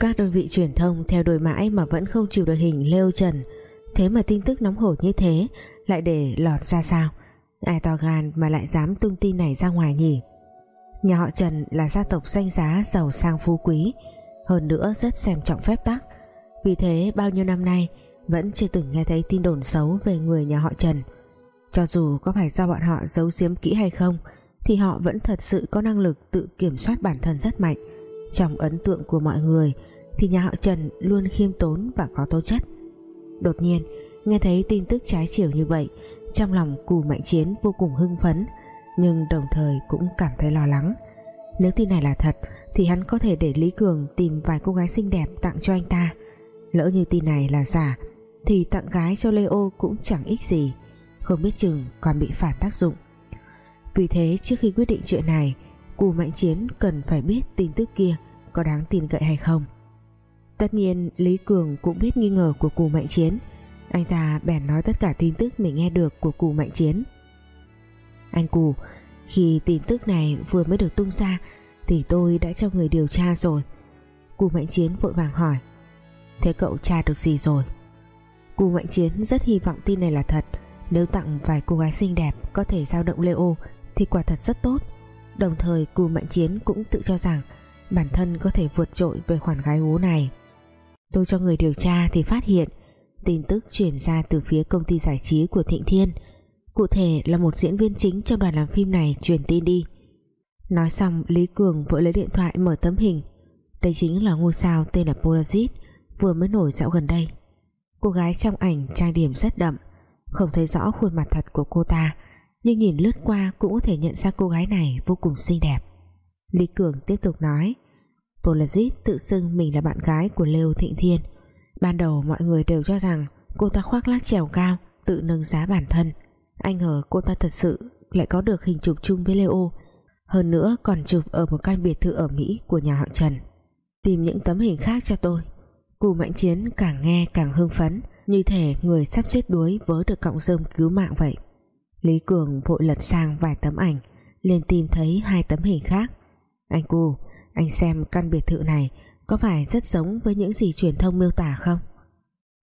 Các đơn vị truyền thông theo đuổi mãi mà vẫn không chịu được hình Leo Trần. Thế mà tin tức nóng hổi như thế Lại để lọt ra sao? Ai to gan mà lại dám tung tin này ra ngoài nhỉ? Nhà họ Trần là gia tộc danh giá giàu sang phú quý, Hơn nữa rất xem trọng phép tắc. Vì thế, bao nhiêu năm nay, Vẫn chưa từng nghe thấy tin đồn xấu về người nhà họ Trần. Cho dù có phải do bọn họ giấu giếm kỹ hay không, Thì họ vẫn thật sự có năng lực tự kiểm soát bản thân rất mạnh. Trong ấn tượng của mọi người, Thì nhà họ Trần luôn khiêm tốn và có tố chất. Đột nhiên, nghe thấy tin tức trái chiều như vậy, Trong lòng cù mạnh chiến vô cùng hưng phấn, nhưng đồng thời cũng cảm thấy lo lắng. Nếu tin này là thật, thì hắn có thể để Lý Cường tìm vài cô gái xinh đẹp tặng cho anh ta. Lỡ như tin này là giả, thì tặng gái cho Leo cũng chẳng ích gì, không biết chừng còn bị phản tác dụng. Vì thế, trước khi quyết định chuyện này Cù Mạnh Chiến cần phải biết tin tức kia có đáng tin cậy hay không. Tất nhiên, Lý Cường cũng biết nghi ngờ của Cù Mạnh Chiến. Anh ta bèn nói tất cả tin tức mình nghe được của Cù Mạnh Chiến. Anh Cù, Khi tin tức này vừa mới được tung ra, Thì tôi đã cho người điều tra rồi. Cù Mạnh Chiến vội vàng hỏi, Thế cậu tra được gì rồi? Cù Mạnh Chiến rất hy vọng tin này là thật. Nếu tặng vài cô gái xinh đẹp Có thể giao động Leo Thì quả thật rất tốt. Đồng thời Cù Mạnh Chiến cũng tự cho rằng Bản thân có thể vượt trội về khoản gái gú này. Tôi cho người điều tra thì phát hiện Tin tức chuyển ra từ phía công ty giải trí của Thịnh Thiên. Cụ thể là một diễn viên chính trong đoàn làm phim này truyền tin đi. Nói xong, Lý Cường vội lấy điện thoại mở tấm hình. Đây chính là ngôi sao tên là Polaris, Vừa mới nổi dạo gần đây. Cô gái trong ảnh trang điểm rất đậm, Không thấy rõ khuôn mặt thật của cô ta nhưng nhìn lướt qua cũng có thể nhận ra cô gái này vô cùng xinh đẹp. Lý Cường tiếp tục nói Polaris tự xưng mình là bạn gái của Lêu Thịnh Thiên. Ban đầu mọi người đều cho rằng cô ta khoác lác trèo cao, Tự nâng giá bản thân. Anh ngờ cô ta thật sự lại có được hình chụp chung với Leo hơn nữa còn chụp ở một căn biệt thự ở Mỹ của nhà họ Trần. Tìm những tấm hình khác cho tôi. Cù Mạnh Chiến càng nghe càng hưng phấn, như thể người sắp chết đuối vớ được cọng rơm cứu mạng vậy. Lý Cường vội lật sang vài tấm ảnh, liền tìm thấy hai tấm hình khác. Anh Cù anh xem căn biệt thự này có phải rất giống với những gì truyền thông miêu tả không?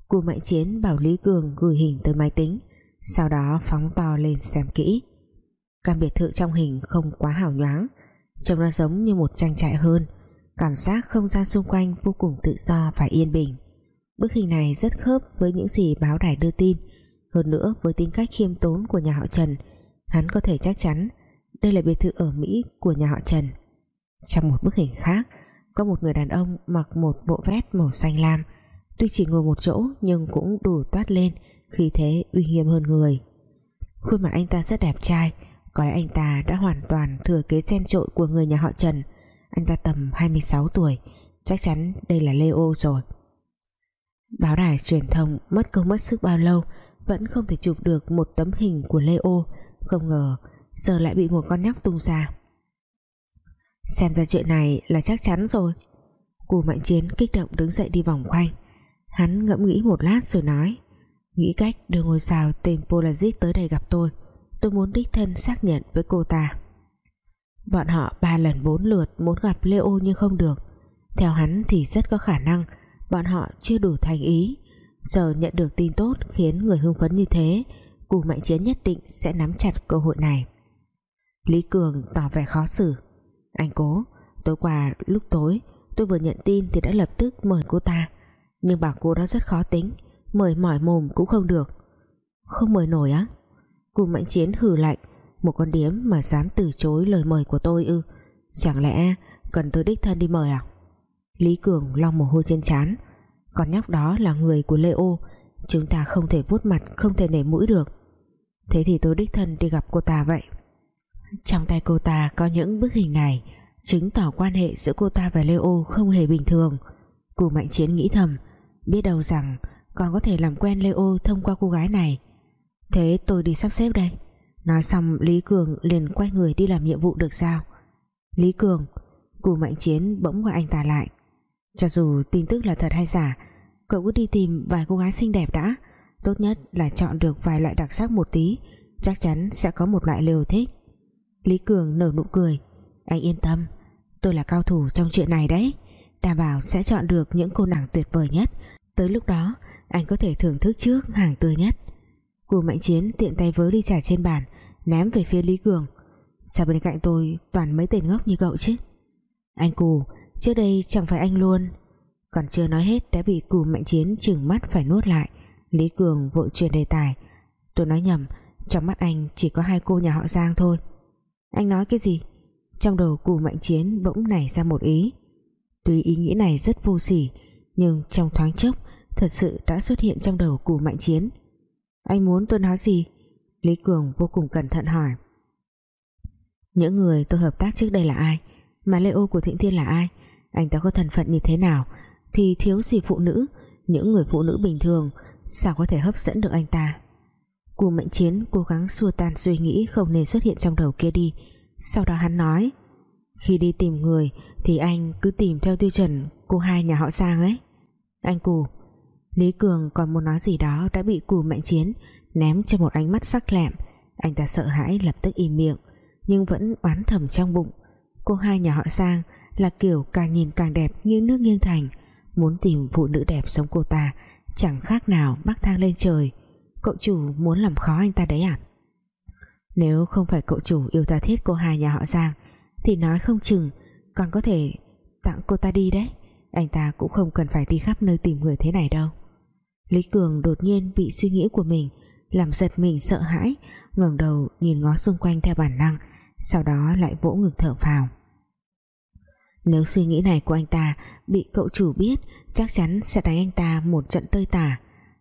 Cù Mạnh Chiến bảo Lý Cường gửi hình tới máy tính, sau đó phóng to lên xem kỹ. Căn biệt thự trong hình không quá hào nhoáng, trông nó giống như một trang trại hơn, cảm giác không gian xung quanh vô cùng tự do và yên bình. Bức hình này rất khớp với những gì báo đài đưa tin hơn nữa, với tính cách khiêm tốn của nhà họ Trần, hắn có thể chắc chắn đây là biệt thự ở Mỹ của nhà họ Trần. Trong một bức hình khác, có một người đàn ông mặc một bộ vest màu xanh lam, tuy chỉ ngồi một chỗ nhưng cũng đủ toát lên khi thế uy nghiêm hơn người. Khuôn mặt anh ta rất đẹp trai, có lẽ anh ta đã hoàn toàn thừa kế gen trội của người nhà họ Trần. Anh ta tầm 26 tuổi, chắc chắn đây là Leo rồi. Báo đài truyền thông mất công mất sức bao lâu vẫn không thể chụp được một tấm hình của Leo. Không ngờ, giờ lại bị một con nhóc tung ra. Xem ra chuyện này là chắc chắn rồi. Cù Mạnh Chiến kích động đứng dậy đi vòng quanh. Hắn ngẫm nghĩ một lát rồi nói, Nghĩ cách đưa ngôi sao tên Polaris tới đây gặp tôi. Tôi muốn đích thân xác nhận với cô ta. Bọn họ ba lần bốn lượt muốn gặp Leo nhưng không được. Theo hắn thì rất có khả năng Bọn họ chưa đủ thành ý. Giờ nhận được tin tốt khiến người hưng phấn như thế, Cù Mạnh Chiến nhất định sẽ nắm chặt cơ hội này. Lý Cường tỏ vẻ khó xử. Anh cố, Tối qua lúc tối, tôi vừa nhận tin thì đã lập tức mời cô ta. Nhưng bảo cô đó rất khó tính, mời mỏi mồm cũng không được. Không mời nổi á? Cù mạnh chiến hừ lạnh. Một con điếm mà dám từ chối lời mời của tôi ư? Chẳng lẽ cần tôi đích thân đi mời à? Lý Cường long mồ hôi trên trán con nhóc đó là người của Leo chúng ta không thể vuốt mặt, không thể nể mũi được. Thế thì tôi đích thân đi gặp cô ta vậy. Trong tay cô ta có những bức hình này, chứng tỏ quan hệ giữa cô ta và Leo không hề bình thường. Cù Mạnh Chiến nghĩ thầm, biết đâu rằng còn có thể làm quen Leo thông qua cô gái này. Thế tôi đi sắp xếp đây. Nói xong, Lý Cường liền quay người đi làm nhiệm vụ được sao? Lý Cường, Cù Mạnh Chiến bỗng gọi anh ta lại cho dù tin tức là thật hay giả, cậu cứ đi tìm vài cô gái xinh đẹp đã. Tốt nhất là chọn được vài loại đặc sắc một tí, chắc chắn sẽ có một loại liều thích. Lý Cường nở nụ cười. Anh yên tâm, tôi là cao thủ trong chuyện này đấy. Đảm bảo sẽ chọn được những cô nàng tuyệt vời nhất. Tới lúc đó, anh có thể thưởng thức trước hàng tươi nhất. Cù Mạnh Chiến tiện tay vớ ly trà trên bàn, Ném về phía Lý Cường. Sao bên cạnh tôi toàn mấy tên ngốc như cậu chứ? Anh Cù Trước đây chẳng phải anh luôn. Còn chưa nói hết đã bị Cù Mạnh Chiến chừng mắt phải nuốt lại. Lý Cường vội chuyển đề tài. Tôi nói nhầm, Trong mắt anh chỉ có hai cô nhà họ Giang thôi. Anh nói cái gì? Trong đầu Cù Mạnh Chiến bỗng nảy ra một ý. Tuy ý nghĩ này rất vô sỉ, Nhưng trong thoáng chốc, Thật sự đã xuất hiện trong đầu Cù Mạnh Chiến. Anh muốn tôi nói gì? Lý Cường vô cùng cẩn thận hỏi. Những người tôi hợp tác trước đây là ai? Mà Leo của Thịnh Thiên là ai? Anh ta có thân phận như thế nào? Thì thiếu gì phụ nữ? Những người phụ nữ bình thường, Sao có thể hấp dẫn được anh ta? Cù Mạnh Chiến cố gắng xua tan suy nghĩ Không nên xuất hiện trong đầu kia đi. Sau đó hắn nói, Khi đi tìm người, Thì anh cứ tìm theo tiêu chuẩn Cô hai nhà họ Giang ấy. Anh Cù, Lý Cường còn muốn nói gì đó Đã bị Cù Mạnh Chiến ném cho một ánh mắt sắc lẹm. Anh ta sợ hãi lập tức im miệng, nhưng vẫn oán thầm trong bụng. Cô hai nhà họ sang là kiểu càng nhìn càng đẹp như nước nghiêng thành. Muốn tìm phụ nữ đẹp giống cô ta, chẳng khác nào bắc thang lên trời. Cậu chủ muốn làm khó anh ta đấy à? Nếu không phải cậu chủ yêu ta thiết cô hai nhà họ Giang, thì nói không chừng còn có thể tặng cô ta đi đấy. Anh ta cũng không cần phải đi khắp nơi tìm người thế này đâu. Lý Cường đột nhiên bị suy nghĩ của mình, làm giật mình sợ hãi, ngẩng đầu nhìn ngó xung quanh theo bản năng, sau đó lại vỗ ngực thở phào nếu suy nghĩ này của anh ta bị cậu chủ biết, chắc chắn sẽ đánh anh ta một trận tơi tả.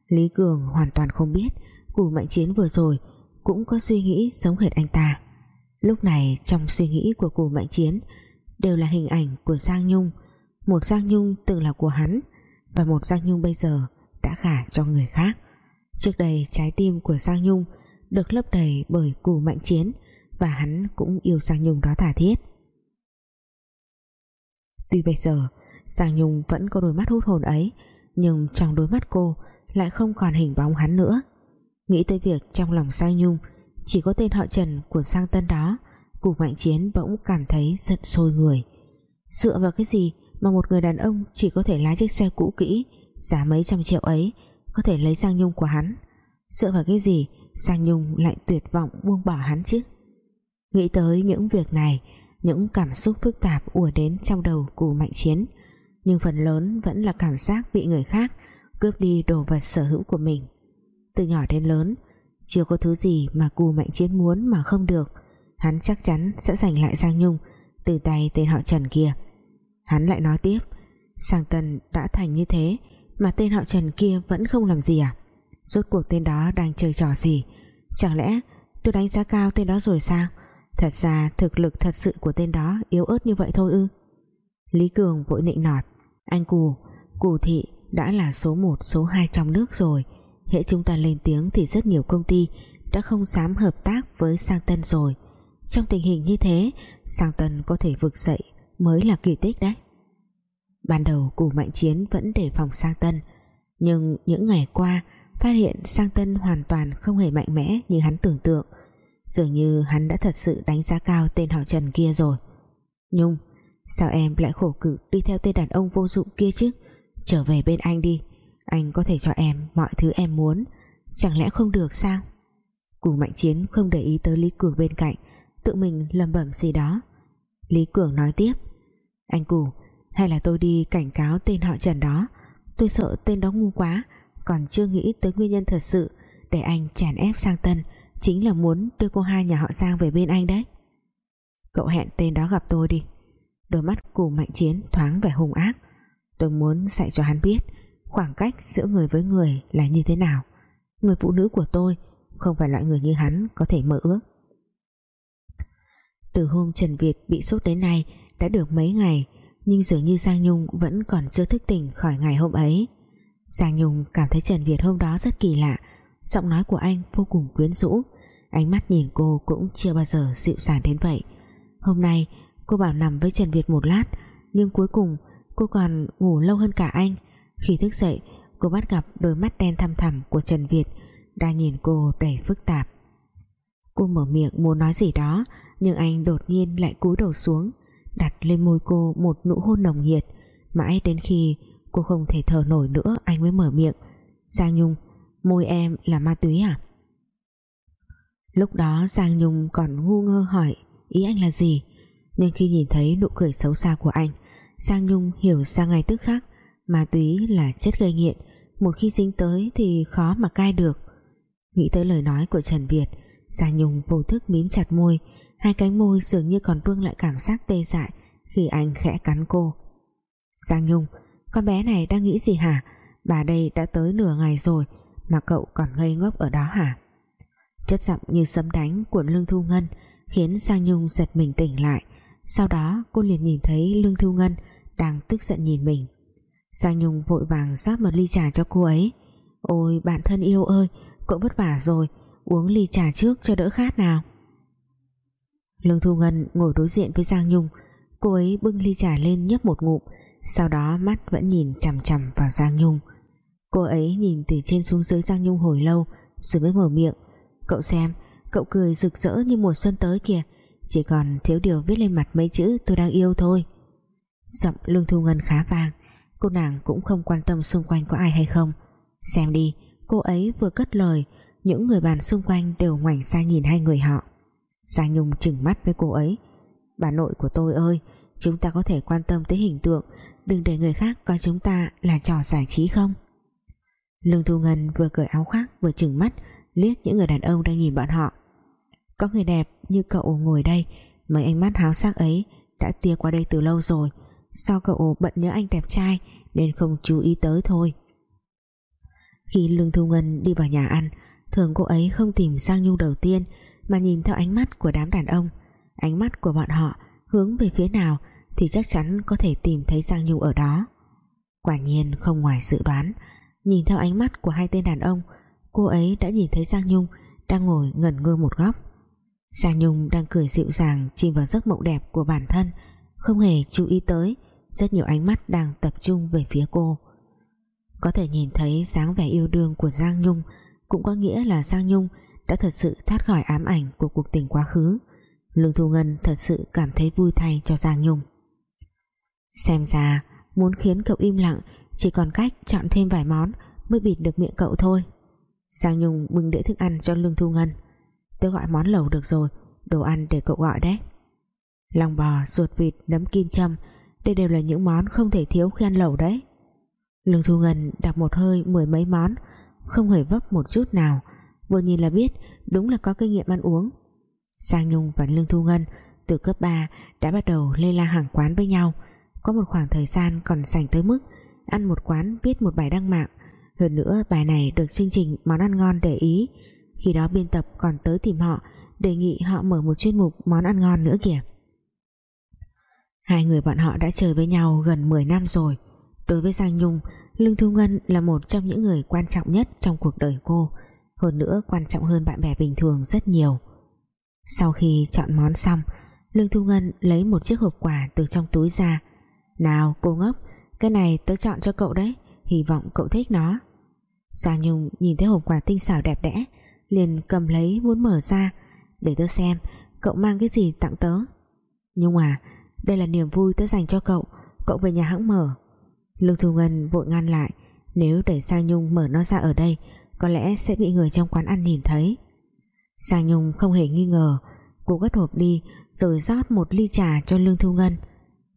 Lý Cường hoàn toàn không biết Cù Mạnh Chiến vừa rồi cũng có suy nghĩ giống hệt anh ta. Lúc này trong suy nghĩ của Cù Mạnh Chiến đều là hình ảnh của Giang Nhung, một Giang Nhung từng là của hắn và một Giang Nhung bây giờ đã gả cho người khác. Trước đây trái tim của Giang Nhung được lấp đầy bởi cù mạnh chiến và hắn cũng yêu Giang Nhung đó thả thiết. Tuy bây giờ, Giang Nhung vẫn có đôi mắt hút hồn ấy, nhưng trong đôi mắt cô lại không còn hình bóng hắn nữa. Nghĩ tới việc trong lòng Giang Nhung chỉ có tên họ Trần của Giang Tân đó Cù Mạnh Chiến bỗng cảm thấy giận sôi người. Dựa vào cái gì mà một người đàn ông chỉ có thể lái chiếc xe cũ kỹ, giá mấy trăm triệu ấy, có thể lấy Giang Nhung của hắn dựa vào cái gì Giang Nhung lại tuyệt vọng buông bỏ hắn chứ nghĩ tới những việc này những cảm xúc phức tạp ùa đến trong đầu cù mạnh chiến. Nhưng phần lớn vẫn là cảm giác bị người khác cướp đi đồ vật sở hữu của mình. Từ nhỏ đến lớn, chưa có thứ gì mà cù mạnh chiến muốn mà không được. Hắn chắc chắn sẽ giành lại Giang Nhung từ tay tên họ Trần kia. Hắn lại nói tiếp Sang Tân đã thành như thế, mà tên họ Trần kia vẫn không làm gì à? Rốt cuộc tên đó đang chơi trò gì? Chẳng lẽ tôi đánh giá cao tên đó rồi sao? Thật ra thực lực thật sự của tên đó yếu ớt như vậy thôi ư. Lý Cường vội nịnh nọt. Anh Cù Cù Thị đã là số 1 số 2 trong nước rồi. Hệ chúng ta lên tiếng thì rất nhiều công ty đã không dám hợp tác với Sang Tân rồi. Trong tình hình như thế, Sang Tân có thể vực dậy mới là kỳ tích đấy. Ban đầu Cù Mạnh Chiến vẫn đề phòng Sang Tân, Nhưng những ngày qua Phát hiện Sang Tân hoàn toàn không hề mạnh mẽ như hắn tưởng tượng. Dường như hắn đã thật sự đánh giá cao tên họ Trần kia rồi. Nhung, Sao em lại khổ cực đi theo tên đàn ông vô dụng kia chứ? Trở về bên anh đi. Anh có thể cho em mọi thứ em muốn. Chẳng lẽ không được sao? Cù Mạnh Chiến không để ý tới Lý Cường bên cạnh, Tự mình lầm bẩm gì đó. Lý Cường nói tiếp. Anh Cù, hay là tôi đi cảnh cáo tên họ Trần đó. Tôi sợ tên đó ngu quá, Còn chưa nghĩ tới nguyên nhân thật sự Để anh chèn ép sang Tân. Chính là muốn đưa cô hai nhà họ sang về bên anh đấy. Cậu hẹn tên đó gặp tôi đi. Đôi mắt cù mạnh chiến thoáng vẻ hung ác. Tôi muốn dạy cho hắn biết Khoảng cách giữa người với người là như thế nào. Người phụ nữ của tôi Không phải loại người như hắn có thể mơ ước. Từ hôm Trần Việt bị sốt đến nay Đã được mấy ngày, nhưng dường như Giang Nhung vẫn còn chưa thức tỉnh khỏi ngày hôm ấy. Giang Nhung cảm thấy Trần Việt hôm đó rất kỳ lạ giọng nói của anh vô cùng quyến rũ. Ánh mắt nhìn cô cũng chưa bao giờ dịu dàng đến vậy. Hôm nay, cô bảo nằm với Trần Việt một lát, nhưng cuối cùng cô còn ngủ lâu hơn cả anh. Khi thức dậy, cô bắt gặp đôi mắt đen thăm thẳm của Trần Việt đang nhìn cô đầy phức tạp. Cô mở miệng muốn nói gì đó, nhưng anh đột nhiên lại cúi đầu xuống, đặt lên môi cô một nụ hôn nồng nhiệt. Mãi đến khi cô không thể thở nổi nữa, anh mới mở miệng. Giang Nhung môi em là ma túy à? Lúc đó Giang Nhung còn ngu ngơ hỏi ý anh là gì. Nhưng khi nhìn thấy nụ cười xấu xa của anh, Giang Nhung hiểu ra ngay tức khắc, ma túy là chất gây nghiện, một khi dính tới thì khó mà cai được. Nghĩ tới lời nói của Trần Việt, Giang Nhung vô thức mím chặt môi, hai cánh môi dường như còn vương lại cảm giác tê dại khi anh khẽ cắn cô. Giang Nhung, con bé này đang nghĩ gì hả? Bà đây đã tới nửa ngày rồi mà cậu còn ngây ngốc ở đó hả? Chất giọng như sấm đánh của Lương Thu Ngân khiến Giang Nhung giật mình tỉnh lại. Sau đó, cô liền nhìn thấy Lương Thu Ngân đang tức giận nhìn mình. Giang Nhung vội vàng rót một ly trà cho cô ấy. Ôi, bạn thân yêu ơi, cậu vất vả rồi, uống ly trà trước cho đỡ khát nào. Lương Thu Ngân ngồi đối diện với Giang Nhung. Cô ấy bưng ly trà lên nhấp một ngụm, sau đó mắt vẫn nhìn chằm chằm vào Giang Nhung cô ấy nhìn từ trên xuống dưới Giang Nhung hồi lâu, rồi mới mở miệng. Cậu xem, cậu cười rực rỡ như mùa xuân tới kìa, chỉ còn thiếu điều viết lên mặt mấy chữ tôi đang yêu thôi. Giọng Lương Thu Ngân khá vàng cô nàng cũng không quan tâm xung quanh có ai hay không. Xem đi, cô ấy vừa cất lời, những người bàn xung quanh đều ngoảnh sang nhìn hai người họ. Giang Nhung chừng mắt với cô ấy. Bà nội của tôi ơi, chúng ta có thể quan tâm tới hình tượng, đừng để người khác coi chúng ta là trò giải trí không? Lương Thu Ngân vừa cởi áo khoác vừa chừng mắt, liếc những người đàn ông đang nhìn bọn họ. Có người đẹp như cậu ngồi đây, mấy ánh mắt háo sắc ấy đã tia qua đây từ lâu rồi. Sao cậu bận nhớ anh đẹp trai, nên không chú ý tới thôi? Khi Lương Thu Ngân đi vào nhà ăn, thường cô ấy không tìm Giang Nhung đầu tiên, mà nhìn theo ánh mắt của đám đàn ông. Ánh mắt của bọn họ hướng về phía nào thì chắc chắn có thể tìm thấy Giang Nhung ở đó. Quả nhiên không ngoài dự đoán nhìn theo ánh mắt của hai tên đàn ông, cô ấy đã nhìn thấy Giang Nhung đang ngồi ngẩn ngơ một góc. Giang Nhung đang cười dịu dàng chìm vào giấc mộng đẹp của bản thân, không hề chú ý tới rất nhiều ánh mắt đang tập trung về phía cô. Có thể nhìn thấy dáng vẻ yêu đương của Giang Nhung cũng có nghĩa là Giang Nhung đã thật sự thoát khỏi ám ảnh của cuộc tình quá khứ. Lương Thu Ngân thật sự cảm thấy vui thay cho Giang Nhung. Xem ra muốn khiến cậu im lặng chỉ còn cách chọn thêm vài món mới bịt được miệng cậu thôi. Giang Nhung bưng đĩa thức ăn cho Lương Thu Ngân. Tôi gọi món lẩu được rồi đồ ăn để cậu gọi đấy. Lòng bò, ruột vịt, nấm kim châm đây đều là những món không thể thiếu khi ăn lẩu đấy. Lương Thu Ngân đọc một hơi mười mấy món không hề vấp một chút nào vừa nhìn là biết đúng là có kinh nghiệm ăn uống. Sang Nhung và Lương Thu Ngân từ cấp 3 đã bắt đầu lê la hàng quán với nhau có một khoảng thời gian còn dành tới mức ăn một quán, viết một bài đăng mạng. Hơn nữa, bài này được chương trình món ăn ngon để ý. Khi đó biên tập còn tới tìm họ, đề nghị họ mở một chuyên mục món ăn ngon nữa kìa. Hai người bọn họ đã chơi với nhau gần 10 năm rồi. Đối với Giang Nhung, Lương Thu Ngân là một trong những người quan trọng nhất trong cuộc đời cô. Hơn nữa, quan trọng hơn bạn bè bình thường rất nhiều. Sau khi chọn món xong, Lương Thu Ngân lấy một chiếc hộp quà từ trong túi ra. Nào, cô ngốc cái này tớ chọn cho cậu đấy, hy vọng cậu thích nó. Giang Nhung nhìn thấy hộp quà tinh xảo đẹp đẽ, liền cầm lấy muốn mở ra, để tớ xem cậu mang cái gì tặng tớ. Nhung à đây là niềm vui tớ dành cho cậu cậu về nhà hãng mở. Lương Thu Ngân vội ngăn lại, nếu để Giang Nhung mở nó ra ở đây, có lẽ sẽ bị người trong quán ăn nhìn thấy. Giang Nhung không hề nghi ngờ, cô gất hộp đi, rồi rót một ly trà cho Lương Thu Ngân.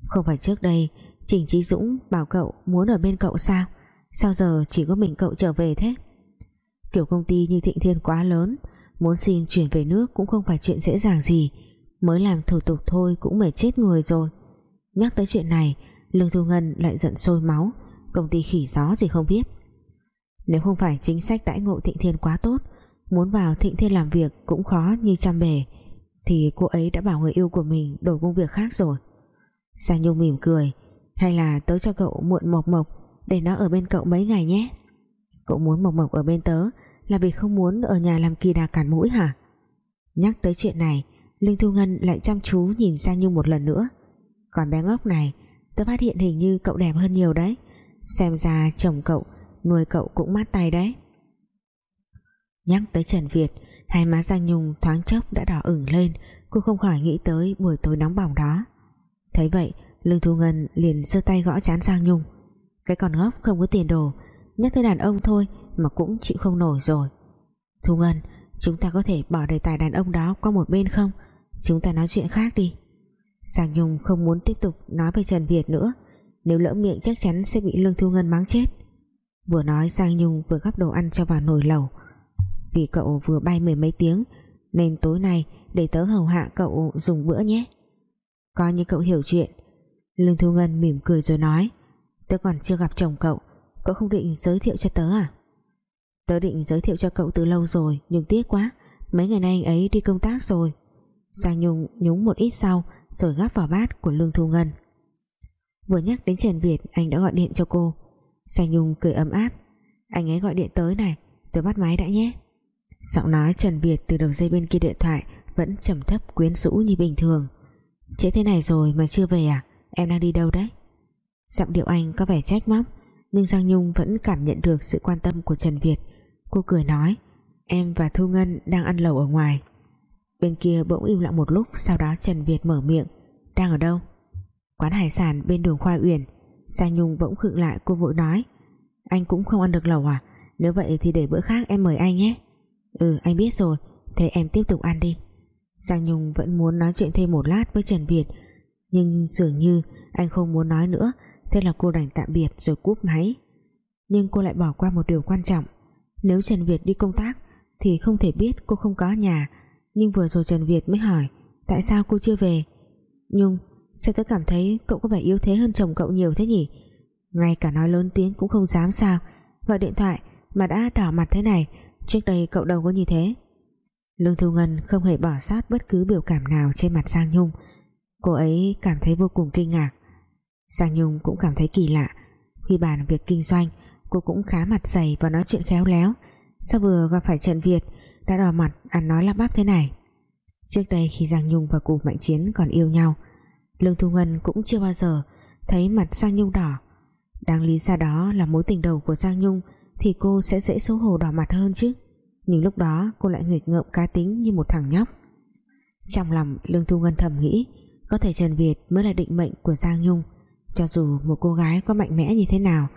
Không phải trước đây Trình Trí Dũng bảo cậu muốn ở bên cậu sao? Sao giờ chỉ có mình cậu trở về thế? Kiểu công ty như Thịnh Thiên quá lớn, muốn xin chuyển về nước cũng không phải chuyện dễ dàng gì. Mới làm thủ tục thôi cũng mệt chết người rồi. Nhắc tới chuyện này, Lương Thu Ngân lại giận sôi máu. Công ty khỉ gió gì không biết. Nếu không phải chính sách đãi ngộ Thịnh Thiên quá tốt, muốn vào Thịnh Thiên làm việc cũng khó như trăm bề, thì cô ấy đã bảo người yêu của mình đổi công việc khác rồi. Giang Nhung mỉm cười hay là tớ cho cậu muộn mộc mộc để nó ở bên cậu mấy ngày nhé? Cậu muốn mộc mộc ở bên tớ là vì không muốn ở nhà làm kỳ đà cản mũi hả? Nhắc tới chuyện này, Linh Thu Ngân lại chăm chú nhìn Giang Nhung một lần nữa. Còn bé ngốc này, tớ phát hiện hình như cậu đẹp hơn nhiều đấy. Xem ra chồng cậu, nuôi cậu cũng mát tay đấy. Nhắc tới Trần Việt, hai má Giang Nhung thoáng chốc đã đỏ ửng lên, cô không khỏi nghĩ tới buổi tối nóng bỏng đó. Thấy vậy Lương Thu Ngân liền giơ tay gõ chán Giang Nhung. Cái con ngốc không có tiền đồ, Nhắc tới đàn ông thôi Mà cũng chịu không nổi rồi. Thu Ngân, Chúng ta có thể bỏ đề tài đàn ông đó qua một bên không? Chúng ta nói chuyện khác đi. Giang Nhung không muốn tiếp tục nói về Trần Việt nữa. Nếu lỡ miệng chắc chắn sẽ bị Lương Thu Ngân mắng chết. Vừa nói Giang Nhung vừa gắp đồ ăn cho vào nồi lẩu. Vì cậu vừa bay mười mấy tiếng, Nên tối nay để tớ hầu hạ cậu dùng bữa nhé. Coi như cậu hiểu chuyện Lương Thu Ngân mỉm cười rồi nói, Tớ còn chưa gặp chồng cậu Cậu không định giới thiệu cho tớ à? Tớ định giới thiệu cho cậu từ lâu rồi, Nhưng tiếc quá, Mấy ngày nay anh ấy đi công tác rồi. Giang Nhung nhúng một ít sau, Rồi gắp vào bát của Lương Thu Ngân. Vừa nhắc đến Trần Việt, Anh đã gọi điện cho cô. Giang Nhung cười ấm áp, Anh ấy gọi điện tới này Tôi bắt máy đã nhé. Giọng nói Trần Việt từ đầu dây bên kia điện thoại Vẫn trầm thấp quyến rũ như bình thường. Trễ thế này rồi mà chưa về à? Em đang đi đâu đấy? Giọng điệu anh có vẻ trách móc, Nhưng Giang Nhung vẫn cảm nhận được sự quan tâm của Trần Việt. Cô cười nói, Em và Thu Ngân đang ăn lẩu ở ngoài. Bên kia bỗng im lặng một lúc, Sau đó Trần Việt mở miệng, Đang ở đâu? Quán hải sản bên đường Khoa Uyển. Giang Nhung bỗng khựng lại, cô vội nói, Anh cũng không ăn được lẩu à? Nếu vậy thì để bữa khác em mời anh nhé. Ừ anh biết rồi, Thế em tiếp tục ăn đi. Giang Nhung vẫn muốn nói chuyện thêm một lát với Trần Việt nhưng dường như anh không muốn nói nữa, Thế là cô đành tạm biệt rồi cúp máy. Nhưng cô lại bỏ qua một điều quan trọng. Nếu Trần Việt đi công tác Thì không thể biết cô không có nhà, Nhưng vừa rồi Trần Việt mới hỏi, Tại sao cô chưa về? Nhung, Sao tớ cảm thấy cậu có vẻ yếu thế hơn chồng cậu nhiều thế nhỉ? Ngay cả nói lớn tiếng cũng không dám sao. Gọi điện thoại mà đã đỏ mặt thế này, Trước đây cậu đâu có như thế. Lương Thu Ngân không hề bỏ sót bất cứ biểu cảm nào trên mặt Giang Nhung. Cô ấy cảm thấy vô cùng kinh ngạc. Giang Nhung cũng cảm thấy kỳ lạ. Khi bàn việc kinh doanh, Cô cũng khá mặt dày và nói chuyện khéo léo. Sao vừa gặp phải Trần Việt, Đã đỏ mặt, ăn nói lắp bắp thế này. Trước đây khi Giang Nhung và Cù Mạnh Chiến còn yêu nhau, Lương Thu Ngân cũng chưa bao giờ Thấy mặt Giang Nhung đỏ. Đáng lý ra đó là mối tình đầu của Giang Nhung Thì cô sẽ dễ xấu hổ đỏ mặt hơn chứ. Nhưng lúc đó cô lại nghịch ngợm cá tính như một thằng nhóc. Trong lòng, Lương Thu Ngân thầm nghĩ có thể Trần Việt mới là định mệnh của Giang Nhung. Cho dù một cô gái có mạnh mẽ như thế nào,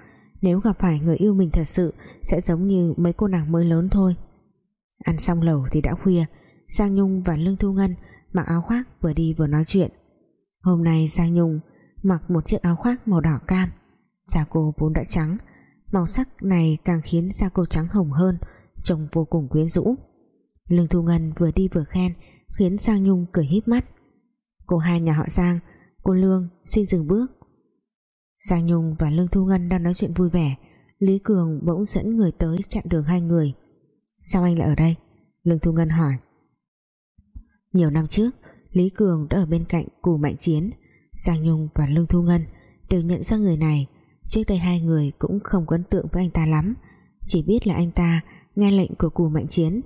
Nếu gặp phải người yêu mình thật sự, Sẽ giống như mấy cô nàng mới lớn thôi. Ăn xong lẩu thì đã khuya, Giang Nhung và Lương Thu Ngân Mặc áo khoác vừa đi vừa nói chuyện. Hôm nay Giang Nhung mặc một chiếc áo khoác màu đỏ cam, Da cô vốn đã trắng, Màu sắc này càng khiến da cô trắng hồng hơn, Trông vô cùng quyến rũ. Lương Thu Ngân vừa đi vừa khen, Khiến Giang Nhung cười híp mắt. Cô hai nhà họ Giang, Cô Lương xin dừng bước. Giang Nhung và Lương Thu Ngân đang nói chuyện vui vẻ. Lý Cường bỗng dẫn người tới chặn đường hai người. Sao anh lại ở đây? Lương Thu Ngân hỏi. Nhiều năm trước, Lý Cường đã ở bên cạnh Cù Mạnh Chiến. Giang Nhung và Lương Thu Ngân đều nhận ra người này. Trước đây hai người cũng không có ấn tượng với anh ta lắm. Chỉ biết là anh ta nghe lệnh của Cù Mạnh Chiến.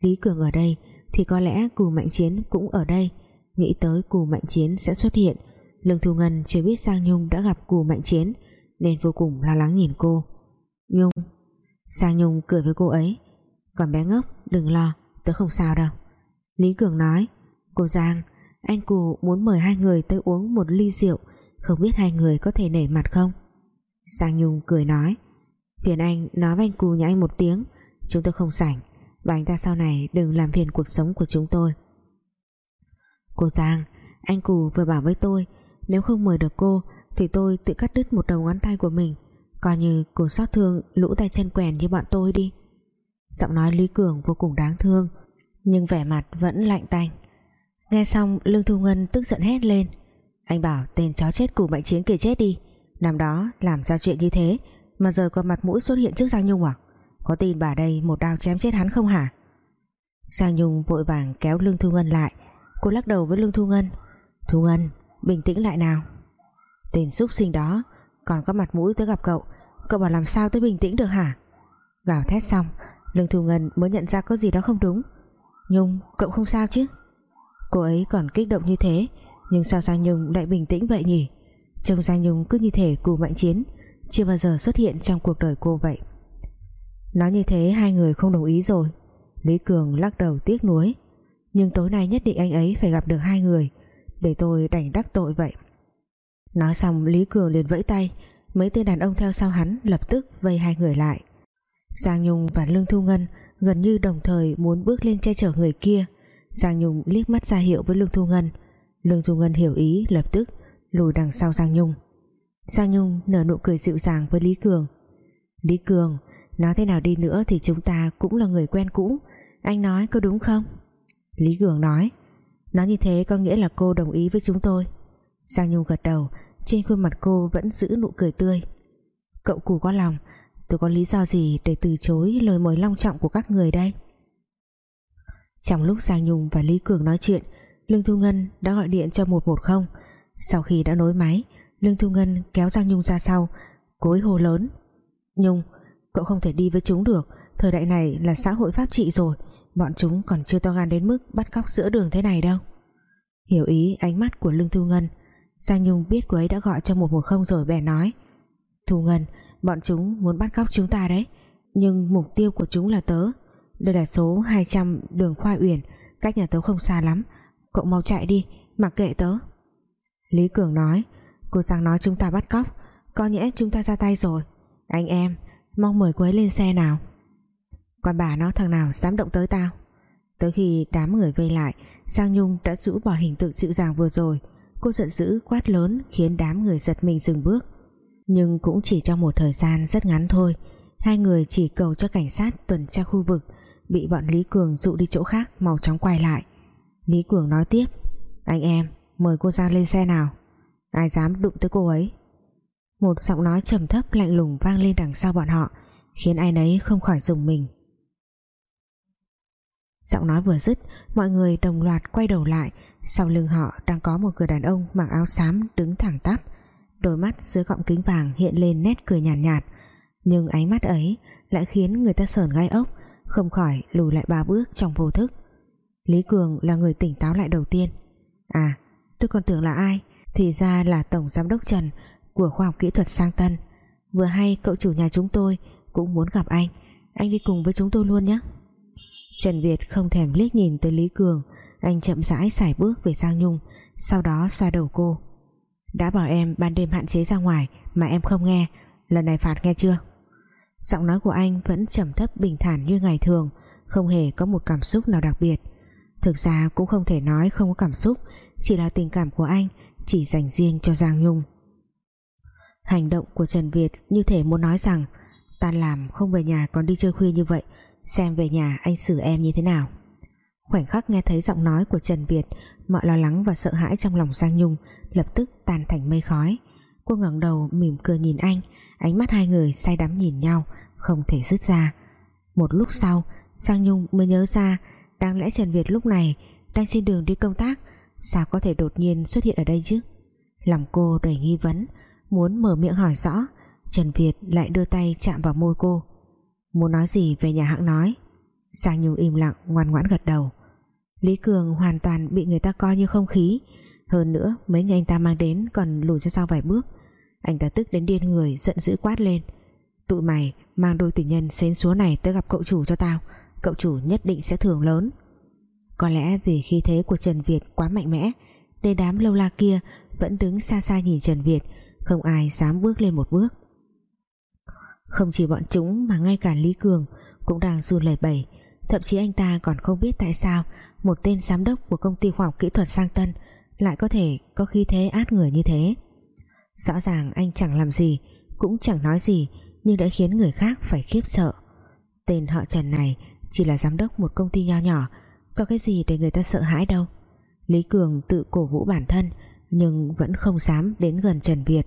Lý Cường ở đây thì có lẽ Cù Mạnh Chiến cũng ở đây nghĩ tới Cù Mạnh Chiến sẽ xuất hiện, Lương Thu Ngân chưa biết Giang Nhung đã gặp Cù Mạnh Chiến, nên vô cùng lo lắng nhìn cô. Nhung, Giang Nhung cười với cô ấy. Còn bé ngốc, đừng lo, tớ không sao đâu. Lý Cường nói, Cô Giang, Anh Cù muốn mời hai người tới uống một ly rượu, Không biết hai người có thể nể mặt không? Giang Nhung cười nói, Phiền anh nói với anh Cù nhà anh một tiếng, Chúng tôi không rảnh Và anh ta sau này đừng làm phiền cuộc sống của chúng tôi. Cô Giang, Anh Cù vừa bảo với tôi, Nếu không mời được cô, Thì tôi tự cắt đứt một đầu ngón tay của mình. Coi như cô xót thương, lũ tay chân quèn như bọn tôi đi. Giọng nói Lý Cường vô cùng đáng thương, Nhưng vẻ mặt vẫn lạnh tanh. Nghe xong, Lương Thu Ngân tức giận hét lên. Anh bảo tên chó chết củ bệnh chiến kể chết đi, Năm đó làm ra chuyện như thế, Mà giờ còn mặt mũi xuất hiện trước Giang Nhung à? Có tin bà đây một đao chém chết hắn không hả? Giang Nhung vội vàng kéo Lương Thu Ngân lại Cô lắc đầu với Lương Thu Ngân. Thu Ngân, bình tĩnh lại nào. Tên xúc sinh đó, Còn có mặt mũi tới gặp cậu. Cậu bảo làm sao tới bình tĩnh được hả? Gào thét xong, Lương Thu Ngân mới nhận ra có gì đó không đúng. Nhung, cậu không sao chứ? Cô ấy còn kích động như thế, Nhưng sao Giang Nhung lại bình tĩnh vậy nhỉ? Trông Giang Nhung cứ như thể cù mạnh chiến, Chưa bao giờ xuất hiện trong cuộc đời cô vậy. Nói như thế hai người không đồng ý rồi. Lý Cường lắc đầu tiếc nuối. Nhưng tối nay nhất định anh ấy phải gặp được hai người, Để tôi đành đắc tội vậy. Nói xong, Lý Cường liền vẫy tay. Mấy tên đàn ông theo sau hắn lập tức vây hai người lại. Giang Nhung và Lương Thu Ngân gần như đồng thời muốn bước lên che chở người kia. Giang Nhung liếc mắt ra hiệu với Lương Thu Ngân. Lương Thu Ngân hiểu ý, lập tức lùi đằng sau Giang Nhung. Giang Nhung nở nụ cười dịu dàng với Lý Cường. Lý Cường, Nói thế nào đi nữa thì chúng ta cũng là người quen cũ. Anh nói có đúng không? Lý Cường nói. Nói như thế có nghĩa là cô đồng ý với chúng tôi. Giang Nhung gật đầu, Trên khuôn mặt cô vẫn giữ nụ cười tươi. Cậu cù có lòng, Tôi có lý do gì để từ chối lời mời long trọng của các người đây? Trong lúc Giang Nhung và Lý Cường nói chuyện, Lương Thu Ngân đã gọi điện cho 110 Sau khi đã nối máy, Lương Thu Ngân kéo Giang Nhung ra sau Cối hồ lớn. Nhung, cậu không thể đi với chúng được, Thời đại này là xã hội pháp trị rồi. Bọn chúng còn chưa to gan đến mức bắt cóc giữa đường thế này đâu. Hiểu ý ánh mắt của Lương Thu Ngân, Giang Nhung biết cô ấy đã gọi cho 110 rồi bèn nói. Thu Ngân, Bọn chúng muốn bắt cóc chúng ta đấy, Nhưng mục tiêu của chúng là tớ. Đây là số 200 đường Khoa Uyển, Cách nhà tớ không xa lắm. Cậu mau chạy đi, Mặc kệ tớ. Lý Cường nói, Cô Giang nói chúng ta bắt cóc, Có nhẽ chúng ta ra tay rồi. Anh em Mong mời cô ấy lên xe nào. Còn bà nó thằng nào dám động tới tao? Tới khi đám người vây lại, Giang Nhung đã rũ bỏ hình tượng dịu dàng vừa rồi. Cô giận dữ quát lớn Khiến đám người giật mình dừng bước. Nhưng cũng chỉ trong một thời gian rất ngắn thôi, Hai người chỉ cầu cho cảnh sát tuần tra khu vực, Bị bọn Lý Cường dụ đi chỗ khác Mau chóng quay lại. Lý Cường nói tiếp, Anh em, mời cô Giang lên xe nào. Ai dám đụng tới cô ấy? Một giọng nói trầm thấp lạnh lùng vang lên đằng sau bọn họ, Khiến ai nấy không khỏi dùng mình. Giọng nói vừa dứt Mọi người đồng loạt quay đầu lại. Sau lưng họ đang có một người đàn ông Mặc áo xám đứng thẳng tắp. Đôi mắt dưới gọng kính vàng hiện lên nét cười nhàn nhạt, nhạt. Nhưng ánh mắt ấy Lại khiến người ta sờn gai ốc Không khỏi lùi lại ba bước trong vô thức. Lý Cường là người tỉnh táo lại đầu tiên. À tôi còn tưởng là ai? Thì ra là Tổng Giám đốc Trần Của khoa học kỹ thuật sang Tân. Vừa hay cậu chủ nhà chúng tôi Cũng muốn gặp anh. Anh đi cùng với chúng tôi luôn nhé. Trần Việt không thèm liếc nhìn tới Lý Cường. Anh chậm rãi xài bước về Giang Nhung, Sau đó xoa đầu cô. Đã bảo em ban đêm hạn chế ra ngoài, Mà em không nghe. Lần này phạt nghe chưa? Giọng nói của anh vẫn trầm thấp bình thản như ngày thường, Không hề có một cảm xúc nào đặc biệt. Thực ra cũng không thể nói không có cảm xúc, Chỉ là tình cảm của anh, Chỉ dành riêng cho Giang Nhung. Hành động của Trần Việt Như thể muốn nói rằng Tan làm không về nhà còn đi chơi khuya như vậy Xem về nhà anh xử em như thế nào. Khoảnh khắc nghe thấy giọng nói của Trần Việt, Mọi lo lắng và sợ hãi trong lòng Giang Nhung Lập tức tan thành mây khói. Cô ngẩng đầu mỉm cười nhìn anh, Ánh mắt hai người say đắm nhìn nhau, Không thể dứt ra. Một lúc sau, Giang Nhung mới nhớ ra, Đáng lẽ Trần Việt lúc này Đang trên đường đi công tác, Sao có thể đột nhiên xuất hiện ở đây chứ? Lòng cô đầy nghi vấn, Muốn mở miệng hỏi rõ, Trần Việt lại đưa tay chạm vào môi cô. Muốn nói gì về nhà hãng nói. Giang Nhung im lặng, ngoan ngoãn gật đầu. Lý Cường hoàn toàn bị người ta coi như không khí. Hơn nữa, mấy người anh ta mang đến Còn lùi ra sau vài bước. Anh ta tức đến điên người, giận dữ quát lên. Tụi mày mang đôi tình nhân xến xúa này tới gặp cậu chủ cho tao. Cậu chủ nhất định sẽ thưởng lớn. Có lẽ vì khí thế của Trần Việt quá mạnh mẽ, Nên đám lâu la kia Vẫn đứng xa xa nhìn Trần Việt, Không ai dám bước lên một bước không chỉ bọn chúng mà ngay cả Lý Cường cũng đang run lẩy bẩy. Thậm chí anh ta còn không biết tại sao một tên giám đốc của công ty khoa học kỹ thuật sang Tân lại có thể có khí thế át người như thế. Rõ ràng anh chẳng làm gì, cũng chẳng nói gì, nhưng đã khiến người khác phải khiếp sợ. Tên họ Trần này chỉ là giám đốc một công ty nho nhỏ, có cái gì để người ta sợ hãi đâu. Lý Cường tự cổ vũ bản thân, nhưng vẫn không dám đến gần Trần Việt.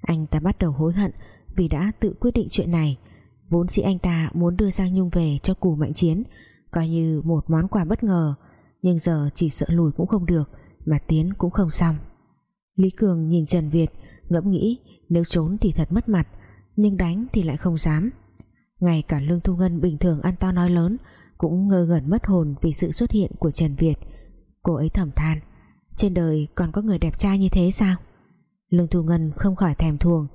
Anh ta bắt đầu hối hận vì đã tự quyết định chuyện này. Vốn dĩ anh ta muốn đưa Giang Nhung về cho cù mạnh chiến, coi như một món quà bất ngờ, nhưng giờ chỉ sợ lùi cũng không được, mà tiến cũng không xong. Lý Cường nhìn Trần Việt, ngẫm nghĩ nếu trốn thì thật mất mặt, nhưng đánh thì lại không dám. Ngay cả Lương Thu Ngân bình thường ăn to nói lớn, cũng ngơ ngẩn mất hồn vì sự xuất hiện của Trần Việt. Cô ấy thầm than, trên đời còn có người đẹp trai như thế sao? Lương Thu Ngân không khỏi thèm thuồng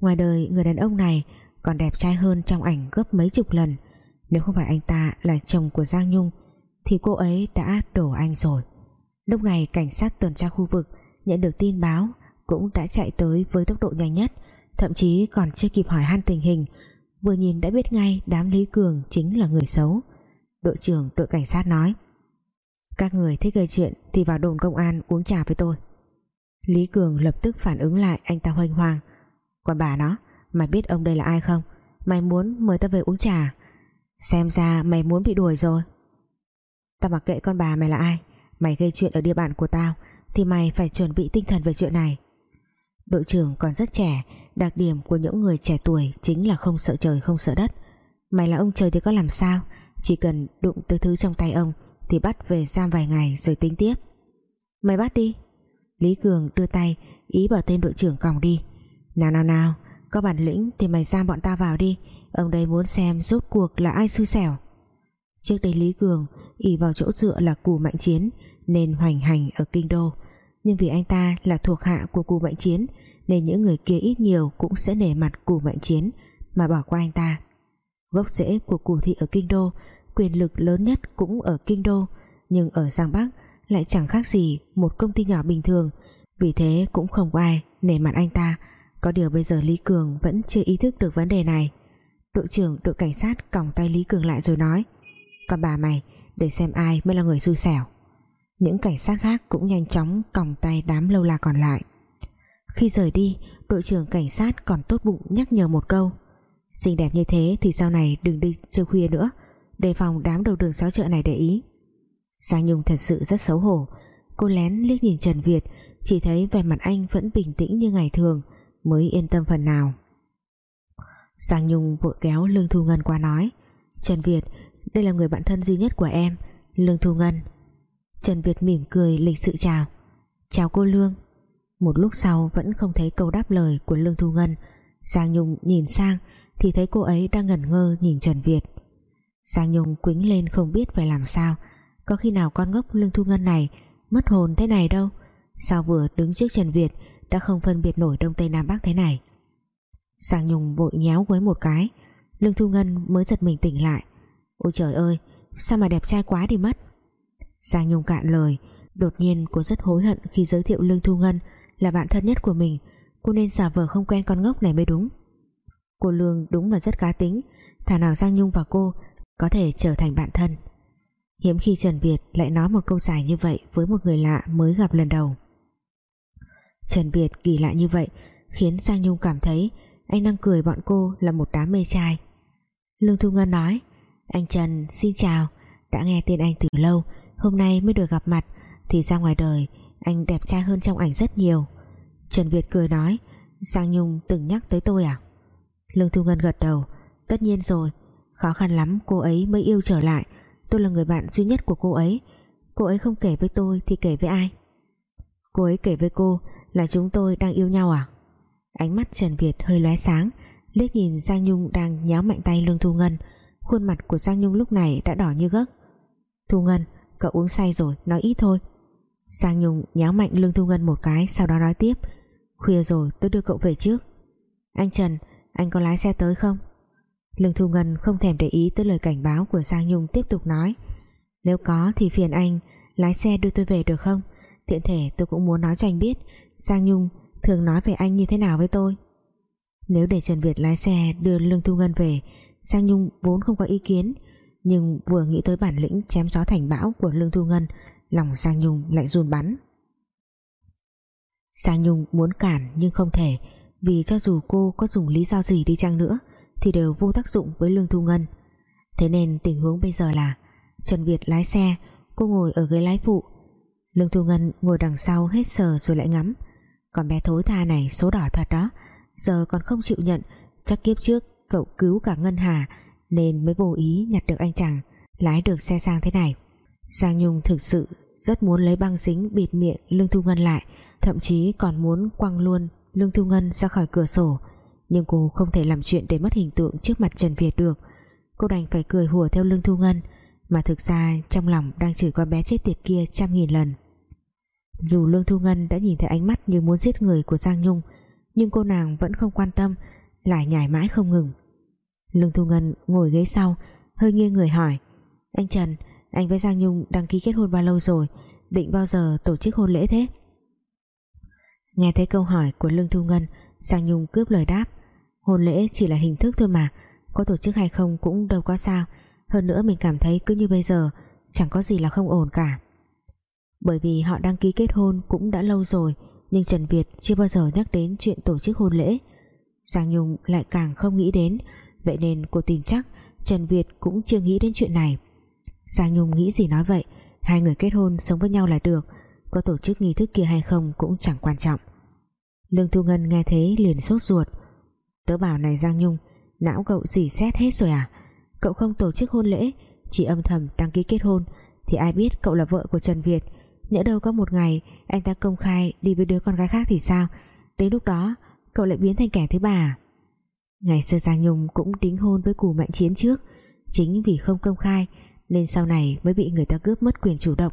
Ngoài đời, người đàn ông này còn đẹp trai hơn trong ảnh gấp mấy chục lần. Nếu không phải anh ta là chồng của Giang Nhung, Thì cô ấy đã đổ anh rồi. Lúc này, cảnh sát tuần tra khu vực Nhận được tin báo cũng đã chạy tới với tốc độ nhanh nhất, thậm chí còn chưa kịp hỏi han tình hình, vừa nhìn đã biết ngay đám Lý Cường chính là người xấu. Đội trưởng đội cảnh sát nói, các người thích gây chuyện thì vào đồn công an uống trà với tôi. Lý Cường lập tức phản ứng lại, anh ta hoanh hoang còn bà nó mày biết ông đây là ai không? Mày muốn mời tao về uống trà. Xem ra mày muốn bị đuổi rồi. Tao mặc kệ con bà mày là ai. Mày gây chuyện ở địa bàn của tao, thì mày phải chuẩn bị tinh thần về chuyện này. Đội trưởng còn rất trẻ, đặc điểm của những người trẻ tuổi chính là không sợ trời, không sợ đất. Mày là ông trời thì có làm sao? Chỉ cần đụng tới thứ trong tay ông, thì bắt về giam vài ngày rồi tính tiếp. Mày bắt đi. Lý Cường đưa tay, ý bảo tên đội trưởng còng đi nào nào nào, có bản lĩnh thì mày giam bọn ta vào đi. Ông đây muốn xem rốt cuộc là ai xui xẻo. Trước đây Lý Cường ỉ vào chỗ dựa là cù mạnh chiến, nên hoành hành ở kinh đô. Nhưng vì anh ta là thuộc hạ của cù mạnh chiến, nên những người kia ít nhiều cũng sẽ nể mặt cù mạnh chiến mà bỏ qua anh ta. Gốc rễ của cù thị ở kinh đô, quyền lực lớn nhất cũng ở kinh đô, nhưng ở Giang Bắc lại chẳng khác gì một công ty nhỏ bình thường. Vì thế cũng không có ai nể mặt anh ta có điều bây giờ Lý Cường vẫn chưa ý thức được vấn đề này. Đội trưởng, đội cảnh sát còng tay Lý Cường lại rồi nói, còn bà mày, để xem ai mới là người xui xẻo. Những cảnh sát khác cũng nhanh chóng còng tay đám lâu la còn lại. Khi rời đi, đội trưởng cảnh sát còn tốt bụng nhắc nhở một câu, xinh đẹp như thế thì sau này đừng đi chơi khuya nữa, đề phòng đám đầu đường xáo chợ này để ý. Giang Nhung thật sự rất xấu hổ. Cô lén liếc nhìn Trần Việt, chỉ thấy vẻ mặt anh vẫn bình tĩnh như ngày thường mới yên tâm phần nào. Giang Nhung vội kéo Lương Thu Ngân qua nói, Trần Việt, đây là người bạn thân duy nhất của em. Lương Thu Ngân, Trần Việt mỉm cười lịch sự chào Chào cô Lương. Một lúc sau vẫn không thấy câu đáp lời của Lương Thu Ngân, Giang Nhung nhìn sang Thì thấy cô ấy đang ngẩn ngơ nhìn Trần Việt. Giang Nhung quính lên không biết phải làm sao, Có khi nào con ngốc Lương Thu Ngân này Mất hồn thế này đâu. Sao vừa đứng trước Trần Việt đã không phân biệt nổi Đông Tây Nam Bắc thế này. Giang Nhung vội nhéo với một cái. Lương Thu Ngân mới giật mình tỉnh lại. Ôi trời ơi, Sao mà đẹp trai quá đi mất. Giang Nhung cạn lời. Đột nhiên cô rất hối hận khi giới thiệu Lương Thu Ngân Là bạn thân nhất của mình. Cô nên giả vờ không quen con ngốc này mới đúng. Cô Lương đúng là rất cá tính. Thảo nào Giang Nhung và cô Có thể trở thành bạn thân. Hiếm khi Trần Việt lại nói một câu dài như vậy Với một người lạ mới gặp lần đầu. Trần Việt kỳ lạ như vậy, Khiến Giang Nhung cảm thấy Anh đang cười bọn cô là một đám mê trai. Lương Thu Ngân nói, Anh Trần, xin chào. Đã nghe tên anh từ lâu, Hôm nay mới được gặp mặt. Thì ra ngoài đời, anh đẹp trai hơn trong ảnh rất nhiều. Trần Việt cười nói, Giang Nhung từng nhắc tới tôi à? Lương Thu Ngân gật đầu, Tất nhiên rồi. Khó khăn lắm, cô ấy mới yêu trở lại. Tôi là người bạn duy nhất của cô ấy. Cô ấy không kể với tôi thì kể với ai? Cô ấy kể với cô là chúng tôi đang yêu nhau à? Ánh mắt Trần Việt hơi lóe sáng, liếc nhìn Giang Nhung đang nhéo mạnh tay Lương Thu Ngân. Khuôn mặt của Giang Nhung lúc này đã đỏ như gấc. Thu Ngân, cậu uống say rồi, nói ít thôi. Giang Nhung nhéo mạnh Lương Thu Ngân một cái, sau đó nói tiếp. Khuya rồi, tôi đưa cậu về trước. Anh Trần, anh có lái xe tới không? Lương Thu Ngân không thèm để ý tới lời cảnh báo của Giang Nhung tiếp tục nói. Nếu có thì phiền anh, lái xe đưa tôi về được không? Tiện thể tôi cũng muốn nói cho anh biết Giang Nhung thường nói về anh như thế nào với tôi? Nếu để Trần Việt lái xe đưa Lương Thu Ngân về, Giang Nhung vốn không có ý kiến, nhưng vừa nghĩ tới bản lĩnh chém gió thành bão của Lương Thu Ngân, lòng Giang Nhung lại run bắn. Giang Nhung muốn cản nhưng không thể, vì cho dù cô có dùng lý do gì đi chăng nữa, thì đều vô tác dụng với Lương Thu Ngân. Thế nên tình huống bây giờ là, Trần Việt lái xe, cô ngồi ở ghế lái phụ. Lương Thu Ngân ngồi đằng sau hết sờ rồi lại ngắm còn bé thối tha này số đỏ thật đó. Giờ còn không chịu nhận, chắc kiếp trước cậu cứu cả Ngân Hà nên mới vô ý nhặt được anh chàng, lái được xe sang thế này. Giang Nhung thực sự rất muốn lấy băng dính bịt miệng Lương Thu Ngân lại, thậm chí còn muốn quăng luôn Lương Thu Ngân ra khỏi cửa sổ. Nhưng cô không thể làm chuyện để mất hình tượng trước mặt Trần Việt được. Cô đành phải cười hùa theo Lương Thu Ngân, mà thực ra trong lòng đang chửi con bé chết tiệt kia trăm nghìn lần dù Lương Thu Ngân đã nhìn thấy ánh mắt như muốn giết người của Giang Nhung, nhưng cô nàng vẫn không quan tâm, lại nhảy mãi không ngừng. Lương Thu Ngân ngồi ghế sau, hơi nghiêng người hỏi, anh Trần, anh với Giang Nhung đăng ký kết hôn bao lâu rồi? Định bao giờ tổ chức hôn lễ thế? Nghe thấy câu hỏi của Lương Thu Ngân, Giang Nhung cướp lời đáp, Hôn lễ chỉ là hình thức thôi mà, Có tổ chức hay không cũng đâu có sao. Hơn nữa mình cảm thấy cứ như bây giờ, Chẳng có gì là không ổn cả. Bởi vì họ đăng ký kết hôn cũng đã lâu rồi, Nhưng Trần Việt chưa bao giờ nhắc đến chuyện tổ chức hôn lễ. Giang Nhung lại càng không nghĩ đến, Vậy nên cô tin chắc Trần Việt cũng chưa nghĩ đến chuyện này. Giang Nhung nghĩ gì nói vậy, Hai người kết hôn sống với nhau là được, Có tổ chức nghi thức kia hay không cũng chẳng quan trọng. Lương Thu Ngân nghe thế liền sốt ruột. Tớ bảo này Giang Nhung, Não cậu dỉ xét hết rồi à? Cậu không tổ chức hôn lễ, Chỉ âm thầm đăng ký kết hôn, Thì ai biết cậu là vợ của Trần Việt Nhỡ đâu có một ngày, anh ta công khai đi với đứa con gái khác thì sao? Đến lúc đó, cậu lại biến thành kẻ thứ ba? À? Ngày xưa Giang Nhung cũng đính hôn với cù mạnh chiến trước. Chính vì không công khai, Nên sau này mới bị người ta cướp mất quyền chủ động,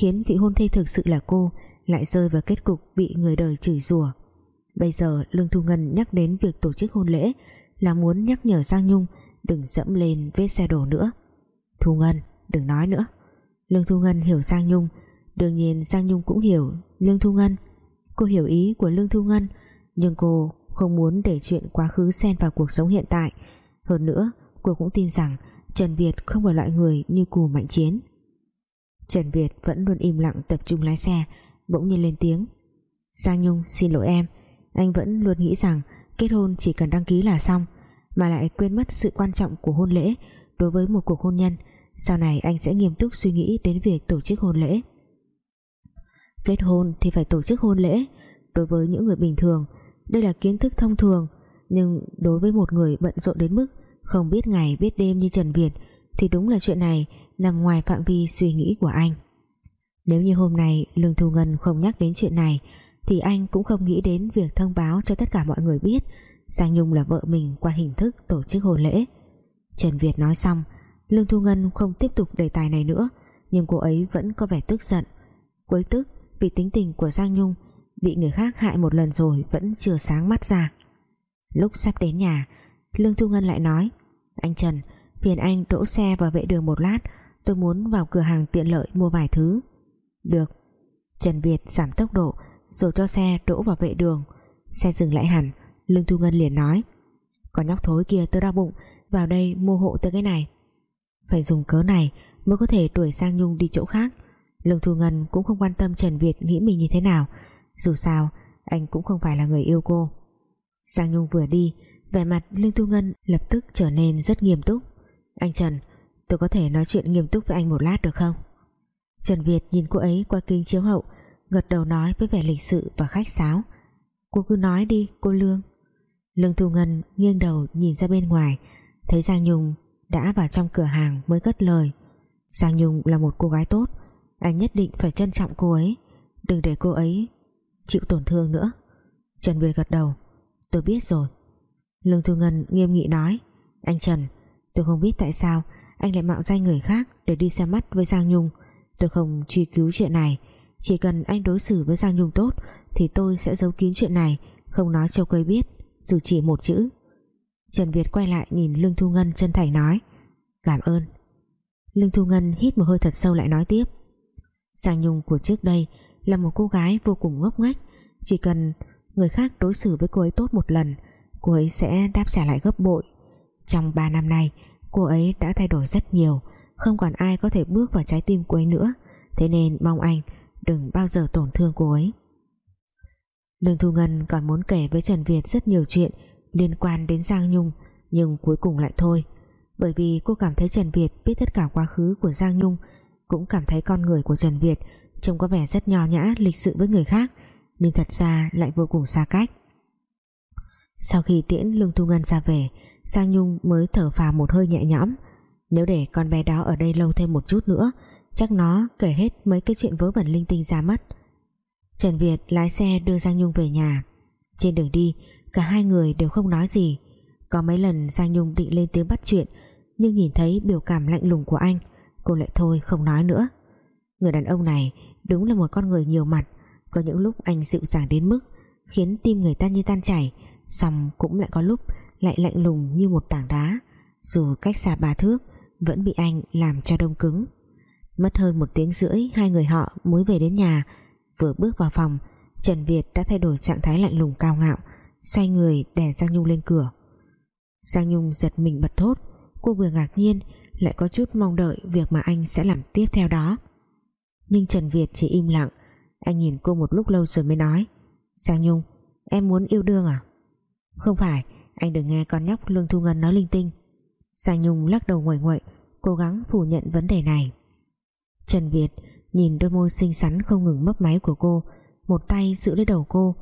Khiến vị hôn thê thực sự là cô Lại rơi vào kết cục bị người đời chửi rủa. Bây giờ, Lương Thu Ngân nhắc đến việc tổ chức hôn lễ Là muốn nhắc nhở Giang Nhung Đừng dẫm lên vết xe đổ nữa. Thu Ngân, đừng nói nữa. Lương Thu Ngân hiểu Giang Nhung Đương nhiên Giang Nhung cũng hiểu Lương Thu Ngân. Cô hiểu ý của Lương Thu Ngân, Nhưng cô không muốn để chuyện quá khứ xen vào cuộc sống hiện tại. Hơn nữa, cô cũng tin rằng Trần Việt không phải loại người như cù mạnh chiến. Trần Việt vẫn luôn im lặng tập trung lái xe, bỗng nhiên lên tiếng. Giang Nhung, xin lỗi em. Anh vẫn luôn nghĩ rằng kết hôn chỉ cần đăng ký là xong, mà lại quên mất sự quan trọng của hôn lễ. Đối với một cuộc hôn nhân, sau này anh sẽ nghiêm túc suy nghĩ đến việc tổ chức hôn lễ kết hôn thì phải tổ chức hôn lễ. Đối với những người bình thường, đây là kiến thức thông thường, nhưng đối với một người bận rộn đến mức không biết ngày biết đêm như Trần Việt thì đúng là chuyện này nằm ngoài phạm vi suy nghĩ của anh. Nếu như hôm nay Lương Thu Ngân không nhắc đến chuyện này, thì anh cũng không nghĩ đến việc thông báo cho tất cả mọi người biết Giang Nhung là vợ mình qua hình thức tổ chức hôn lễ. Trần Việt nói xong, Lương Thu Ngân không tiếp tục đề tài này nữa, nhưng cô ấy vẫn có vẻ tức giận. Cuối tức vì tính tình của Giang Nhung, bị người khác hại một lần rồi vẫn chưa sáng mắt ra. Lúc sắp đến nhà, Lương Thu Ngân lại nói, anh Trần, phiền anh đỗ xe vào vệ đường một lát, tôi muốn vào cửa hàng tiện lợi mua vài thứ. Được. Trần Việt giảm tốc độ, rồi cho xe đỗ vào vệ đường. Xe dừng lại hẳn, Lương Thu Ngân liền nói con nhóc thối kia tôi đau bụng, vào đây mua hộ tôi cái này. Phải dùng cớ này mới có thể đuổi sang Nhung đi chỗ khác. Lương Thu Ngân cũng không quan tâm Trần Việt nghĩ mình như thế nào. Dù sao, anh cũng không phải là người yêu cô. Giang Nhung vừa đi, vẻ mặt Lương Thu Ngân lập tức trở nên rất nghiêm túc. Anh Trần, tôi có thể nói chuyện nghiêm túc với anh một lát được không? Trần Việt nhìn cô ấy qua kính chiếu hậu, gật đầu nói với vẻ lịch sự và khách sáo. Cô cứ nói đi, cô Lương. Lương Thu Ngân nghiêng đầu nhìn ra bên ngoài, thấy Giang Nhung đã vào trong cửa hàng mới cất lời. Giang Nhung là một cô gái tốt anh nhất định phải trân trọng cô ấy. Đừng để cô ấy chịu tổn thương nữa. Trần Việt gật đầu. Tôi biết rồi. Lương Thu Ngân nghiêm nghị nói. Anh Trần, tôi không biết tại sao anh lại mạo danh người khác để đi xem mắt với Giang Nhung. Tôi không truy cứu chuyện này. Chỉ cần anh đối xử với Giang Nhung tốt thì tôi sẽ giấu kín chuyện này, không nói cho cô ấy biết, dù chỉ một chữ. Trần Việt quay lại nhìn Lương Thu Ngân chân thành nói. Cảm ơn. Lương Thu Ngân hít một hơi thật sâu lại nói tiếp. Giang Nhung của trước đây là một cô gái vô cùng ngốc nghếch. Chỉ cần người khác đối xử với cô ấy tốt một lần, cô ấy sẽ đáp trả lại gấp bội. Trong 3 năm nay, cô ấy đã thay đổi rất nhiều, không còn ai có thể bước vào trái tim cô ấy nữa. Thế nên mong anh đừng bao giờ tổn thương cô ấy. Lương Thu Ngân còn muốn kể với Trần Việt rất nhiều chuyện liên quan đến Giang Nhung, nhưng cuối cùng lại thôi. Bởi vì cô cảm thấy Trần Việt biết tất cả quá khứ của Giang Nhung cũng cảm thấy con người của Trần Việt trông có vẻ rất nho nhã, lịch sự với người khác, nhưng thật ra lại vô cùng xa cách. Sau khi tiễn, Lương Thu Ngân ra về, Giang Nhung mới thở phào một hơi nhẹ nhõm. Nếu để con bé đó ở đây lâu thêm một chút nữa, chắc nó kể hết mấy cái chuyện vớ vẩn linh tinh ra mất. Trần Việt lái xe đưa Giang Nhung về nhà. Trên đường đi, cả hai người đều không nói gì. Có mấy lần Giang Nhung định lên tiếng bắt chuyện, nhưng nhìn thấy biểu cảm lạnh lùng của anh cô lại thôi, không nói nữa. Người đàn ông này đúng là một con người nhiều mặt, có những lúc anh dịu dàng đến mức khiến tim người ta như tan chảy, xong cũng lại có lúc lại lạnh lùng như một tảng đá. Dù cách xa ba thước, vẫn bị anh làm cho đông cứng. Mất hơn một tiếng rưỡi, hai người họ mới về đến nhà. Vừa bước vào phòng, Trần Việt đã thay đổi trạng thái lạnh lùng cao ngạo, xoay người đè Giang Nhung lên cửa. Giang Nhung giật mình bật thốt. Cô vừa ngạc nhiên lại có chút mong đợi việc mà anh sẽ làm tiếp theo đó. Nhưng Trần Việt chỉ im lặng, anh nhìn cô một lúc lâu rồi mới nói, Giang Nhung, em muốn yêu đương à? Không phải, anh đừng nghe con nhóc Lương Thu Ngân nói linh tinh. Giang Nhung lắc đầu nguội nguội, cố gắng phủ nhận vấn đề này. Trần Việt nhìn đôi môi xinh xắn không ngừng mấp máy của cô, một tay giữ lấy đầu cô,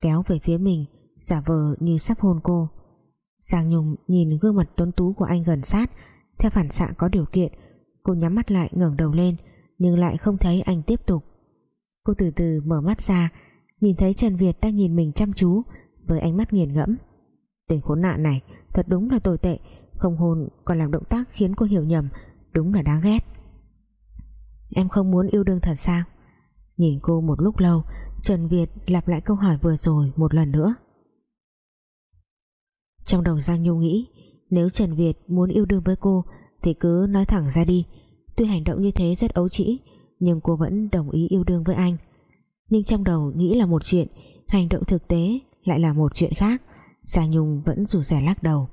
kéo về phía mình, giả vờ như sắp hôn cô. Giang Nhung nhìn gương mặt tuấn tú của anh gần sát theo phản xạ có điều kiện, cô nhắm mắt lại ngẩng đầu lên, nhưng lại không thấy anh tiếp tục. Cô từ từ mở mắt ra, nhìn thấy Trần Việt đang nhìn mình chăm chú với ánh mắt nghiền ngẫm. Tình khốn nạn này thật đúng là tồi tệ, không hôn còn làm động tác khiến cô hiểu nhầm, đúng là đáng ghét. Em không muốn yêu đương thật sao? Nhìn cô một lúc lâu, Trần Việt lặp lại câu hỏi vừa rồi một lần nữa. Trong đầu Giang Nhu nghĩ nếu Trần Việt muốn yêu đương với cô, thì cứ nói thẳng ra đi. Tuy hành động như thế rất ấu trĩ, nhưng cô vẫn đồng ý yêu đương với anh. Nhưng trong đầu nghĩ là một chuyện, hành động thực tế lại là một chuyện khác. Giang Nhung vẫn rủ rẻ lắc đầu.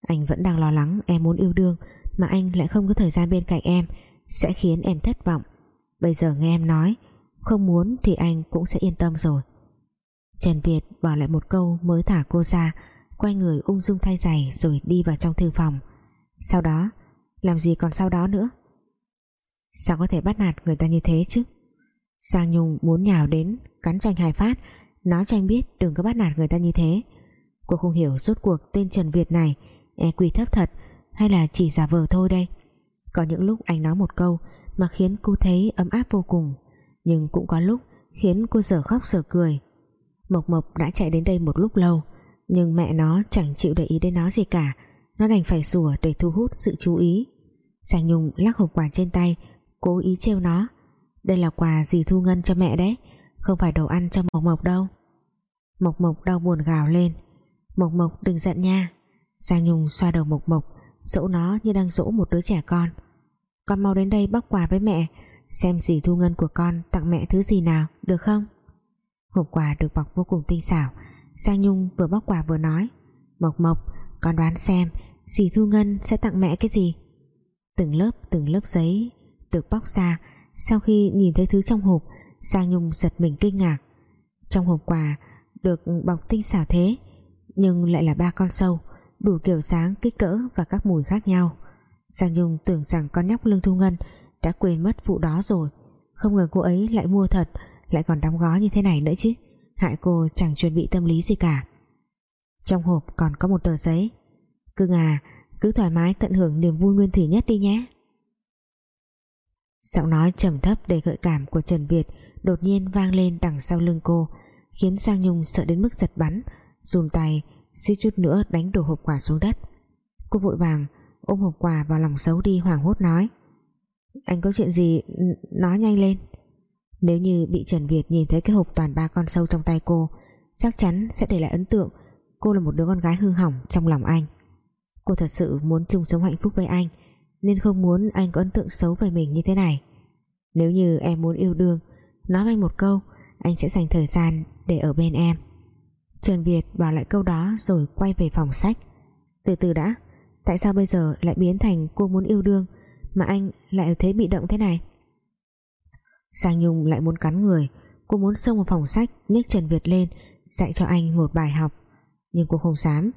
Anh vẫn đang lo lắng em muốn yêu đương, mà anh lại không có thời gian bên cạnh em, sẽ khiến em thất vọng. Bây giờ nghe em nói, không muốn thì anh cũng sẽ yên tâm rồi. Trần Việt bỏ lại một câu mới thả cô ra quay người ung dung thay giày rồi đi vào trong thư phòng. Sau đó, làm gì còn sau đó nữa? Sao có thể bắt nạt người ta như thế chứ? Giang Nhung muốn nhào đến, cắn tranh hai phát. Nói cho anh biết đừng có bắt nạt người ta như thế. Cô không hiểu rốt cuộc tên Trần Việt này e quỳ thấp thật hay là chỉ giả vờ thôi đây. Có những lúc anh nói một câu mà khiến cô thấy ấm áp vô cùng, nhưng cũng có lúc khiến cô dở khóc dở cười. Mộc Mộc đã chạy đến đây một lúc lâu nhưng mẹ nó chẳng chịu để ý đến nó gì cả. Nó đành phải sủa để thu hút sự chú ý. Giang Nhung lắc hộp quà trên tay, cố ý trêu nó. Đây là quà dì Thu Ngân cho mẹ đấy? Không phải đồ ăn cho Mộc Mộc đâu. Mộc Mộc đau buồn gào lên. Mộc Mộc đừng giận nha. Giang Nhung xoa đầu Mộc Mộc, dỗ nó như đang dỗ một đứa trẻ con. Con mau đến đây bóc quà với mẹ, xem dì Thu Ngân của con tặng mẹ thứ gì nào, được không? Hộp quà được bọc vô cùng tinh xảo Giang Nhung vừa bóc quà vừa nói, Mộc Mộc, con đoán xem, dì Thu Ngân sẽ tặng mẹ cái gì? Từng lớp từng lớp giấy được bóc ra. Sau khi nhìn thấy thứ trong hộp, Giang Nhung giật mình kinh ngạc. Trong hộp quà được bọc tinh xảo thế, nhưng lại là ba con sâu, đủ kiểu sáng kích cỡ và các mùi khác nhau. Giang Nhung tưởng rằng con nhóc Lương Thu Ngân đã quên mất vụ đó rồi. Không ngờ cô ấy lại mua thật, lại còn đóng gói như thế này nữa chứ hại cô chẳng chuẩn bị tâm lý gì cả. Trong hộp còn có một tờ giấy. Cưng à cứ thoải mái tận hưởng niềm vui nguyên thủy nhất đi nhé. Giọng nói trầm thấp đầy gợi cảm của Trần Việt đột nhiên vang lên đằng sau lưng cô, khiến Giang Nhung sợ đến mức giật bắn dùng tay, suýt chút nữa đánh đổ hộp quà xuống đất. Cô vội vàng ôm hộp quà vào lòng xấu đi hoảng hốt nói, anh có chuyện gì nói nhanh lên nếu như bị Trần Việt nhìn thấy cái hộp toàn ba con sâu trong tay cô, chắc chắn sẽ để lại ấn tượng. Cô là một đứa con gái hư hỏng trong lòng anh. Cô thật sự muốn chung sống hạnh phúc với anh, nên không muốn anh có ấn tượng xấu về mình như thế này. Nếu như em muốn yêu đương, nói với anh một câu, anh sẽ dành thời gian để ở bên em. Trần Việt bảo lại câu đó rồi quay về phòng sách. Từ từ đã, tại sao bây giờ lại biến thành cô muốn yêu đương mà anh lại thấy bị động thế này? Giang Nhung lại muốn cắn người. Cô muốn xông vào phòng sách nhấc Trần Việt lên, dạy cho anh một bài học. Nhưng cô không dám.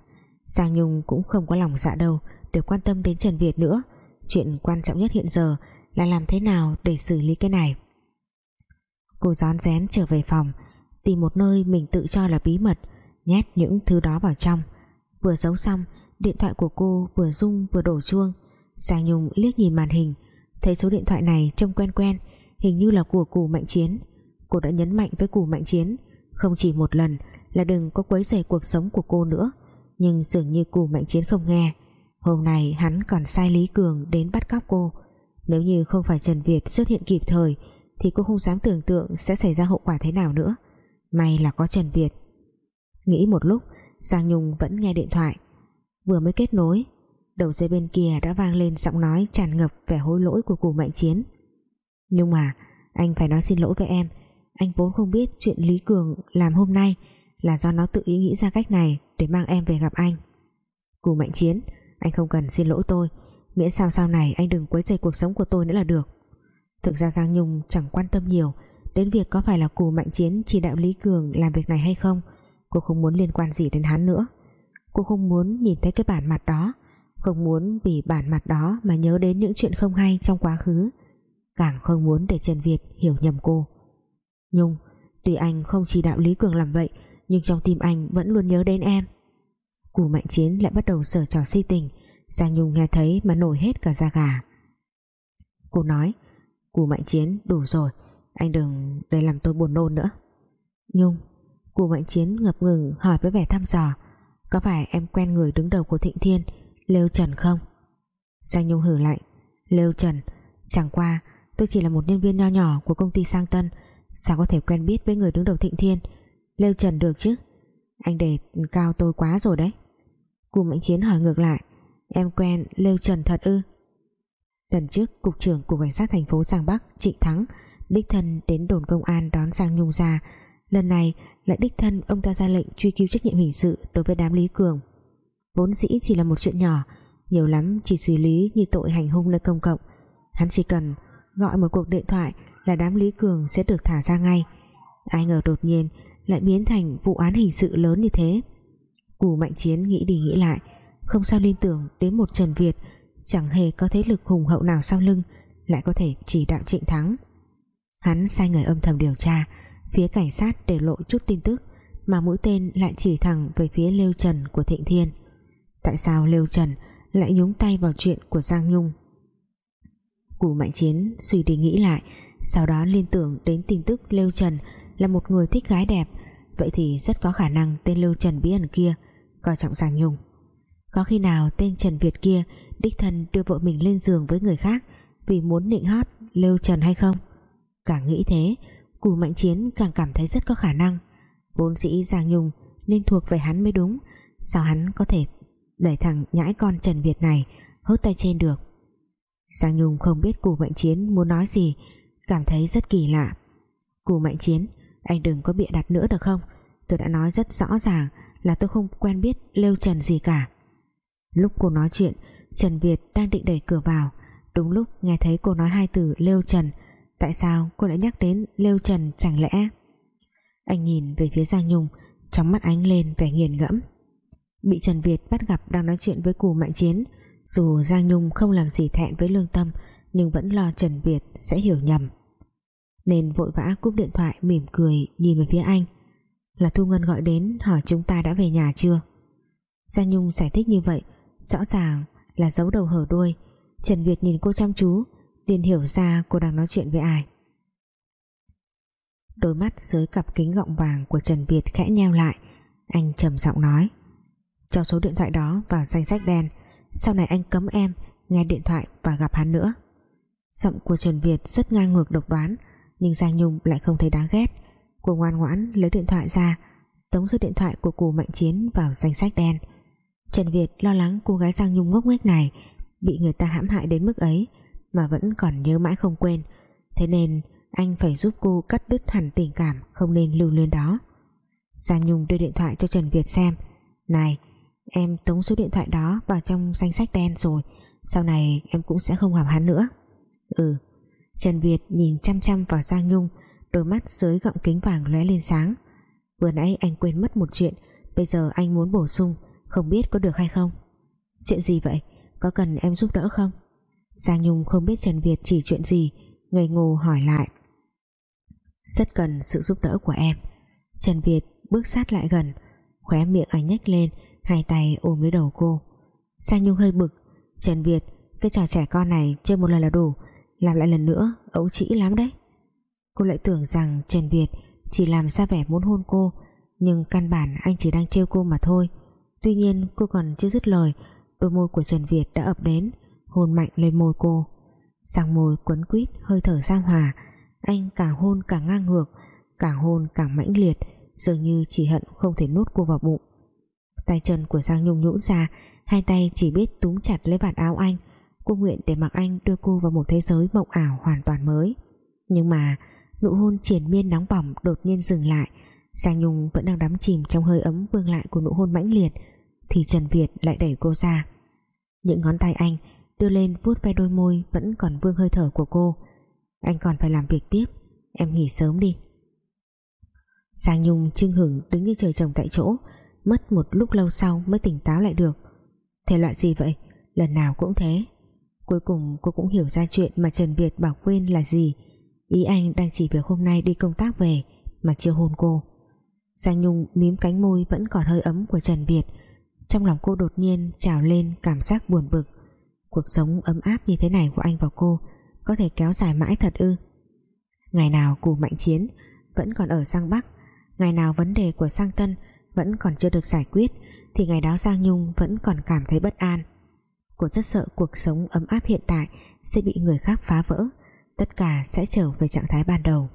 Giang Nhung cũng không có lòng dạ đâu để quan tâm đến Trần Việt nữa. Chuyện quan trọng nhất hiện giờ là làm thế nào để xử lý cái này. Cô rón rén trở về phòng, tìm một nơi mình tự cho là bí mật, nhét những thứ đó vào trong. Vừa giấu xong, điện thoại của cô vừa rung vừa đổ chuông. Giang Nhung liếc nhìn màn hình, thấy số điện thoại này trông quen quen hình như là của cù mạnh chiến. Cô đã nhấn mạnh với cù mạnh chiến, không chỉ một lần là đừng có quấy rầy cuộc sống của cô nữa. Nhưng dường như cù mạnh chiến không nghe. Hôm nay hắn còn sai Lý Cường đến bắt cóc cô. Nếu như không phải Trần Việt xuất hiện kịp thời, thì cô không dám tưởng tượng sẽ xảy ra hậu quả thế nào nữa. May là có Trần Việt. Nghĩ một lúc, Giang Nhung vẫn nghe điện thoại. Vừa mới kết nối, đầu dây bên kia đã vang lên giọng nói tràn ngập vẻ hối lỗi của cù mạnh chiến nhưng mà, anh phải nói xin lỗi với em. Anh vốn không biết chuyện Lý Cường làm hôm nay Là do nó tự ý nghĩ ra cách này Để mang em về gặp anh. Cù Mạnh Chiến, Anh không cần xin lỗi tôi. Miễn sao sau này anh đừng quấy rầy cuộc sống của tôi nữa là được. Thực ra Giang Nhung chẳng quan tâm nhiều Đến việc có phải là Cù Mạnh Chiến Chỉ đạo Lý Cường làm việc này hay không. Cô không muốn liên quan gì đến hắn nữa. Cô không muốn nhìn thấy cái bản mặt đó. Không muốn vì bản mặt đó Mà nhớ đến những chuyện không hay trong quá khứ. Càng không muốn để Trần Việt hiểu nhầm cô. Nhung, Tuy anh không chỉ đạo Lý Cường làm vậy, Nhưng trong tim anh vẫn luôn nhớ đến em. Cù Mạnh Chiến lại bắt đầu sở trò si tình, Giang Nhung nghe thấy mà nổi hết cả da gà. Cô nói, Cù Mạnh Chiến, đủ rồi, Anh đừng để làm tôi buồn nôn nữa. Nhung, Cù Mạnh Chiến ngập ngừng hỏi với vẻ thăm dò, Có phải em quen người đứng đầu của Thịnh Thiên, Lêu Trần không? Giang Nhung hử lạnh, Lêu Trần, Chẳng qua tôi chỉ là một nhân viên nho nhỏ của công ty Sang Tân. Sao có thể quen biết với người đứng đầu Thịnh Thiên? Lêu Trần được chứ? Anh đề cao tôi quá rồi đấy. Cù Mạnh Chiến hỏi ngược lại. Em quen Lêu Trần thật ư? Lần trước, Cục trưởng Cục Cảnh sát thành phố Giang Bắc, Trịnh Thắng, Đích thân đến đồn công an đón Giang Nhung ra. Lần này lại đích thân ông ta ra lệnh truy cứu trách nhiệm hình sự đối với đám Lý Cường. Vốn dĩ chỉ là một chuyện nhỏ, Nhiều lắm chỉ xử lý như tội hành hung nơi công cộng. Hắn chỉ cần gọi một cuộc điện thoại là đám Lý Cường sẽ được thả ra ngay. Ai ngờ đột nhiên lại biến thành vụ án hình sự lớn như thế. Cù Mạnh Chiến nghĩ đi nghĩ lại, Không sao liên tưởng đến một Trần Việt, Chẳng hề có thế lực hùng hậu nào sau lưng, Lại có thể chỉ đạo trịnh thắng. Hắn sai người âm thầm điều tra, Phía cảnh sát để lộ chút tin tức, Mà mũi tên lại chỉ thẳng về phía Lêu Trần của Thịnh Thiên. Tại sao Lêu Trần lại nhúng tay vào chuyện của Giang Nhung? Cù Mạnh Chiến suy đi nghĩ lại, Sau đó liên tưởng đến tin tức Lêu Trần Là một người thích gái đẹp. Vậy thì rất có khả năng tên Lêu Trần bí ẩn kia Coi trọng Giang Nhung. Có khi nào tên Trần Việt kia Đích thân đưa vợ mình lên giường với người khác Vì muốn nịnh hót Lêu Trần hay không? Càng nghĩ thế, Cù Mạnh Chiến càng cảm thấy rất có khả năng. Vốn dĩ Giang Nhung Nên thuộc về hắn mới đúng. Sao hắn có thể đẩy thằng nhãi con Trần Việt này Hớt tay trên được? Giang Nhung không biết Cù Mạnh Chiến muốn nói gì, Cảm thấy rất kỳ lạ. Cù Mạnh Chiến, Anh đừng có bịa đặt nữa được không? Tôi đã nói rất rõ ràng Là tôi không quen biết Lêu Trần gì cả. Lúc cô nói chuyện, Trần Việt đang định đẩy cửa vào. Đúng lúc nghe thấy cô nói hai từ Lêu Trần, Tại sao cô lại nhắc đến Lêu Trần chẳng lẽ? Anh nhìn về phía Giang Nhung, Trong mắt ánh lên vẻ nghiền ngẫm. Bị Trần Việt bắt gặp đang nói chuyện với cù mạnh chiến dù Giang Nhung không làm gì thẹn với lương tâm, Nhưng vẫn lo Trần Việt sẽ hiểu nhầm. Nên vội vã cúp điện thoại, mỉm cười, nhìn về phía anh. Là Thu Ngân gọi đến, hỏi chúng ta đã về nhà chưa? Giang Nhung giải thích như vậy, Rõ ràng là giấu đầu hở đuôi. Trần Việt nhìn cô chăm chú, liền hiểu ra cô đang nói chuyện với ai. Đôi mắt dưới cặp kính gọng vàng của Trần Việt khẽ nheo lại. Anh trầm giọng nói, cho số điện thoại đó vào danh sách đen sau này anh cấm em, nghe điện thoại và gặp hắn nữa. Giọng của Trần Việt rất ngang ngược độc đoán, nhưng Giang Nhung lại không thấy đáng ghét. Cô ngoan ngoãn lấy điện thoại ra, tống số điện thoại của cù mạnh chiến vào danh sách đen. Trần Việt lo lắng cô gái Giang Nhung ngốc nghếch này bị người ta hãm hại đến mức ấy, mà vẫn còn nhớ mãi không quên. Thế nên, anh phải giúp cô cắt đứt hẳn tình cảm không nên lưu luyến đó. Giang Nhung đưa điện thoại cho Trần Việt xem. Này em tống số điện thoại đó vào trong danh sách đen rồi. Sau này em cũng sẽ không gặp hắn nữa. Ừ. Trần Việt nhìn chăm chăm vào Giang Nhung, đôi mắt dưới gọng kính vàng lóe lên sáng. Vừa nãy anh quên mất một chuyện, bây giờ anh muốn bổ sung, không biết có được hay không? Chuyện gì vậy? Có cần em giúp đỡ không? Giang Nhung không biết Trần Việt chỉ chuyện gì, ngây ngô hỏi lại. Rất cần sự giúp đỡ của em. Trần Việt bước sát lại gần, khóe miệng anh nhếch lên hai tay ôm lấy đầu cô. Sang Nhung hơi bực. Trần Việt, cái trò trẻ con này chơi một lần là đủ. Làm lại lần nữa, ấu trĩ lắm đấy. Cô lại tưởng rằng Trần Việt chỉ làm ra vẻ muốn hôn cô, nhưng căn bản anh chỉ đang trêu cô mà thôi. Tuy nhiên, cô còn chưa dứt lời, đôi môi của Trần Việt đã ập đến, hôn mạnh lên môi cô. Sang môi quấn quýt, hơi thở giao hòa, anh càng hôn càng ngang ngược, càng hôn càng mãnh liệt, dường như chỉ hận không thể nuốt cô vào bụng tay chân của Giang Nhung nhũn ra, hai tay chỉ biết túm chặt lấy vạt áo anh. Cô nguyện để mặc anh đưa cô vào một thế giới mộng ảo hoàn toàn mới. Nhưng mà, nụ hôn triển miên nóng bỏng đột nhiên dừng lại. Giang Nhung vẫn đang đắm chìm trong hơi ấm vương lại của nụ hôn mãnh liệt, thì Trần Việt lại đẩy cô ra. Những ngón tay anh đưa lên vuốt ve đôi môi vẫn còn vương hơi thở của cô. Anh còn phải làm việc tiếp, em nghỉ sớm đi. Giang Nhung chưng hửng đứng như trời trồng tại chỗ mất một lúc lâu sau mới tỉnh táo lại được. Thể loại gì vậy? Lần nào cũng thế. Cuối cùng cô cũng hiểu ra chuyện mà Trần Việt bảo quên là gì. Ý anh đang chỉ việc hôm nay đi công tác về mà chưa hôn cô. Giang Nhung mím cánh môi vẫn còn hơi ấm của Trần Việt. Trong lòng cô đột nhiên trào lên cảm giác buồn bực. Cuộc sống ấm áp như thế này của anh và cô có thể kéo dài mãi thật ư? Ngày nào cù mạnh chiến vẫn còn ở sang Bắc. Ngày nào vấn đề của sang Tân vẫn còn chưa được giải quyết, thì ngày đó Giang Nhung vẫn còn cảm thấy bất an. Cô rất sợ cuộc sống ấm áp hiện tại sẽ bị người khác phá vỡ, tất cả sẽ trở về trạng thái ban đầu.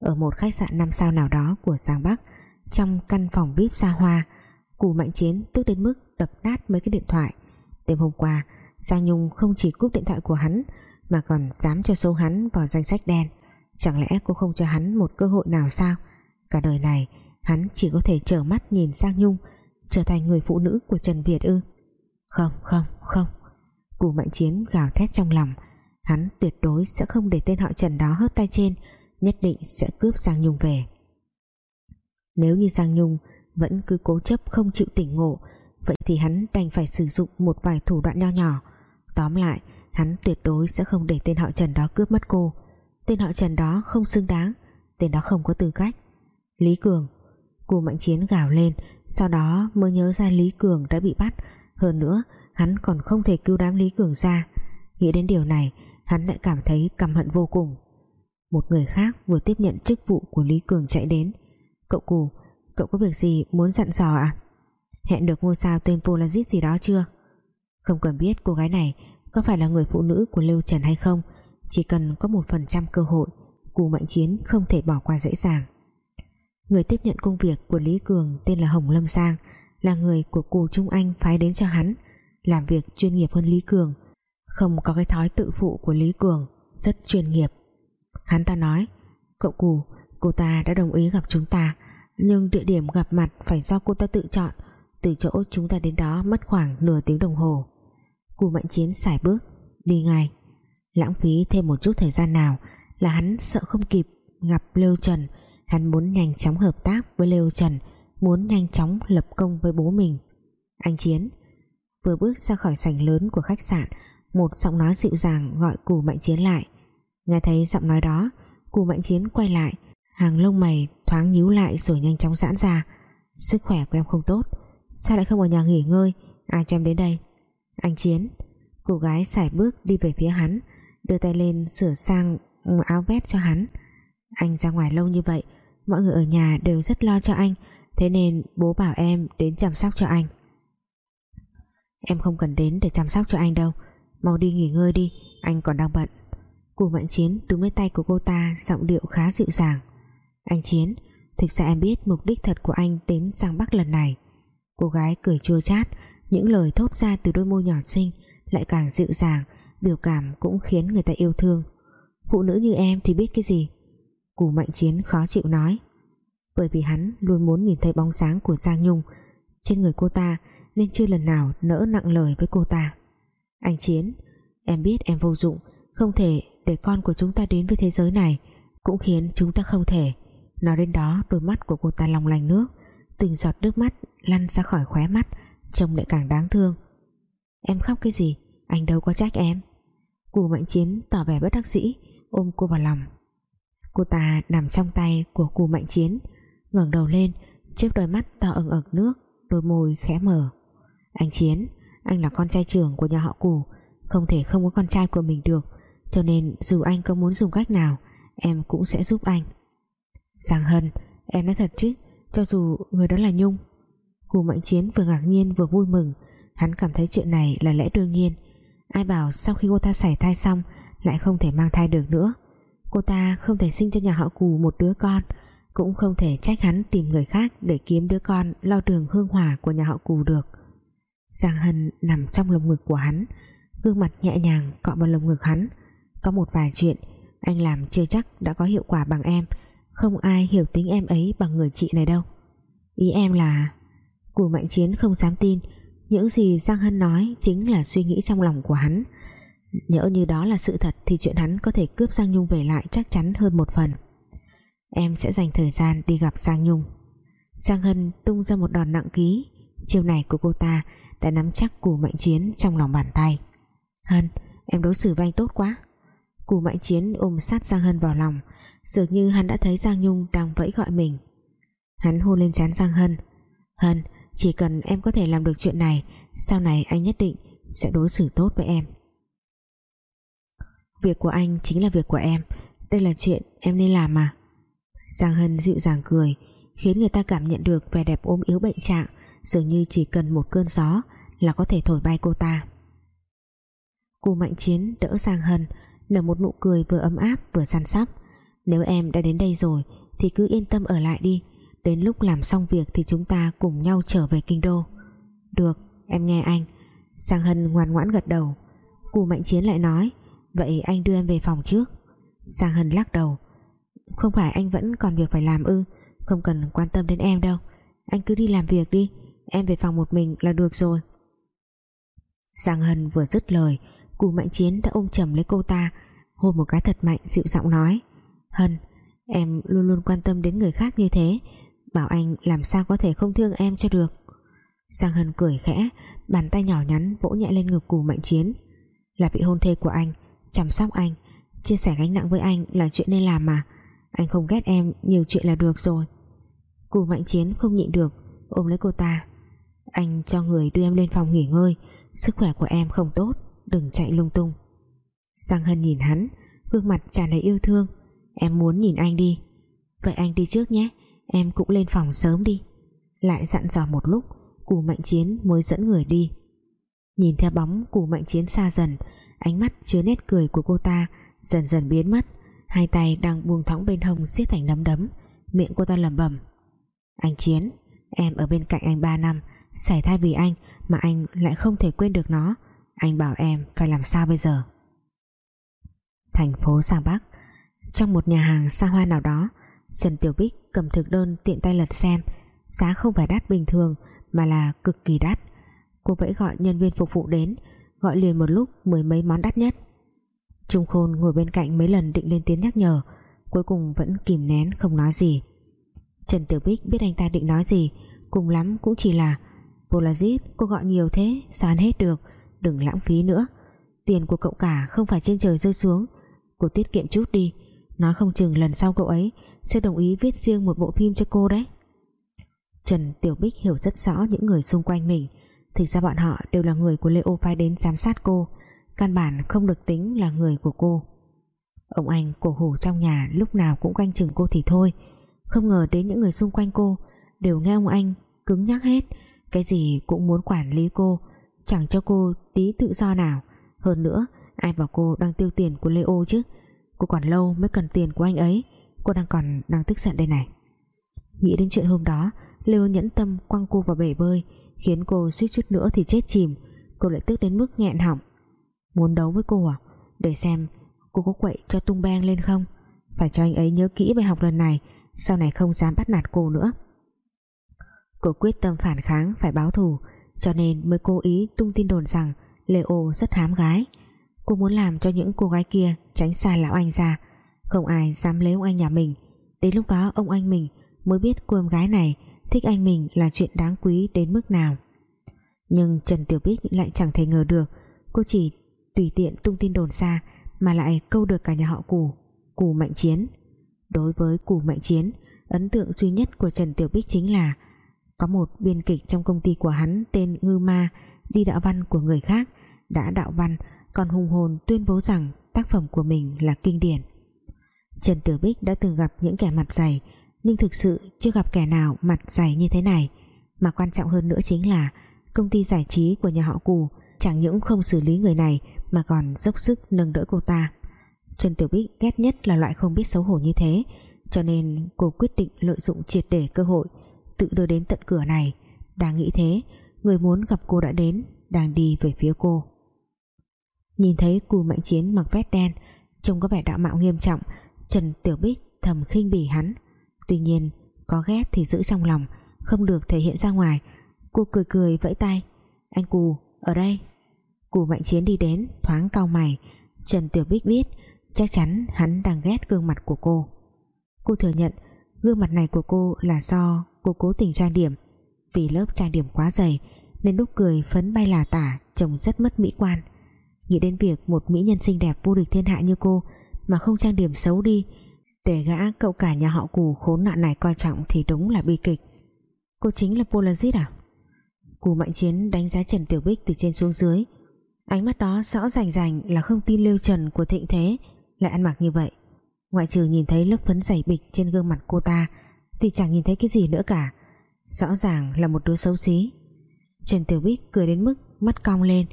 Ở một khách sạn năm sao nào đó của Giang Bắc, trong căn phòng VIP xa hoa, Cù Mạnh Chiến tức đến mức đập nát mấy cái điện thoại. Đêm hôm qua, Giang Nhung không chỉ cúp điện thoại của hắn, mà còn dám cho số hắn vào danh sách đen. Chẳng lẽ cô không cho hắn một cơ hội nào sao? Cả đời này hắn chỉ có thể trở mắt nhìn sang Nhung, trở thành người phụ nữ của Trần Việt ư. Không không không. Cù Mạnh Chiến gào thét trong lòng, hắn tuyệt đối sẽ không để tên họ Trần đó hớt tay trên, nhất định sẽ cướp Giang Nhung về. Nếu như Giang Nhung vẫn cứ cố chấp không chịu tỉnh ngộ, vậy thì hắn đành phải sử dụng một vài thủ đoạn nho nhỏ. Tóm lại, hắn tuyệt đối sẽ không để tên họ Trần đó cướp mất cô. Tên họ Trần đó không xứng đáng, tên đó không có tư cách. Lý Cường Cô Mạnh Chiến gào lên, sau đó mới nhớ ra Lý Cường đã bị bắt. Hơn nữa, hắn còn không thể cứu đám Lý Cường ra. Nghĩ đến điều này, hắn lại cảm thấy căm hận vô cùng. Một người khác vừa tiếp nhận chức vụ của Lý Cường chạy đến. Cậu Cù, cậu có việc gì muốn dặn dò à hẹn được ngôi sao tên Polazit gì đó chưa? Không cần biết, cô gái này có phải là người phụ nữ của Lưu Trần hay không. Chỉ cần có một phần trăm cơ hội, Cù Mạnh Chiến không thể bỏ qua dễ dàng người tiếp nhận công việc của Lý Cường tên là Hồng Lâm Giang là người của Cù Trung Anh phái đến cho hắn, làm việc chuyên nghiệp hơn Lý Cường. Không có cái thói tự phụ của Lý Cường, rất chuyên nghiệp. Hắn ta nói, cậu Cù, cô ta đã đồng ý gặp chúng ta, nhưng địa điểm gặp mặt phải do cô ta tự chọn. Từ chỗ chúng ta đến đó mất khoảng nửa tiếng đồng hồ. Cù Mạnh Chiến xài bước, đi ngay. Lãng phí thêm một chút thời gian nào là hắn sợ không kịp gặp Lêu Trần hắn muốn nhanh chóng hợp tác với Lêu Trần, muốn nhanh chóng lập công với bố mình. Anh Chiến, vừa bước ra khỏi sảnh lớn của khách sạn, một giọng nói dịu dàng gọi Cù Mạnh Chiến lại. Nghe thấy giọng nói đó, Cù Mạnh Chiến quay lại, hàng lông mày thoáng nhíu lại rồi nhanh chóng giãn ra. Sức khỏe của em không tốt, sao lại không ở nhà nghỉ ngơi? Ai cho em đến đây? Anh Chiến, cô gái xài bước đi về phía hắn, đưa tay lên sửa sang áo vest cho hắn. Anh ra ngoài lâu như vậy mọi người ở nhà đều rất lo cho anh, thế nên bố bảo em đến chăm sóc cho anh. Em không cần đến để chăm sóc cho anh đâu, mau đi nghỉ ngơi đi, anh còn đang bận. Cù Mạnh Chiến túm lấy tay của cô ta giọng điệu khá dịu dàng. Anh Chiến, Thực ra em biết mục đích thật của anh đến sang Bắc lần này. Cô gái cười chua chát, Những lời thốt ra từ đôi môi nhỏ xinh Lại càng dịu dàng, Biểu cảm cũng khiến người ta yêu thương. Phụ nữ như em thì biết cái gì? Cù Mạnh Chiến khó chịu nói. Bởi vì hắn luôn muốn nhìn thấy bóng sáng của Giang Nhung. Trên người cô ta Nên chưa lần nào nỡ nặng lời với cô ta. Anh Chiến, Em biết em vô dụng, Không thể để con của chúng ta đến với thế giới này, Cũng khiến chúng ta không thể. Nói đến đó, đôi mắt của cô ta long lanh nước, Từng giọt nước mắt lăn ra khỏi khóe mắt, Trông lại càng đáng thương. Em khóc cái gì? Anh đâu có trách em. Cù mạnh chiến tỏ vẻ bất đắc dĩ, Ôm cô vào lòng. Cô ta nằm trong tay của cù mạnh chiến. Ngẩng đầu lên, chớp đôi mắt to ẩn ẩn nước, Đôi môi khẽ mở. Anh Chiến, Anh là con trai trưởng của nhà họ cù, Không thể không có con trai của mình được. Cho nên dù anh có muốn dùng cách nào, Em cũng sẽ giúp anh. Giang Hân, Em nói thật chứ, Cho dù người đó là Nhung. Cù Mạnh Chiến vừa ngạc nhiên vừa vui mừng. Hắn cảm thấy chuyện này là lẽ đương nhiên. Ai bảo sau khi cô ta xảy thai xong, Lại không thể mang thai được nữa. Cô ta không thể sinh cho nhà họ Cù một đứa con, Cũng không thể trách hắn tìm người khác Để kiếm đứa con lo đường hương hỏa của nhà họ Cù được. Giang Hân nằm trong lồng ngực của hắn, Gương mặt nhẹ nhàng cọ vào lồng ngực hắn. Có một vài chuyện anh làm chưa chắc đã có hiệu quả bằng em, không ai hiểu tính em ấy bằng người chị này đâu. Ý em là, Cù Mạnh Chiến không dám tin, những gì Giang Hân nói chính là suy nghĩ trong lòng của hắn nhỡ như đó là sự thật thì chuyện hắn có thể cướp Giang Nhung về lại chắc chắn hơn một phần. Em sẽ dành thời gian đi gặp Giang Nhung. Giang Hân tung ra một đòn nặng ký. Chiều này của cô ta đã nắm chắc Cù Mạnh Chiến trong lòng bàn tay. Hân, em đối xử với anh tốt quá. Cù Mạnh Chiến ôm sát Giang Hân vào lòng, dường như hắn đã thấy Giang Nhung đang vẫy gọi mình. Hắn hôn lên trán Giang Hân. Hân, chỉ cần em có thể làm được chuyện này, sau này anh nhất định sẽ đối xử tốt với em việc của anh chính là việc của em. Đây là chuyện em nên làm mà. Giang Hân dịu dàng cười, khiến người ta cảm nhận được vẻ đẹp ôm yếu bệnh trạng, dường như chỉ cần một cơn gió là có thể thổi bay cô ta. Cù Mạnh Chiến đỡ Giang Hân, nở một nụ cười vừa ấm áp vừa săn sóc. Nếu em đã đến đây rồi thì cứ yên tâm ở lại đi, đến lúc làm xong việc thì chúng ta cùng nhau trở về kinh đô. Được, em nghe anh. Giang Hân ngoan ngoãn gật đầu. Cù Mạnh Chiến lại nói vậy anh đưa em về phòng trước. Giang Hân lắc đầu. Không phải anh vẫn còn việc phải làm ư? Không cần quan tâm đến em đâu. Anh cứ đi làm việc đi. Em về phòng một mình là được rồi. Giang Hân vừa dứt lời Cù Mạnh Chiến đã ôm chầm lấy cô ta, hôn một cái thật mạnh, dịu giọng nói. Hân, em luôn luôn quan tâm đến người khác như thế. Bảo anh làm sao có thể không thương em cho được. Giang Hân cười khẽ, bàn tay nhỏ nhắn vỗ nhẹ lên ngực Cù Mạnh Chiến. Là vị hôn thê của anh chăm sóc anh. Chia sẻ gánh nặng với anh là chuyện nên làm mà. Anh không ghét em, nhiều chuyện là được rồi. Cù Mạnh Chiến không nhịn được, ôm lấy cô ta. Anh cho người đưa em lên phòng nghỉ ngơi, sức khỏe của em không tốt, đừng chạy lung tung. Giang Hân nhìn hắn, gương mặt tràn đầy yêu thương. Em muốn nhìn anh đi. Vậy anh đi trước nhé, em cũng lên phòng sớm đi. Lại dặn dò một lúc, cù mạnh chiến mới dẫn người đi. Nhìn theo bóng cù mạnh chiến xa dần ánh mắt chứa nét cười của cô ta dần dần biến mất. Hai tay đang buông thõng bên hông siết thành nắm đấm. Miệng cô ta lẩm bẩm. Anh chiến, em ở bên cạnh anh ba năm. Xảy thai vì anh mà anh lại không thể quên được nó. Anh bảo em phải làm sao bây giờ? Thành phố Giang Bắc. Trong một nhà hàng xa hoa nào đó, Trần Tiểu Bích cầm thực đơn tiện tay lật xem. Giá không phải đắt bình thường, mà là cực kỳ đắt. Cô vẫy gọi nhân viên phục vụ đến gọi liền một lúc mười mấy món đắt nhất. Trung Khôn ngồi bên cạnh mấy lần định lên tiếng nhắc nhở, cuối cùng vẫn kìm nén không nói gì. Trần Tiểu Bích biết anh ta định nói gì, cùng lắm cũng chỉ là Polazit cô gọi nhiều thế sao ăn hết được, đừng lãng phí nữa. Tiền của cậu cả không phải trên trời rơi xuống. Cô tiết kiệm chút đi, nói không chừng lần sau cậu ấy sẽ đồng ý viết riêng một bộ phim cho cô đấy. Trần Tiểu Bích hiểu rất rõ những người xung quanh mình Thực ra bọn họ đều là người của Leo phái đến giám sát cô. Căn bản không được tính là người của cô. Ông anh cổ hủ trong nhà lúc nào cũng quanh chừng cô thì thôi. Không ngờ đến những người xung quanh cô Đều nghe ông anh cứng nhắc hết. Cái gì cũng muốn quản lý cô, Chẳng cho cô tí tự do nào. Hơn nữa, ai bảo cô đang tiêu tiền của Leo chứ? Cô còn lâu mới cần tiền của anh ấy. Cô đang còn đang tức giận đây này. Nghĩ đến chuyện hôm đó, Leo nhẫn tâm quăng cô vào bể bơi. Khiến cô suýt chút nữa thì chết chìm. Cô lại tức đến mức nghẹn họng. Muốn đấu với cô à? Để xem cô có quậy cho tung beng lên không? Phải cho anh ấy nhớ kỹ bài học lần này, Sau này không dám bắt nạt cô nữa. Cô quyết tâm phản kháng, Phải báo thù, Cho nên mới cố ý tung tin đồn rằng Leo rất hám gái. Cô muốn làm cho những cô gái kia Tránh xa lão anh ra. Không ai dám lấy ông anh nhà mình. Đến lúc đó ông anh mình mới biết cô em gái này Thích anh mình là chuyện đáng quý đến mức nào? Nhưng Trần Tiểu Bích lại chẳng thể ngờ được, Cô chỉ tùy tiện tung tin đồn xa Mà lại câu được cả nhà họ Cù Cù Mạnh Chiến. Đối với Cù Mạnh Chiến, Ấn tượng duy nhất của Trần Tiểu Bích chính là Có một biên kịch trong công ty của hắn Tên Ngư Ma Đi đạo văn của người khác, Đã đạo văn, còn hùng hồn tuyên bố rằng tác phẩm của mình là kinh điển. Trần Tử Bích đã từng gặp những kẻ mặt dày nhưng thực sự chưa gặp kẻ nào mặt dày như thế này. Mà quan trọng hơn nữa chính là công ty giải trí của nhà họ Cù chẳng những không xử lý người này mà còn dốc sức nâng đỡ cô ta. Trần Tiểu Bích ghét nhất là loại không biết xấu hổ như thế, cho nên cô quyết định lợi dụng triệt để cơ hội tự đưa đến tận cửa này. Đang nghĩ thế, người muốn gặp cô đã đến, đang đi về phía cô. Nhìn thấy cù mạnh chiến mặc vest đen, Trông có vẻ đạo mạo nghiêm trọng, Trần Tiểu Bích thầm khinh bỉ hắn. Tuy nhiên, có ghét thì giữ trong lòng, Không được thể hiện ra ngoài. Cô cười cười vẫy tay. Anh Cù, ở đây. Cù Mạnh Chiến đi đến, thoáng cau mày. Trần Tiểu Bích biết, chắc chắn hắn đang ghét gương mặt của cô. Cô thừa nhận, gương mặt này của cô là do cô cố tình trang điểm. Vì lớp trang điểm quá dày, nên lúc cười phấn bay là tả, trông rất mất mỹ quan. Nghĩ đến việc một mỹ nhân xinh đẹp vô địch thiên hạ như cô, mà không trang điểm xấu đi để gã, cậu cả nhà họ cù khốn nạn này coi trọng thì đúng là bi kịch. Cô chính là Polazit à? Cù mạnh chiến đánh giá Trần Tiểu Bích từ trên xuống dưới. Ánh mắt đó rõ rành rành là không tin Lưu Trần của thịnh thế, lại ăn mặc như vậy. Ngoại trừ nhìn thấy lớp phấn dày bịch trên gương mặt cô ta, thì chẳng nhìn thấy cái gì nữa cả. Rõ ràng là một đứa xấu xí. Trần Tiểu Bích cười đến mức mắt cong lên.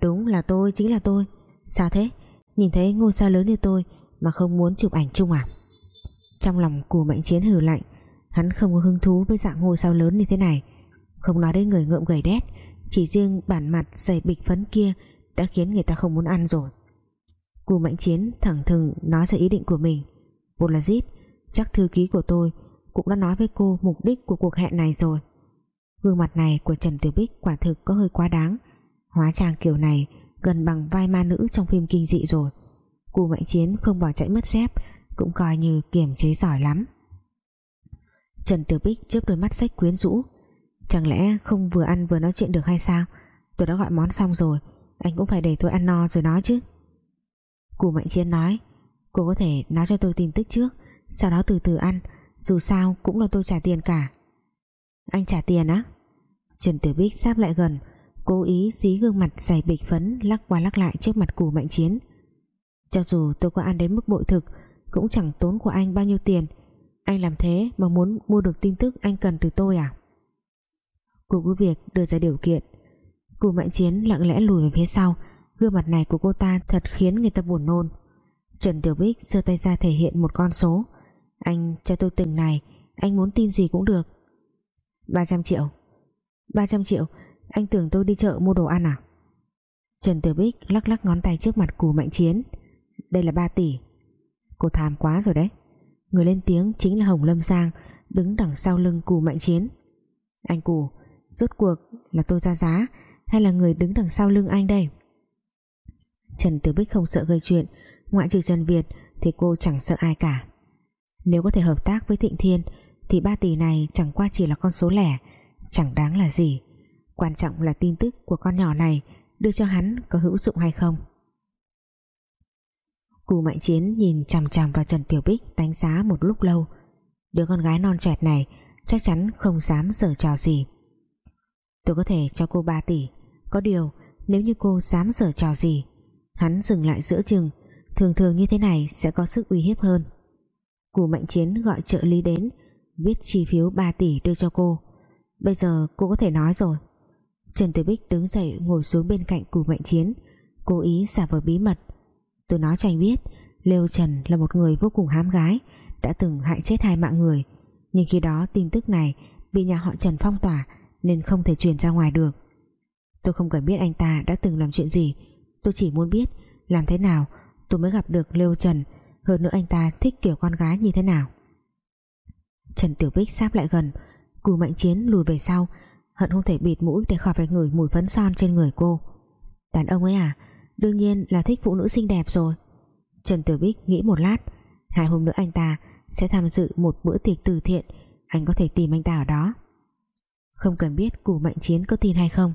Đúng là tôi, chính là tôi. Sao thế? Nhìn thấy ngôi sao lớn như tôi mà không muốn chụp ảnh chung à? Trong lòng cù mạnh chiến hừ lạnh, hắn không có hứng thú với dạng ngôi sao lớn như thế này. Không nói đến người ngợm gầy đét, chỉ riêng bản mặt dày bịch phấn kia đã khiến người ta không muốn ăn rồi. Cù Mạnh Chiến thẳng thừng nói ra ý định của mình. Một là Zip Chắc thư ký của tôi Cũng đã nói với cô mục đích của cuộc hẹn này rồi. Gương mặt này của Trần Tiểu Bích Quả thực có hơi quá đáng. Hóa trang kiểu này gần bằng vai ma nữ Trong phim kinh dị rồi. Cù Mạnh Chiến không bỏ chạy mất dép cũng coi như kiềm chế giỏi lắm. Trần Tiểu Bích chớp đôi mắt sách quyến rũ. Chẳng lẽ không vừa ăn vừa nói chuyện được hay sao? Tôi đã gọi món xong rồi, Anh cũng phải để tôi ăn no rồi nói chứ. Cù Mạnh Chiến nói, Cô có thể nói cho tôi tin tức trước, Sau đó từ từ ăn, Dù sao cũng là tôi trả tiền cả. Anh trả tiền á? Trần Tử Bích sáp lại gần, Cố ý dí gương mặt dày bịch phấn Lắc qua lắc lại trước mặt Cù Mạnh Chiến. Cho dù tôi có ăn đến mức bội thực cũng chẳng tốn của anh bao nhiêu tiền. Anh làm thế mà muốn mua được tin tức Anh cần từ tôi à? Cô cứ việc đưa ra điều kiện. Cù Mạnh Chiến lặng lẽ lùi về phía sau. Gương mặt này của cô ta thật khiến người ta buồn nôn. Trần Tiểu Bích giơ tay ra thể hiện một con số. Anh cho tôi từng này, Anh muốn tin gì cũng được. 300 triệu. 300 triệu, Anh tưởng tôi đi chợ mua đồ ăn à? Trần Tiểu Bích lắc lắc ngón tay trước mặt cù mạnh chiến. Đây là 3 tỷ. Cô tham quá rồi đấy. Người lên tiếng chính là Hồng Lâm Giang, Đứng đằng sau lưng cù mạnh chiến. Anh cù, Rốt cuộc là tôi ra giá, Hay là người đứng đằng sau lưng anh đây? Trần Tử Bích không sợ gây chuyện, Ngoại trừ Trần Việt Thì cô chẳng sợ ai cả. Nếu có thể hợp tác với Thịnh Thiên, Thì ba tỷ này chẳng qua chỉ là con số lẻ, Chẳng đáng là gì. Quan trọng là tin tức của con nhỏ này, Đưa cho hắn có hữu dụng hay không. Cù Mạnh Chiến nhìn chằm chằm vào Trần Tiểu Bích Đánh giá một lúc lâu. Đứa con gái non trẻ này Chắc chắn không dám giở trò gì. Tôi có thể cho cô 3 tỷ. Có điều, nếu như cô dám giở trò gì, Hắn dừng lại giữa chừng. Thường thường như thế này sẽ có sức uy hiếp hơn. Cù Mạnh Chiến gọi trợ lý đến, Viết chi phiếu 3 tỷ đưa cho cô. Bây giờ cô có thể nói rồi. Trần tiểu Bích đứng dậy ngồi xuống bên cạnh Cù Mạnh Chiến, Cố ý giả vờ bí mật. Tôi nói cho anh biết, Lêu Trần là một người vô cùng hám gái, Đã từng hại chết hai mạng người. Nhưng khi đó tin tức này Bị nhà họ Trần phong tỏa Nên không thể truyền ra ngoài được. Tôi không cần biết anh ta đã từng làm chuyện gì. Tôi chỉ muốn biết làm thế nào tôi mới gặp được Lêu Trần. Hơn nữa anh ta thích kiểu con gái như thế nào. Trần Tiểu Bích sáp lại gần, Cù Mạnh Chiến lùi về sau, hận không thể bịt mũi để khỏi phải ngửi mùi phấn son trên người cô. Đàn ông ấy à đương nhiên là thích phụ nữ xinh đẹp rồi. Trần Tiểu Bích nghĩ một lát, hai hôm nữa anh ta sẽ tham dự một bữa tiệc từ thiện, anh có thể tìm anh ta ở đó. Không cần biết Cù Mạnh Chiến có tin hay không,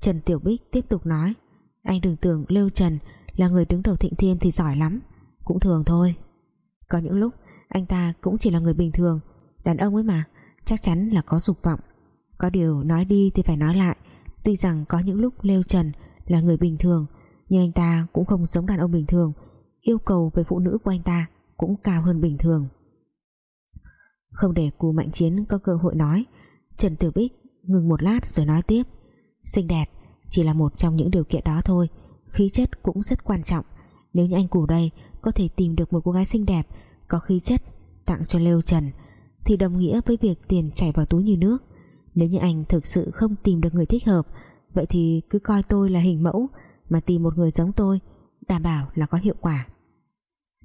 Trần Tiểu Bích tiếp tục nói, anh đừng tưởng Lưu Trần là người đứng đầu thịnh thiên thì giỏi lắm, Cũng thường thôi. Có những lúc anh ta cũng chỉ là người bình thường, Đàn ông ấy mà, Chắc chắn là có dục vọng. Có điều nói đi thì phải nói lại, Tuy rằng có những lúc Lêu Trần là người bình thường nhưng anh ta cũng không giống đàn ông bình thường. Yêu cầu về phụ nữ của anh ta Cũng cao hơn bình thường. Không để cù mạnh chiến có cơ hội nói, Trần Tiểu Bích ngừng một lát rồi nói tiếp. Xinh đẹp chỉ là một trong những điều kiện đó thôi, khí chất cũng rất quan trọng. Nếu như anh cù đây có thể tìm được một cô gái xinh đẹp, có khí chất tặng cho Lêu Trần, thì đồng nghĩa với việc tiền chảy vào túi như nước. Nếu như anh thực sự không tìm được người thích hợp, vậy thì cứ coi tôi là hình mẫu mà tìm một người giống tôi, đảm bảo là có hiệu quả.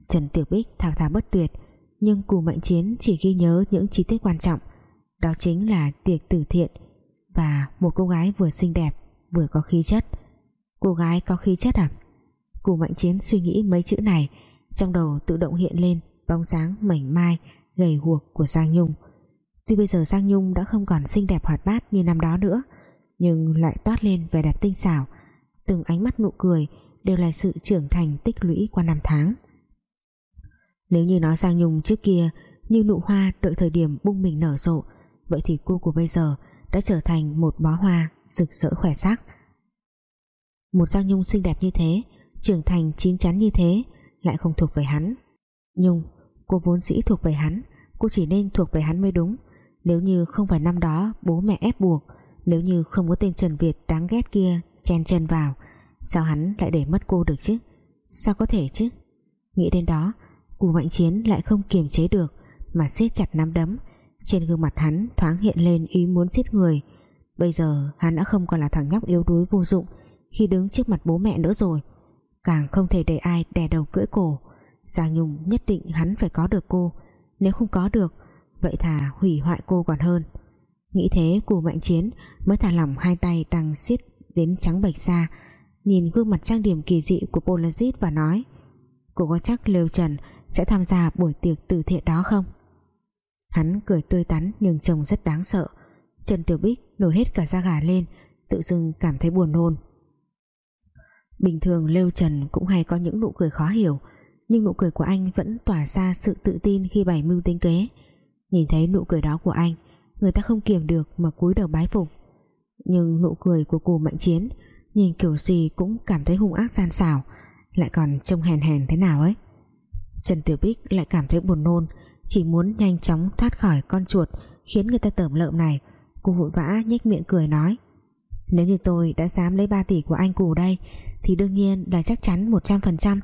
Trần Tiểu Bích thao thao bất tuyệt, nhưng cù mạnh chiến chỉ ghi nhớ những chi tiết quan trọng. Đó chính là tiệc tử thiện và một cô gái vừa xinh đẹp, vừa có khí chất. Cô gái có khí chất à? Cù mạnh chiến suy nghĩ mấy chữ này, trong đầu tự động hiện lên bóng dáng mảnh mai, gầy guộc của Giang Nhung. Tuy bây giờ Giang Nhung đã không còn xinh đẹp hoạt bát như năm đó nữa, nhưng lại toát lên vẻ đẹp tinh xảo từng ánh mắt nụ cười đều là sự trưởng thành tích lũy qua năm tháng. Nếu như nói Giang Nhung trước kia như nụ hoa đợi thời điểm bung mình nở rộ, vậy thì cô của bây giờ đã trở thành một bó hoa rực rỡ khỏe sắc một Giang Nhung xinh đẹp như thế, trưởng thành chín chắn như thế lại không thuộc về hắn. Nhung cô vốn dĩ thuộc về hắn, cô chỉ nên thuộc về hắn mới đúng. Nếu như không phải năm đó bố mẹ ép buộc, nếu như không có tên Trần Việt đáng ghét kia chen chân vào. Sao hắn lại để mất cô được chứ? Sao có thể chứ? Nghĩ đến đó, Cù Mạnh Chiến lại không kiềm chế được, mà siết chặt nắm đấm. Trên gương mặt hắn thoáng hiện lên ý muốn giết người. Bây giờ hắn đã không còn là thằng nhóc yếu đuối vô dụng khi đứng trước mặt bố mẹ nữa rồi. Càng không thể để ai đè đầu cưỡi cổ. Giang Nhung nhất định hắn phải có được cô. Nếu không có được, vậy thà hủy hoại cô còn hơn. Nghĩ thế, cù mạnh chiến mới thả lỏng hai tay đang siết đến trắng bệch xa nhìn gương mặt trang điểm kỳ dị của Polazit và nói, cô có chắc Lêu Trần sẽ tham gia buổi tiệc từ thiện đó không? Hắn cười tươi tắn nhưng trông rất đáng sợ. Trần Tiểu Bích nổi hết cả da gà lên, tự dưng cảm thấy buồn nôn. Bình thường Lêu Trần cũng hay có những nụ cười khó hiểu, nhưng nụ cười của anh vẫn tỏa ra sự tự tin khi bày mưu tính kế. Nhìn thấy nụ cười đó của anh, người ta không kiềm được mà cúi đầu bái phục nhưng nụ cười của cù mạnh chiến, nhìn kiểu gì cũng cảm thấy hung ác gian xảo, lại còn trông hèn hèn thế nào ấy. Trần Tiểu Bích lại cảm thấy buồn nôn, chỉ muốn nhanh chóng thoát khỏi con chuột khiến người ta tởm lợm này. Cô vội vã nhếch miệng cười nói, nếu như tôi đã dám lấy 3 tỷ của anh cù đây, thì đương nhiên là chắc chắn 100%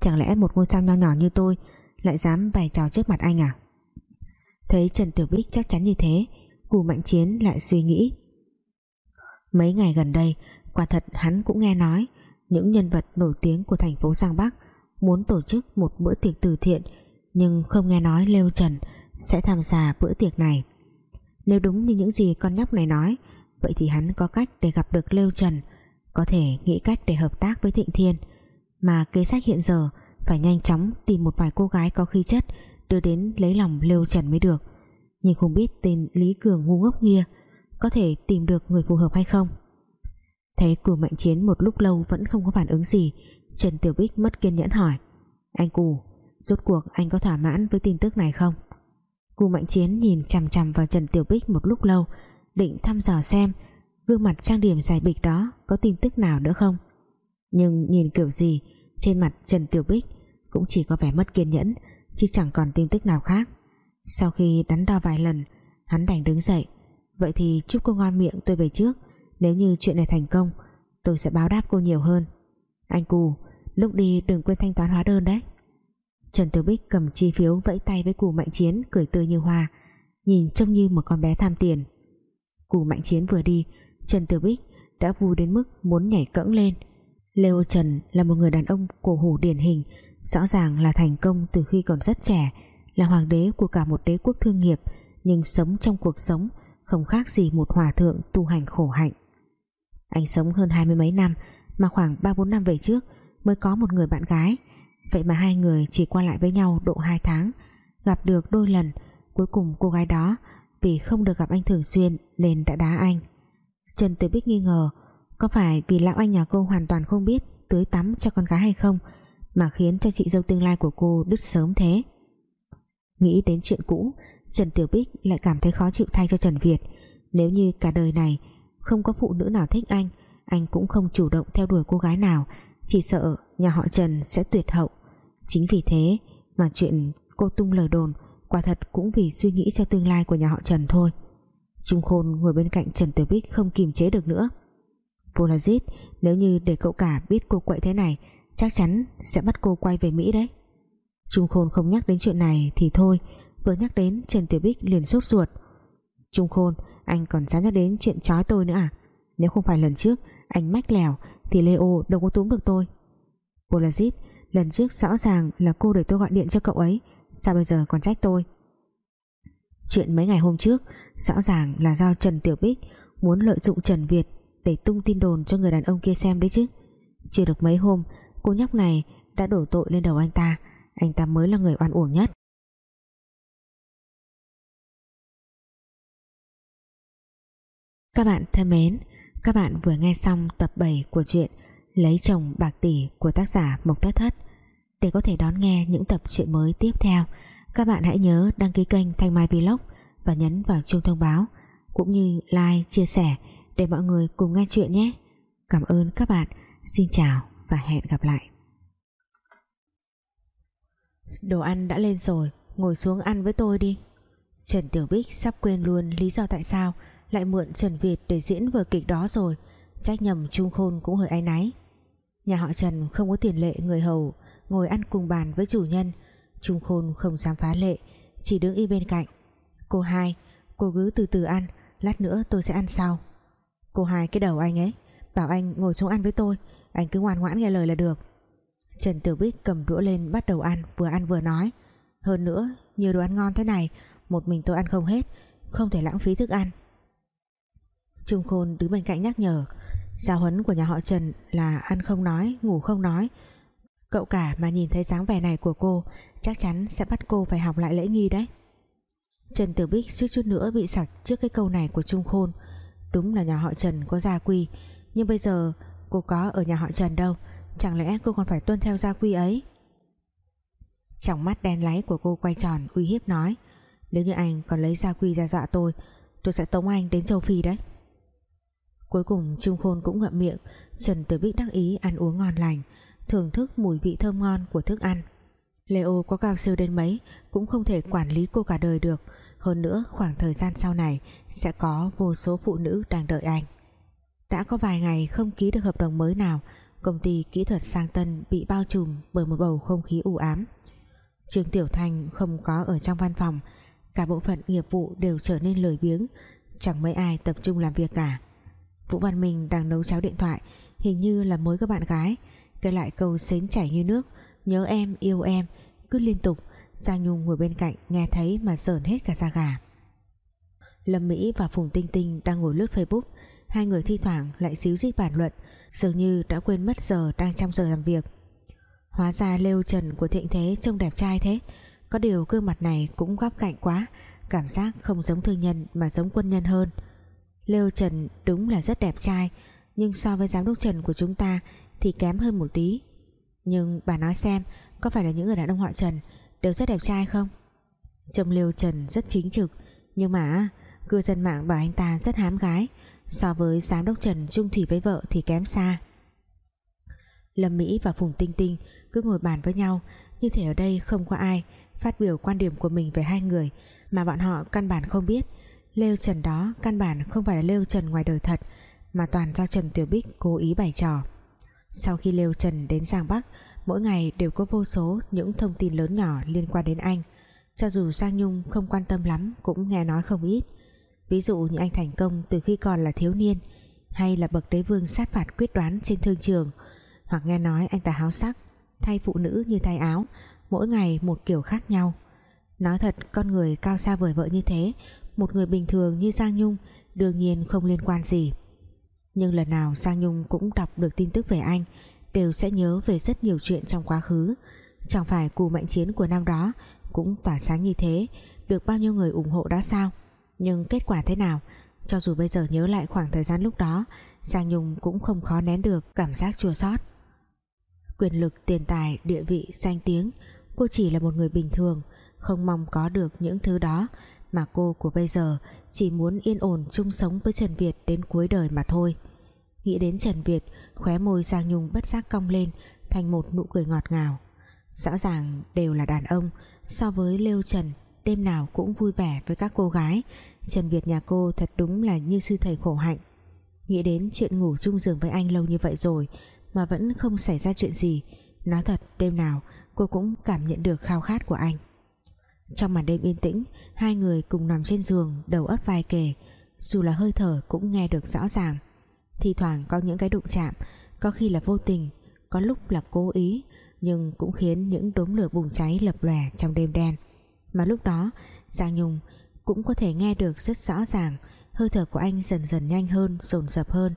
chẳng lẽ một ngôi sao nho nhỏ như tôi lại dám bày trò trước mặt anh à? Thấy Trần Tiểu Bích chắc chắn như thế, cù mạnh chiến lại suy nghĩ mấy ngày gần đây, quả thật hắn cũng nghe nói, những nhân vật nổi tiếng của thành phố Giang Bắc muốn tổ chức một bữa tiệc từ thiện, nhưng không nghe nói Lêu Trần sẽ tham gia bữa tiệc này. Nếu đúng như những gì con nhóc này nói, vậy thì hắn có cách để gặp được Lêu Trần, có thể nghĩ cách để hợp tác với Thịnh Thiên. Mà kế sách hiện giờ phải nhanh chóng tìm một vài cô gái có khí chất, đưa đến lấy lòng Lêu Trần mới được. Nhưng không biết tên Lý Cường ngu ngốc kia có thể tìm được người phù hợp hay không. Thấy cù mạnh chiến một lúc lâu vẫn không có phản ứng gì. Trần Tiểu Bích mất kiên nhẫn hỏi, anh cù, rốt cuộc anh có thỏa mãn với tin tức này không? Cù mạnh chiến nhìn chằm chằm vào Trần Tiểu Bích một lúc lâu, định thăm dò xem gương mặt trang điểm dài bịch đó có tin tức nào nữa không. Nhưng nhìn kiểu gì, trên mặt Trần Tiểu Bích cũng chỉ có vẻ mất kiên nhẫn, chứ chẳng còn tin tức nào khác. Sau khi đắn đo vài lần, hắn đành đứng dậy vậy thì chúc cô ngon miệng, tôi về trước. Nếu như chuyện này thành công, tôi sẽ báo đáp cô nhiều hơn. Anh cù, lúc đi đừng quên thanh toán hóa đơn đấy. Trần Tiểu Bích cầm chi phiếu vẫy tay với cù mạnh chiến, cười tươi như hoa, nhìn trông như một con bé tham tiền. Cù mạnh chiến vừa đi, Trần Tiểu Bích đã vui đến mức muốn nhảy cẫng lên. Leo Trần là một người đàn ông cổ hủ điển hình, rõ ràng là thành công từ khi còn rất trẻ, là hoàng đế của cả một đế quốc thương nghiệp, nhưng sống trong cuộc sống không khác gì một hòa thượng tu hành khổ hạnh. Anh sống hơn hai mươi mấy năm, mà khoảng ba bốn năm về trước mới có một người bạn gái. Vậy mà hai người chỉ qua lại với nhau độ hai tháng, gặp được đôi lần. Cuối cùng cô gái đó, vì không được gặp anh thường xuyên nên đã đá anh. Trần Tử Bích nghi ngờ, có phải vì lão anh nhà cô hoàn toàn không biết tưới tắm cho con gái hay không mà khiến cho chị dâu tương lai của cô đứt sớm thế? Nghĩ đến chuyện cũ Trần Tiểu Bích lại cảm thấy khó chịu thay cho Trần Việt. Nếu như cả đời này không có phụ nữ nào thích anh anh cũng không chủ động theo đuổi cô gái nào, chỉ sợ nhà họ Trần sẽ tuyệt hậu. Chính vì thế mà chuyện cô tung lời đồn quả thật cũng vì suy nghĩ cho tương lai của nhà họ Trần thôi. Trung Khôn ngồi bên cạnh Trần Tiểu Bích không kìm chế được nữa. Vô là giết, nếu như để cậu cả biết cô quậy thế này, chắc chắn sẽ bắt cô quay về Mỹ đấy. Trung Khôn không nhắc đến chuyện này thì thôi vừa nhắc đến Trần Tiểu Bích liền sốt ruột. Trung Khôn, anh còn dám nhắc đến chuyện chói tôi nữa à? Nếu không phải lần trước, anh mách lèo thì Leo đâu có túm được tôi. Polazit, Lần trước rõ ràng là cô để tôi gọi điện cho cậu ấy, Sao bây giờ còn trách tôi? Chuyện mấy ngày hôm trước, Rõ ràng là do Trần Tiểu Bích Muốn lợi dụng Trần Việt Để tung tin đồn cho người đàn ông kia xem đấy chứ. Chưa được mấy hôm, Cô nhóc này đã đổ tội lên đầu anh ta. Anh ta mới là người oan uổng nhất. Các bạn thân mến Các bạn vừa nghe xong tập 7 của truyện Lấy chồng bạc tỷ của tác giả Mộc Thất Thất. Để có thể đón nghe những tập truyện mới tiếp theo Các bạn hãy nhớ đăng ký kênh Thanh Mai Vlog Và nhấn vào chuông thông báo Cũng như like, chia sẻ Để mọi người cùng nghe chuyện nhé. Cảm ơn các bạn. Xin chào và hẹn gặp lại. Đồ ăn đã lên rồi Ngồi xuống ăn với tôi đi. Trần Tiểu Bích sắp quên luôn lý do tại sao lại mượn Trần Việt để diễn vở kịch đó rồi. Trách nhầm Trung Khôn cũng hơi áy náy. Nhà họ Trần không có tiền lệ người hầu, Ngồi ăn cùng bàn với chủ nhân. Trung Khôn không dám phá lệ, Chỉ đứng y bên cạnh. Cô hai, Cô cứ từ từ ăn, Lát nữa tôi sẽ ăn sau. Cô hai cái đầu anh ấy, Bảo anh ngồi xuống ăn với tôi, Anh cứ ngoan ngoãn nghe lời là được. Trần Tiểu Bích cầm đũa lên bắt đầu ăn, Vừa ăn vừa nói. Hơn nữa, nhiều đồ ăn ngon thế này, Một mình tôi ăn không hết, Không thể lãng phí thức ăn. Trung Khôn đứng bên cạnh nhắc nhở. Giáo huấn của nhà họ Trần là ăn không nói, Ngủ không nói. Cậu cả mà nhìn thấy dáng vẻ này của cô, Chắc chắn sẽ bắt cô phải học lại lễ nghi đấy. Trần Tiểu Bích suýt chút nữa bị sặc trước cái câu này của Trung Khôn. Đúng là nhà họ Trần có gia quy, Nhưng bây giờ cô có ở nhà họ Trần đâu, Chẳng lẽ cô còn phải tuân theo gia quy ấy? Trong mắt đen láy của cô quay tròn, uy hiếp nói, Nếu như anh còn lấy gia quy ra dọa tôi Tôi sẽ tống anh đến châu Phi đấy. Cuối cùng Trung Khôn cũng ngậm miệng, Trần Tử Bích đắc ý ăn uống ngon lành, Thưởng thức mùi vị thơm ngon của thức ăn. Leo có cao siêu đến mấy Cũng không thể quản lý cô cả đời được. Hơn nữa, khoảng thời gian sau này Sẽ có vô số phụ nữ đang đợi anh. Đã có vài ngày không ký được hợp đồng mới nào, Công ty kỹ thuật sang tân Bị bao trùm bởi một bầu không khí u ám. Trương Tiểu Thanh không có ở trong văn phòng, Cả bộ phận nghiệp vụ đều trở nên lười biếng, Chẳng mấy ai tập trung làm việc cả. Vũ Văn Minh đang nấu cháo điện thoại Hình như là mới có bạn gái. Kể lại câu xến chảy như nước Nhớ em, yêu em. Cứ liên tục Giang Nhung ngồi bên cạnh nghe thấy mà sờn hết cả da gà. Lâm Mỹ và Phùng Tinh Tinh đang ngồi lướt Facebook. Hai người thi thoảng lại xíu xít bàn luận Dường như đã quên mất giờ đang trong giờ làm việc. Hóa ra lêu trần của thịnh thế trông đẹp trai thế. Có điều gương mặt này cũng góc cạnh quá Cảm giác không giống thương nhân mà giống quân nhân hơn. Lêu Trần đúng là rất đẹp trai, Nhưng so với giám đốc Trần của chúng ta Thì kém hơn một tí. Nhưng bà nói xem, Có phải là những người đàn ông họ Trần Đều rất đẹp trai không? Trông Lêu Trần rất chính trực, Nhưng mà cư dân mạng bảo anh ta rất hám gái, So với giám đốc Trần trung thủy với vợ Thì kém xa. Lâm Mỹ và Phùng Tinh Tinh Cứ ngồi bàn với nhau, Như thể ở đây không có ai Phát biểu quan điểm của mình về hai người Mà bọn họ căn bản không biết. Lêu Trần đó căn bản không phải là Lêu Trần ngoài đời thật, mà toàn do Trần Tiểu Bích cố ý bày trò. Sau khi Lêu Trần đến Giang Bắc, mỗi ngày đều có vô số những thông tin lớn nhỏ liên quan đến anh. Cho dù Giang Nhung không quan tâm lắm, cũng nghe nói không ít. Ví dụ như anh thành công từ khi còn là thiếu niên, hay là bậc đế vương sát phạt quyết đoán trên thương trường. Hoặc nghe nói anh ta háo sắc, thay phụ nữ như thay áo, mỗi ngày một kiểu khác nhau. Nói thật, con người cao xa vời vợ như thế một người bình thường như Giang Nhung đương nhiên không liên quan gì. Nhưng lần nào Giang Nhung cũng đọc được tin tức về anh, đều sẽ nhớ về rất nhiều chuyện trong quá khứ. Chẳng phải cù mạnh chiến của năm đó cũng tỏa sáng như thế, được bao nhiêu người ủng hộ đã sao? Nhưng kết quả thế nào? Cho dù bây giờ nhớ lại khoảng thời gian lúc đó Giang Nhung cũng không khó nén được cảm giác chua xót. Quyền lực, tiền tài, địa vị, danh tiếng, cô chỉ là một người bình thường, không mong có được những thứ đó mà cô của bây giờ chỉ muốn yên ổn chung sống với Trần Việt đến cuối đời mà thôi. Nghĩ đến Trần Việt, khóe môi Giang Nhung bất giác cong lên, thành một nụ cười ngọt ngào. Rõ ràng đều là đàn ông, so với Lêu Trần, đêm nào cũng vui vẻ với các cô gái. Trần Việt nhà cô thật đúng là như sư thầy khổ hạnh. Nghĩ đến chuyện ngủ chung giường với anh lâu như vậy rồi, mà vẫn không xảy ra chuyện gì. Nói thật, đêm nào cô cũng cảm nhận được khao khát của anh trong màn đêm yên tĩnh, Hai người cùng nằm trên giường, Đầu ấp vai kề. Dù là hơi thở cũng nghe được rõ ràng. Thì thoảng có những cái đụng chạm, Có khi là vô tình, Có lúc là cố ý, nhưng cũng khiến những đốm lửa bùng cháy lập lòe trong đêm đen. Mà lúc đó, Giang Nhung cũng có thể nghe được rất rõ ràng, hơi thở của anh dần dần nhanh hơn, dồn dập hơn,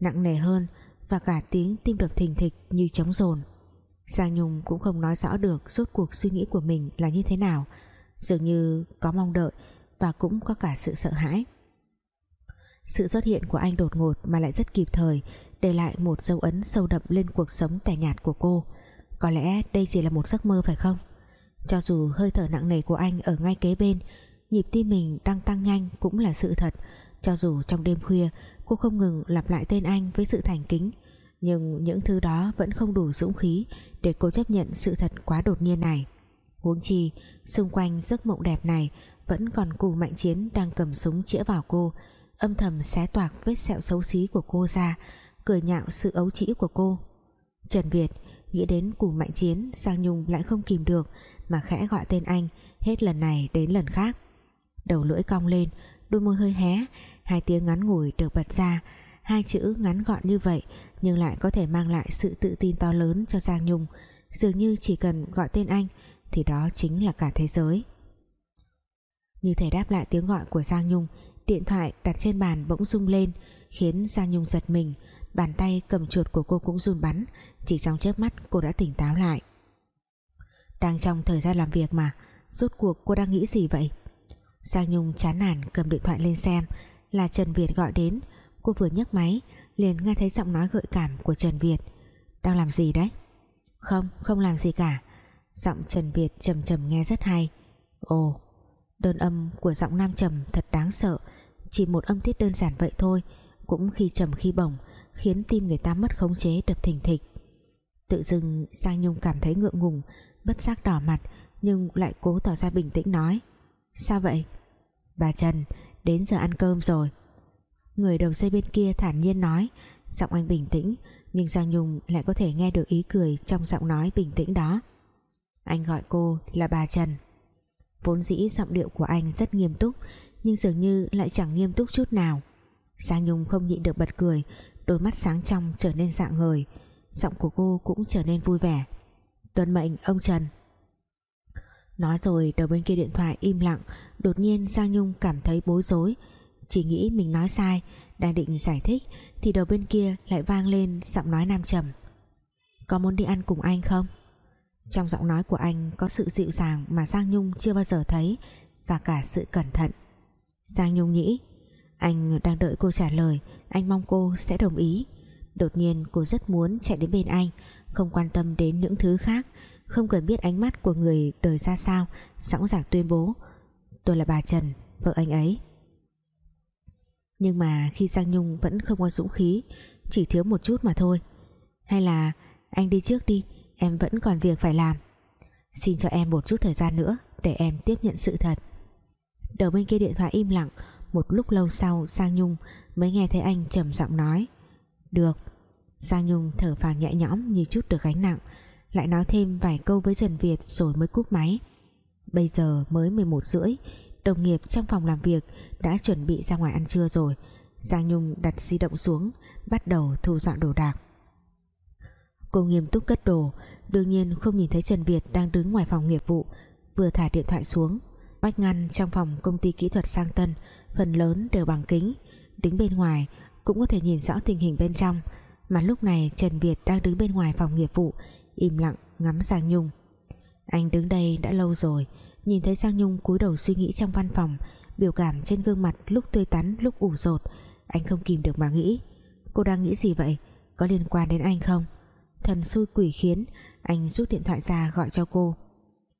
nặng nề hơn và cả tiếng tim đập thình thịch như trống rồn. Giang Nhung cũng không nói rõ được suốt cuộc suy nghĩ của mình là như thế nào dường như có mong đợi và cũng có cả sự sợ hãi. Sự xuất hiện của anh đột ngột mà lại rất kịp thời, để lại một dấu ấn sâu đậm lên cuộc sống tẻ nhạt của cô. Có lẽ đây chỉ là một giấc mơ phải không? Cho dù hơi thở nặng nề của anh ở ngay kế bên, nhịp tim mình đang tăng nhanh cũng là sự thật. Cho dù trong đêm khuya, cô không ngừng lặp lại tên anh với sự thành kính, nhưng những thứ đó vẫn không đủ dũng khí để cô chấp nhận sự thật quá đột nhiên này huống chi, xung quanh giấc mộng đẹp này vẫn còn cù mạnh chiến đang cầm súng chĩa vào cô. Âm thầm xé toạc vết sẹo xấu xí của cô ra, cười nhạo sự ấu trĩ của cô. Trần Việt nghĩ đến cù mạnh chiến Sang Nhung lại không kìm được mà khẽ gọi tên anh, hết lần này đến lần khác. Đầu lưỡi cong lên, đôi môi hơi hé, hai tiếng ngắn ngủi được bật ra. Hai chữ ngắn gọn như vậy nhưng lại có thể mang lại sự tự tin to lớn cho Giang Nhung. Dường như chỉ cần gọi tên anh thì đó chính là cả thế giới. Như thể đáp lại tiếng gọi của Giang Nhung, điện thoại đặt trên bàn bỗng rung lên, khiến Giang Nhung giật mình, bàn tay cầm chuột của cô cũng run bắn, chỉ trong chớp mắt cô đã tỉnh táo lại. Đang trong thời gian làm việc mà, rốt cuộc cô đang nghĩ gì vậy? Giang Nhung chán nản cầm điện thoại lên xem, là Trần Việt gọi đến. Cô vừa nhấc máy, liền nghe thấy giọng nói gợi cảm của Trần Việt. Đang làm gì đấy? Không không làm gì cả giọng Trần Việt trầm trầm nghe rất hay. Ồ, đơn âm của giọng nam trầm thật đáng sợ. Chỉ một âm tiết đơn giản vậy thôi, cũng khi trầm khi bổng, khiến tim người ta mất khống chế đập thình thịch. Tự dưng Sang Nhung cảm thấy ngượng ngùng, bất giác đỏ mặt, nhưng lại cố tỏ ra bình tĩnh nói, sao vậy? Bà Trần, đến giờ ăn cơm rồi. Người đầu dây bên kia thản nhiên nói, giọng anh bình tĩnh, nhưng Giang Nhung lại có thể nghe được ý cười trong giọng nói bình tĩnh đó anh gọi cô là bà Trần. Vốn dĩ giọng điệu của anh rất nghiêm túc, nhưng dường như lại chẳng nghiêm túc chút nào. Giang Nhung không nhịn được bật cười, đôi mắt sáng trong trở nên dạng ngời giọng của cô cũng trở nên vui vẻ. Tuân mệnh, ông Trần. Nói rồi, đầu bên kia điện thoại im lặng, đột nhiên Giang Nhung cảm thấy bối rối. Chỉ nghĩ mình nói sai, đang định giải thích, thì đầu bên kia lại vang lên giọng nói nam trầm. Có muốn đi ăn cùng anh không? Trong giọng nói của anh có sự dịu dàng mà Giang Nhung chưa bao giờ thấy, và cả sự cẩn thận. Giang Nhung nghĩ, anh đang đợi cô trả lời, anh mong cô sẽ đồng ý. Đột nhiên, cô rất muốn chạy đến bên anh, không quan tâm đến những thứ khác, không cần biết ánh mắt của người đời ra sao, sẵn sàng tuyên bố, tôi là bà Trần, vợ anh ấy. Nhưng mà khi Giang Nhung vẫn không có dũng khí, chỉ thiếu một chút mà thôi. Hay là, anh đi trước đi em vẫn còn việc phải làm. Xin cho em một chút thời gian nữa để em tiếp nhận sự thật. Đầu bên kia điện thoại im lặng, một lúc lâu sau, Sang Nhung mới nghe thấy anh trầm giọng nói. Được. Sang Nhung thở phào nhẹ nhõm như chút được gánh nặng, lại nói thêm vài câu với Trần Việt rồi mới cúp máy. Bây giờ mới 11 rưỡi, đồng nghiệp trong phòng làm việc đã chuẩn bị ra ngoài ăn trưa rồi. Giang Nhung đặt di động xuống, bắt đầu thu dọn đồ đạc cô nghiêm túc cất đồ, đương nhiên không nhìn thấy Trần Việt đang đứng ngoài phòng nghiệp vụ, vừa thả điện thoại xuống. Bách ngăn trong phòng công ty kỹ thuật sang tân, phần lớn đều bằng kính, đứng bên ngoài cũng có thể nhìn rõ tình hình bên trong. Mà lúc này Trần Việt đang đứng bên ngoài phòng nghiệp vụ, im lặng ngắm Giang Nhung. Anh đứng đây đã lâu rồi, nhìn thấy Giang Nhung cúi đầu suy nghĩ trong văn phòng, biểu cảm trên gương mặt lúc tươi tắn, lúc ủ rột, anh không kìm được mà nghĩ. Cô đang nghĩ gì vậy? Có liên quan đến anh không? Thần xui quỷ khiến, anh rút điện thoại ra gọi cho cô.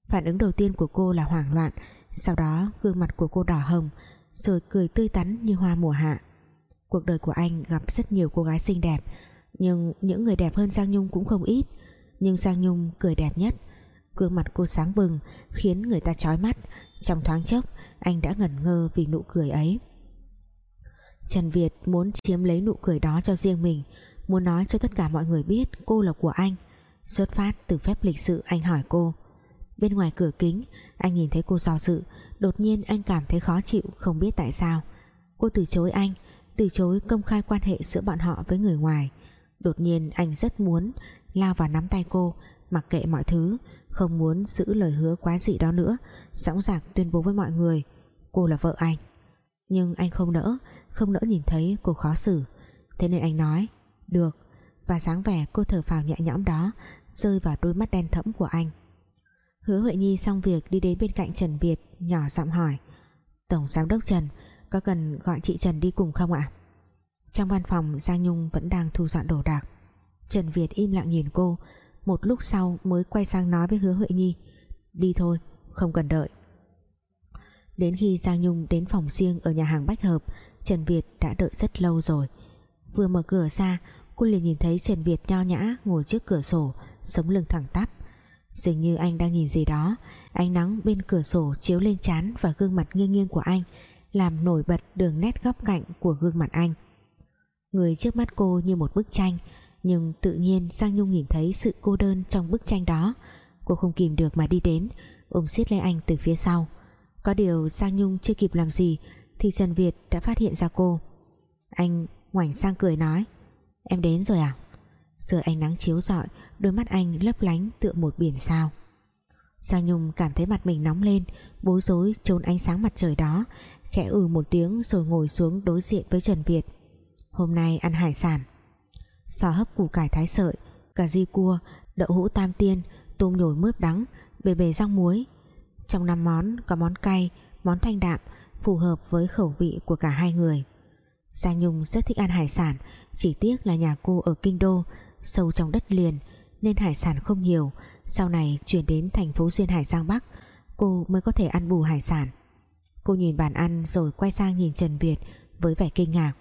Phản ứng đầu tiên của cô là hoảng loạn, sau đó gương mặt của cô đỏ hồng, rồi cười tươi tắn như hoa mùa hạ. Cuộc đời của anh gặp rất nhiều cô gái xinh đẹp, nhưng những người đẹp hơn Giang Nhung cũng không ít. Nhưng Giang Nhung cười đẹp nhất. Gương mặt cô sáng bừng, khiến người ta chói mắt. Trong thoáng chốc, anh đã ngẩn ngơ vì nụ cười ấy. Trần Việt muốn chiếm lấy nụ cười đó cho riêng mình muốn nói cho tất cả mọi người biết cô là của anh. Xuất phát từ phép lịch sự, anh hỏi cô. Bên ngoài cửa kính, anh nhìn thấy cô do dự. Đột nhiên anh cảm thấy khó chịu, không biết tại sao. Cô từ chối anh, từ chối công khai quan hệ giữa bọn họ với người ngoài. Đột nhiên anh rất muốn lao vào nắm tay cô, mặc kệ mọi thứ, không muốn giữ lời hứa quá dị đó nữa, sẵn sàng tuyên bố với mọi người, cô là vợ anh. Nhưng anh không nỡ không nỡ nhìn thấy cô khó xử. Thế nên anh nói được. Và dáng vẻ, cô thở phào nhẹ nhõm đó, rơi vào đôi mắt đen thẫm của anh. Hứa Huệ Nhi xong việc đi đến bên cạnh Trần Việt, nhỏ giọng hỏi, Tổng Giám đốc Trần, có cần gọi chị Trần đi cùng không ạ? Trong văn phòng, Giang Nhung vẫn đang thu dọn đồ đạc. Trần Việt im lặng nhìn cô. Một lúc sau mới quay sang nói với hứa Huệ Nhi, đi thôi, không cần đợi. Đến khi Giang Nhung đến phòng riêng ở nhà hàng Bách Hợp, Trần Việt đã đợi rất lâu rồi. Vừa mở cửa ra cô liền nhìn thấy Trần Việt nho nhã ngồi trước cửa sổ, sống lưng thẳng tắp. Dường như anh đang nhìn gì đó. Ánh nắng bên cửa sổ chiếu lên trán và gương mặt nghiêng nghiêng của anh, làm nổi bật đường nét góc cạnh của gương mặt anh. Người trước mắt cô như một bức tranh, nhưng tự nhiên Giang Nhung nhìn thấy sự cô đơn trong bức tranh đó. Cô không kìm được mà đi đến, ôm siết lấy anh từ phía sau. Có điều Giang Nhung chưa kịp làm gì thì Trần Việt đã phát hiện ra cô. Anh ngoảnh sang cười nói em đến rồi à? Giữa ánh nắng chiếu rọi, đôi mắt anh lấp lánh tựa một biển sao. Giang Nhung cảm thấy mặt mình nóng lên, bối rối trốn ánh sáng mặt trời đó, khẽ ừ một tiếng rồi ngồi xuống đối diện với Trần Việt. Hôm nay ăn hải sản. Xò hấp củ cải thái sợi, cà ri cua, đậu hũ tam tiên, tôm nhồi mướp đắng, bề bề rong muối. Trong năm món có món cay, món thanh đạm, phù hợp với khẩu vị của cả hai người. Giang Nhung rất thích ăn hải sản chỉ tiếc là nhà cô ở Kinh Đô, sâu trong đất liền, nên hải sản không nhiều. Sau này chuyển đến thành phố Duyên Hải Giang Bắc, cô mới có thể ăn bù hải sản. Cô nhìn bàn ăn rồi quay sang nhìn Trần Việt với vẻ kinh ngạc.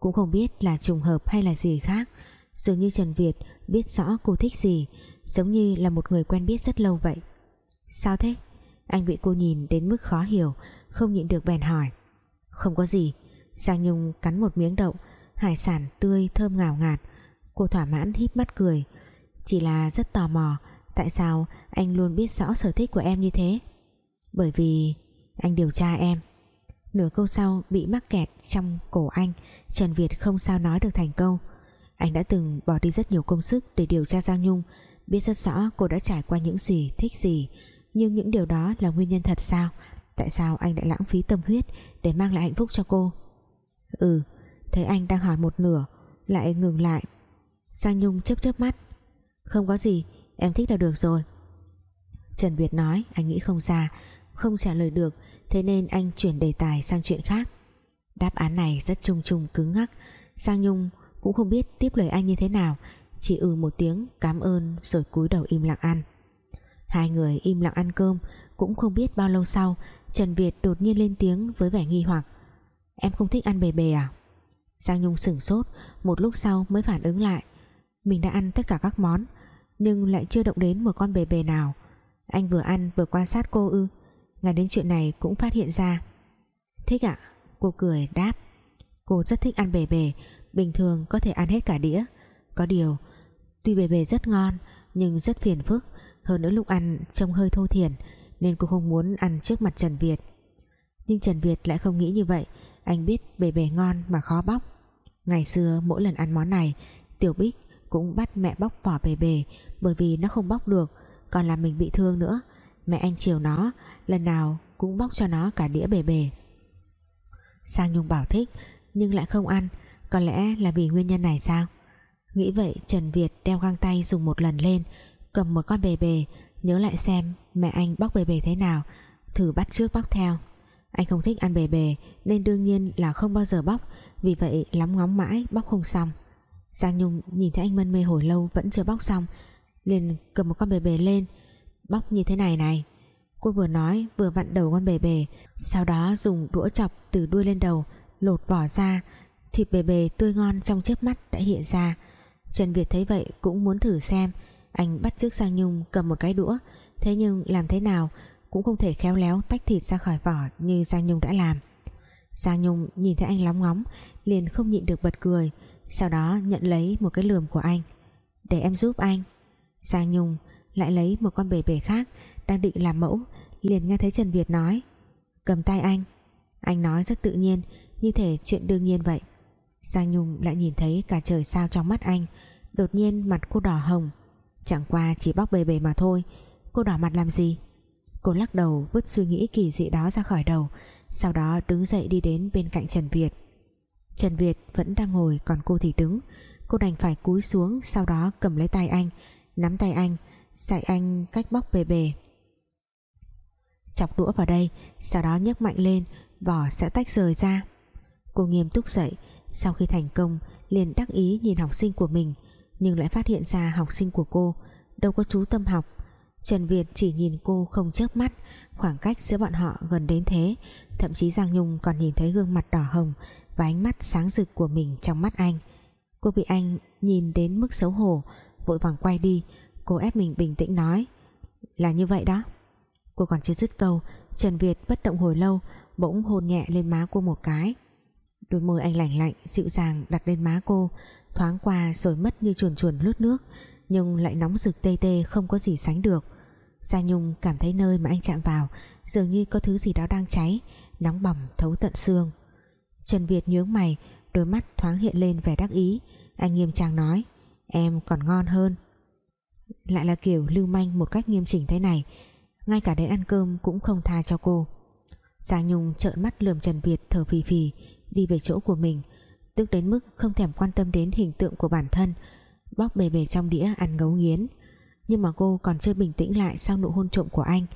Cũng không biết là trùng hợp hay là gì khác, dường như Trần Việt biết rõ cô thích gì, giống như là một người quen biết rất lâu vậy. Sao thế? Anh bị cô nhìn đến mức khó hiểu, không nhịn được bèn hỏi. Không có gì, Giang Nhung cắn một miếng đậu hải sản tươi thơm ngào ngạt. Cô thỏa mãn híp mắt cười. Chỉ là rất tò mò, tại sao anh luôn biết rõ sở thích của em như thế? Bởi vì anh điều tra em. Nửa câu sau bị mắc kẹt trong cổ anh, Trần Việt không sao nói được thành câu. Anh đã từng bỏ đi rất nhiều công sức để điều tra Giang Nhung, biết rất rõ cô đã trải qua những gì, thích gì. Nhưng những điều đó là nguyên nhân thật sao? Tại sao anh lại lãng phí tâm huyết để mang lại hạnh phúc cho cô? Ừ thấy anh đang hỏi một nửa, lại ngừng lại. Giang Nhung chớp chớp mắt. Không có gì, em thích là được rồi. Trần Việt nói, anh nghĩ không ra. Không trả lời được, thế nên anh chuyển đề tài sang chuyện khác. Đáp án này rất trung trung cứng ngắc. Giang Nhung cũng không biết tiếp lời anh như thế nào. Chỉ ừ một tiếng, cảm ơn, rồi cúi đầu im lặng ăn. Hai người im lặng ăn cơm, cũng không biết bao lâu sau, Trần Việt đột nhiên lên tiếng với vẻ nghi hoặc. Em không thích ăn bề bề à? Giang Nhung sửng sốt, một lúc sau mới phản ứng lại. Mình đã ăn tất cả các món, nhưng lại chưa động đến một con bề bề nào. Anh vừa ăn vừa quan sát cô ư. Ngay đến chuyện này cũng phát hiện ra. Thích ạ, cô cười, đáp. Cô rất thích ăn bề bề, bình thường có thể ăn hết cả đĩa. Có điều, tuy bề bề rất ngon, nhưng rất phiền phức. Hơn nữa lúc ăn trông hơi thô thiển, nên cô không muốn ăn trước mặt Trần Việt. Nhưng Trần Việt lại không nghĩ như vậy anh biết bề bề ngon mà khó bóc. Ngày xưa mỗi lần ăn món này, Tiểu Bích cũng bắt mẹ bóc vỏ bề bề bởi vì nó không bóc được. Còn làm mình bị thương nữa, mẹ anh chiều nó, lần nào cũng bóc cho nó cả đĩa bề bề Sang Nhung bảo thích, nhưng lại không ăn, có lẽ là vì nguyên nhân này sao? Nghĩ vậy, Trần Việt đeo găng tay dùng một lần lên, cầm một con bề bề nhớ lại xem mẹ anh bóc bề bề thế nào, thử bắt trước bóc theo anh không thích ăn bề bề, nên đương nhiên là không bao giờ bóc. Vì vậy, lắm ngóng mãi, bóc không xong. Giang Nhung nhìn thấy anh mân mê hồi lâu vẫn chưa bóc xong, liền cầm một con bề bề lên. Bóc như thế này này. Cô vừa nói, vừa vặn đầu con bề bề, sau đó dùng đũa chọc từ đuôi lên đầu, lột vỏ ra. Thịt bề bề tươi ngon trong chớp mắt đã hiện ra. Trần Việt thấy vậy cũng muốn thử xem. Anh bắt trước Giang Nhung cầm một cái đũa. Thế nhưng làm thế nào? Cũng không thể khéo léo tách thịt ra khỏi vỏ như Giang Nhung đã làm. Giang Nhung nhìn thấy anh lóng ngóng, liền không nhịn được bật cười, sau đó nhận lấy một cái lườm của anh. Để em giúp anh. Giang Nhung lại lấy một con bể bể khác đang định làm mẫu, liền nghe thấy Trần Việt nói, cầm tay anh. Anh nói rất tự nhiên, như thể chuyện đương nhiên vậy. Giang Nhung lại nhìn thấy cả trời sao trong mắt anh, đột nhiên mặt cô đỏ hồng. Chẳng qua chỉ bóc bề bề mà thôi, Cô đỏ mặt làm gì? Cô lắc đầu, vứt suy nghĩ kỳ dị đó ra khỏi đầu, Sau đó đứng dậy đi đến bên cạnh Trần Việt. Trần Việt vẫn đang ngồi, Còn cô thì đứng. Cô đành phải cúi xuống, Sau đó cầm lấy tay anh, Nắm tay anh, Dạy anh cách bóc bề bề. Chọc đũa vào đây, Sau đó nhấc mạnh lên, Vỏ sẽ tách rời ra. Cô nghiêm túc dậy, Sau khi thành công, liền đắc ý nhìn học sinh của mình, Nhưng lại phát hiện ra học sinh của cô, Đâu có chú tâm học. Trần Việt chỉ nhìn cô không chớp mắt, Khoảng cách giữa bọn họ gần đến thế. Thậm chí Giang Nhung còn nhìn thấy gương mặt đỏ hồng Và ánh mắt sáng rực của mình trong mắt anh. Cô bị anh nhìn đến mức xấu hổ, Vội vàng quay đi. Cô ép mình bình tĩnh nói, Là như vậy đó. Cô còn chưa dứt câu, Trần Việt bất động hồi lâu, Bỗng hôn nhẹ lên má cô một cái. Đôi môi anh lạnh lạnh, dịu dàng đặt lên má cô, Thoáng qua rồi mất như chuồn chuồn lướt nước. Nhưng lại nóng rực tê tê, không có gì sánh được. Giang Nhung cảm thấy nơi mà anh chạm vào, Dường như có thứ gì đó đang cháy, Nóng bỏng, thấu tận xương. Trần Việt nhướng mày, Đôi mắt thoáng hiện lên vẻ đắc ý. Anh nghiêm trang nói, Em còn ngon hơn. Lại là kiểu lưu manh một cách nghiêm chỉnh thế này, Ngay cả đến ăn cơm cũng không tha cho cô. Giang Nhung trợn mắt lườm Trần Việt thở phì phì, đi về chỗ của mình. Tức đến mức không thèm quan tâm đến hình tượng của bản thân bóc bề bề trong đĩa, ăn ngấu nghiến. Nhưng mà cô còn chưa bình tĩnh lại sau nụ hôn trộm của anh.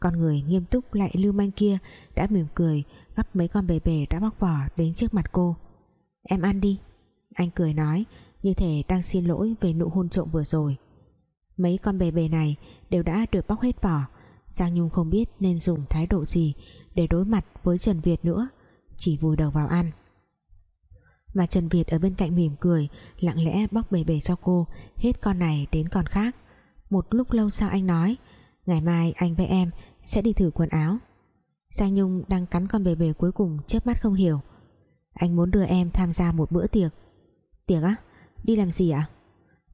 Con người nghiêm túc lại lưu manh kia, đã mỉm cười, gắp mấy con bề bề đã bóc vỏ đến trước mặt cô. Em ăn đi. Anh cười nói, như thể đang xin lỗi về nụ hôn trộm vừa rồi. Mấy con bề bề này đều đã được bóc hết vỏ. Giang Nhung không biết nên dùng thái độ gì để đối mặt với Trần Việt nữa. Chỉ vùi đầu vào ăn mà Trần Việt ở bên cạnh mỉm cười, lặng lẽ bóc bề bề cho cô, hết con này đến con khác. Một lúc lâu sau anh nói, ngày mai anh với em sẽ đi thử quần áo. Giang Nhung đang cắn con bề bề cuối cùng chớp mắt không hiểu. Anh muốn đưa em tham gia một bữa tiệc. Tiệc á? Đi làm gì ạ?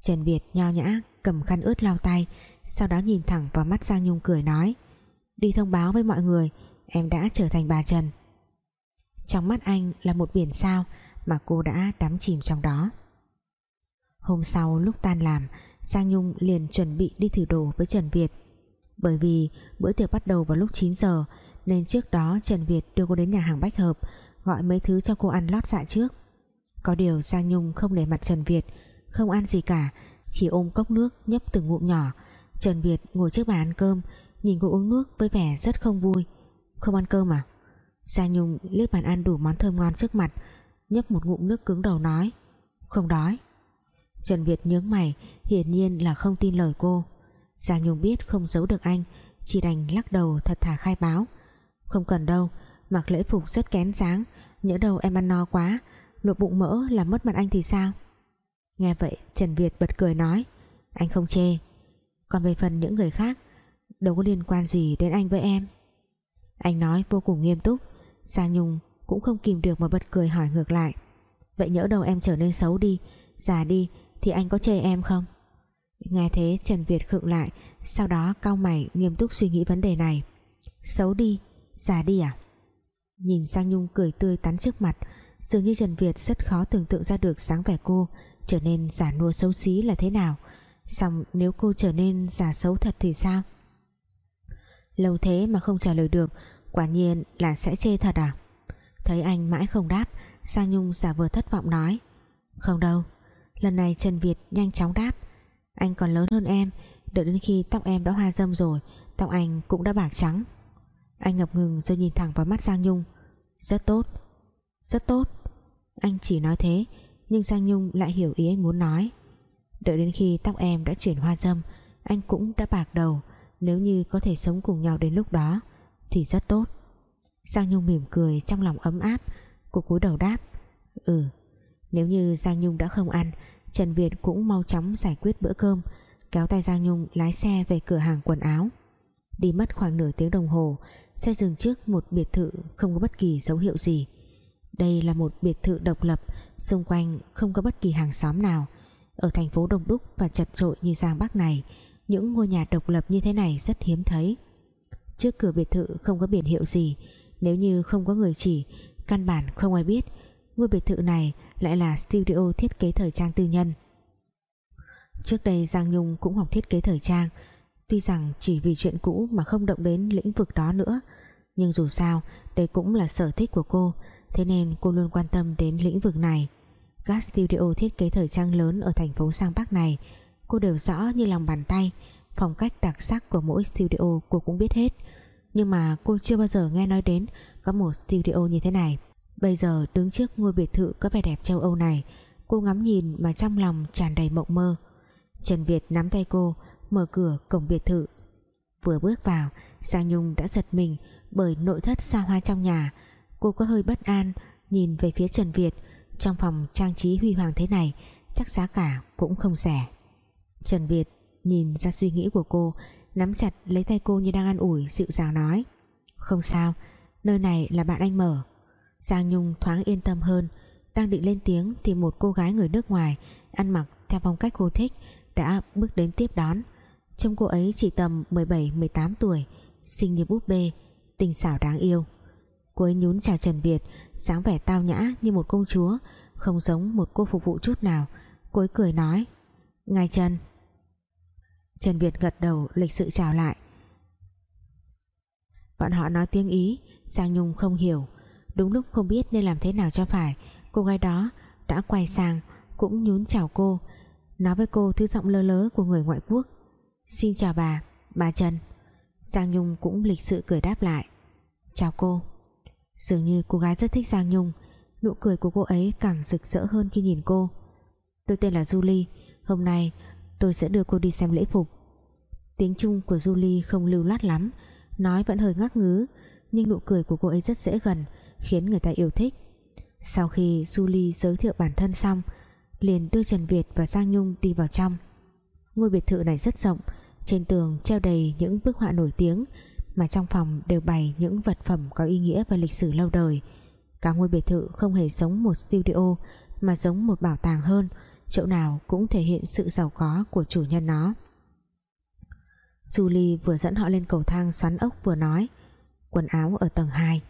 Trần Việt nho nhã, cầm khăn ướt lau tay, sau đó nhìn thẳng vào mắt Giang Nhung cười nói, đi thông báo với mọi người, em đã trở thành bà Trần. Trong mắt anh là một biển sao mà cô đã đắm chìm trong đó. Hôm sau lúc tan làm, Giang Nhung liền chuẩn bị đi thử đồ với Trần Việt. Bởi vì bữa tiệc bắt đầu vào lúc 9 giờ, nên trước đó Trần Việt đưa cô đến nhà hàng Bách Hợp, gọi mấy thứ cho cô ăn lót dạ trước. Có điều Giang Nhung không để mặt Trần Việt, không ăn gì cả, chỉ ôm cốc nước nhấp từng ngụm nhỏ. Trần Việt ngồi trước bàn ăn cơm, nhìn cô uống nước với vẻ rất không vui. Không ăn cơm à? Giang Nhung liếc bàn ăn đủ món thơm ngon trước mặt nhấp một ngụm nước cứng đầu nói. Không đói. Trần Việt nhướng mày, hiển nhiên là không tin lời cô. Giang Nhung biết không giấu được anh, chỉ đành lắc đầu thật thà khai báo. Không cần đâu, mặc lễ phục rất kén dáng, nhỡ đầu em ăn no quá lộ bụng mỡ làm mất mặt anh thì sao? Nghe vậy, Trần Việt bật cười nói, anh không chê. Còn về phần những người khác, đâu có liên quan gì đến anh với em. Anh nói vô cùng nghiêm túc, Giang Nhung cũng không kìm được mà bật cười hỏi ngược lại. Vậy nhỡ đầu em trở nên xấu đi, Già đi, thì anh có chê em không? Nghe thế, Trần Việt khựng lại, Sau đó cau mày, nghiêm túc suy nghĩ vấn đề này. Xấu đi, Già đi à? Nhìn sang Nhung cười tươi tắn trước mặt, Dường như Trần Việt rất khó tưởng tượng ra được sáng vẻ cô trở nên giả nua xấu xí là thế nào. Xong nếu cô trở nên giả xấu thật thì sao? Lâu thế mà không trả lời được, Quả nhiên là sẽ chê thật à? Thấy anh mãi không đáp Sang Nhung giả vờ thất vọng nói. Không đâu, Lần này Trần Việt nhanh chóng đáp. Anh còn lớn hơn em, Đợi đến khi tóc em đã hoa dâm rồi, Tóc anh cũng đã bạc trắng. Anh ngập ngừng rồi nhìn thẳng vào mắt Giang Nhung. Rất tốt Rất tốt. Anh chỉ nói thế, Nhưng Giang Nhung lại hiểu ý anh muốn nói. Đợi đến khi tóc em đã chuyển hoa dâm Anh cũng đã bạc đầu. Nếu như có thể sống cùng nhau đến lúc đó, thì rất tốt. Giang Nhung mỉm cười trong lòng ấm áp. Cô cúi đầu đáp Ừ Nếu như Giang Nhung đã không ăn, Trần Việt cũng mau chóng giải quyết bữa cơm. Kéo tay Giang Nhung lái xe về cửa hàng quần áo. Đi mất khoảng nửa tiếng đồng hồ, Xe dừng trước một biệt thự Không có bất kỳ dấu hiệu gì. Đây là một biệt thự độc lập, Xung quanh không có bất kỳ hàng xóm nào. Ở thành phố Đông Đúc và chật trội như Giang Bắc này, Những ngôi nhà độc lập như thế này rất hiếm thấy. Trước cửa biệt thự không có biển hiệu gì nếu như không có người chỉ, Căn bản không ai biết, Ngôi biệt thự này lại là studio thiết kế thời trang tư nhân. Trước đây Giang Nhung cũng học thiết kế thời trang. Tuy rằng chỉ vì chuyện cũ mà không động đến lĩnh vực đó nữa, Nhưng dù sao, đây cũng là sở thích của cô, Thế nên cô luôn quan tâm đến lĩnh vực này. Các studio thiết kế thời trang lớn ở thành phố Sang Bắc này, Cô đều rõ như lòng bàn tay, Phong cách đặc sắc của mỗi studio cô cũng biết hết. Nhưng mà cô chưa bao giờ nghe nói đến Có một studio như thế này. Bây giờ đứng trước ngôi biệt thự có vẻ đẹp châu Âu này, Cô ngắm nhìn mà trong lòng tràn đầy mộng mơ. Trần Việt nắm tay cô, Mở cửa cổng biệt thự. Vừa bước vào, Giang Nhung đã giật mình Bởi nội thất xa hoa trong nhà. Cô có hơi bất an Nhìn về phía Trần Việt. Trong phòng trang trí huy hoàng thế này, Chắc giá cả cũng không rẻ. Trần Việt nhìn ra suy nghĩ của cô Nắm chặt lấy tay cô như đang ăn ủi Dịu dàng nói. Không sao, nơi này là bạn anh mở. Giang Nhung thoáng yên tâm hơn. Đang định lên tiếng Thì một cô gái người nước ngoài Ăn mặc theo phong cách cô thích Đã bước đến tiếp đón. Trông cô ấy chỉ tầm 17-18 tuổi Xinh như búp bê Tình xảo đáng yêu. Cô ấy nhún chào Trần Việt sáng vẻ tao nhã như một công chúa Không giống một cô phục vụ chút nào. Cô ấy cười nói Ngài Trần Trần Việt gật đầu lịch sự chào lại. Bọn họ nói tiếng Ý Giang Nhung không hiểu. Đúng lúc không biết nên làm thế nào cho phải Cô gái đó đã quay sang Cũng nhún chào cô Nói với cô thứ giọng lơ lớ của người ngoại quốc. Xin chào bà, bà Trần. Giang Nhung cũng lịch sự cười đáp lại. Chào cô. Dường như cô gái rất thích Giang Nhung Nụ cười của cô ấy càng rực rỡ hơn khi nhìn cô. Tôi tên là Julie Hôm nay tôi sẽ đưa cô đi xem lễ phục. Tiếng Trung của Julie không lưu loát lắm, Nói vẫn hơi ngắc ngứ, Nhưng nụ cười của cô ấy rất dễ gần, Khiến người ta yêu thích. Sau khi Julie giới thiệu bản thân xong, Liền đưa Trần Việt và Giang Nhung đi vào trong. Ngôi biệt thự này rất rộng, Trên tường treo đầy những bức họa nổi tiếng, Mà trong phòng đều bày những vật phẩm có ý nghĩa và lịch sử lâu đời. Cả ngôi biệt thự không hề giống một studio, Mà giống một bảo tàng hơn chỗ nào cũng thể hiện sự giàu có của chủ nhân nó. Julie vừa dẫn họ lên cầu thang xoắn ốc vừa nói, quần áo ở tầng 2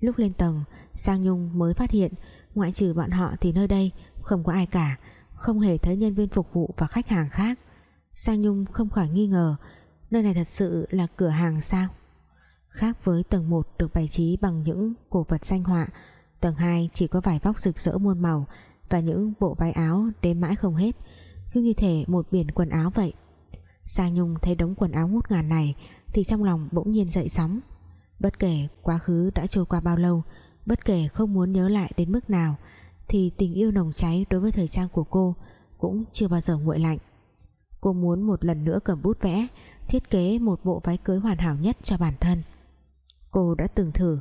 lúc lên tầng Giang Nhung mới phát hiện ngoại trừ bọn họ thì nơi đây không có ai cả, không hề thấy nhân viên phục vụ và khách hàng khác. Giang Nhung không khỏi nghi ngờ, nơi này thật sự là cửa hàng sao? Khác với tầng 1 được bày trí bằng những cổ vật danh họa, tầng 2 chỉ có vài vóc rực rỡ muôn màu và những bộ váy áo đếm mãi không hết. Cứ như thể một biển quần áo vậy. Giang Nhung thấy đống quần áo ngút ngàn này thì trong lòng bỗng nhiên dậy sóng. Bất kể quá khứ đã trôi qua bao lâu, bất kể không muốn nhớ lại đến mức nào, thì tình yêu nồng cháy đối với thời trang của cô cũng chưa bao giờ nguội lạnh. Cô muốn một lần nữa cầm bút vẽ, thiết kế một bộ váy cưới hoàn hảo nhất cho bản thân. Cô đã từng thử,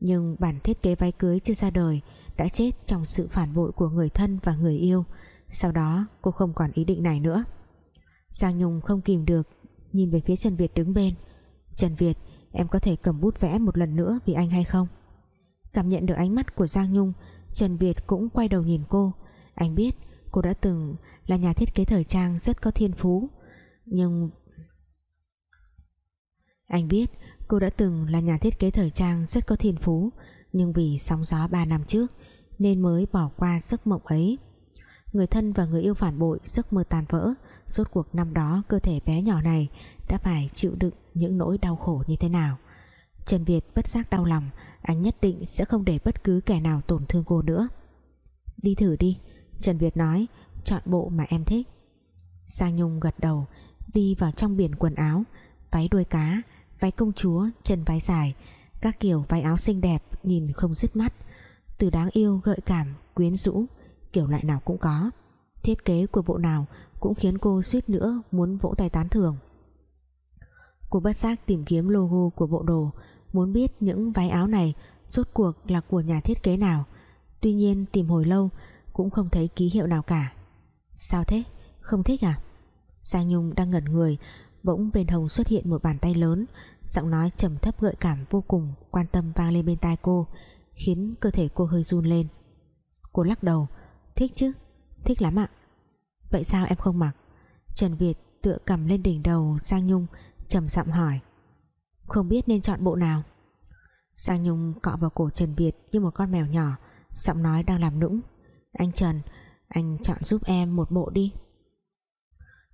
nhưng bản thiết kế váy cưới chưa ra đời đã chết trong sự phản bội của người thân và người yêu. Sau đó, cô không còn ý định này nữa. Giang Nhung không kìm được, nhìn về phía Trần Việt đứng bên. Trần Việt, em có thể cầm bút vẽ một lần nữa vì anh hay không? Cảm nhận được ánh mắt của Giang Nhung, Trần Việt cũng quay đầu nhìn cô. Anh biết, cô đã từng là nhà thiết kế thời trang rất có thiên phú, nhưng anh biết, cô đã từng là nhà thiết kế thời trang rất có thiên phú nhưng vì sóng gió 3 năm trước, nên mới bỏ qua giấc mộng ấy. Người thân và người yêu phản bội, giấc mơ tàn vỡ, rốt cuộc năm đó cơ thể bé nhỏ này đã phải chịu đựng những nỗi đau khổ như thế nào. Trần Việt bất giác đau lòng, anh nhất định sẽ không để bất cứ kẻ nào tổn thương cô nữa. Đi thử đi, Trần Việt nói, chọn bộ mà em thích. Sang Nhung gật đầu, đi vào trong biển quần áo, váy đuôi cá, váy công chúa, chân váy dài các kiểu váy áo xinh đẹp nhìn không dứt mắt. Từ đáng yêu, gợi cảm, quyến rũ, kiểu loại nào cũng có. Thiết kế của bộ nào cũng khiến cô suýt nữa muốn vỗ tay tán thưởng. Cô bất giác tìm kiếm logo của bộ đồ, muốn biết những váy áo này rốt cuộc là của nhà thiết kế nào. Tuy nhiên tìm hồi lâu cũng không thấy ký hiệu nào cả. Sao thế? Không thích à? Giang Nhung đang ngẩn người, bỗng bên hồng xuất hiện một bàn tay lớn giọng nói trầm thấp gợi cảm vô cùng, quan tâm vang lên bên tai cô, khiến cơ thể cô hơi run lên. Cô lắc đầu, thích chứ, thích lắm ạ. Vậy sao em không mặc? Trần Việt tựa cầm lên đỉnh đầu Giang Nhung, trầm giọng hỏi. Không biết nên chọn bộ nào? Giang Nhung cọ vào cổ Trần Việt như một con mèo nhỏ, giọng nói đang làm nũng. Anh Trần, anh chọn giúp em một bộ đi.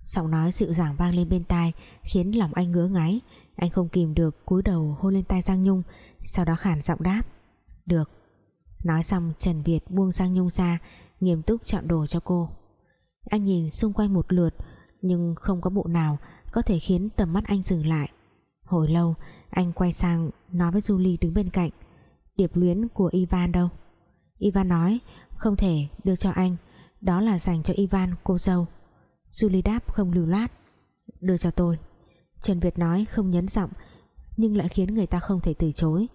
Giọng nói dịu dàng vang lên bên tai, Khiến lòng anh ngứa ngáy anh không kìm được cúi đầu hôn lên tay Giang Nhung, Sau đó khản giọng đáp. Được. Nói xong, Trần Việt buông Giang Nhung ra, Nghiêm túc chọn đồ cho cô. Anh nhìn xung quanh một lượt, Nhưng không có bộ nào Có thể khiến tầm mắt anh dừng lại. Hồi lâu, anh quay sang Nói với Julie đứng bên cạnh. Điệp luyến của Ivan đâu? Ivan nói, không thể đưa cho anh. Đó là dành cho Ivan, cô dâu. Julie đáp không lưu loát. Đưa cho tôi. Trần Việt nói không nhấn giọng, Nhưng lại khiến người ta không thể từ chối.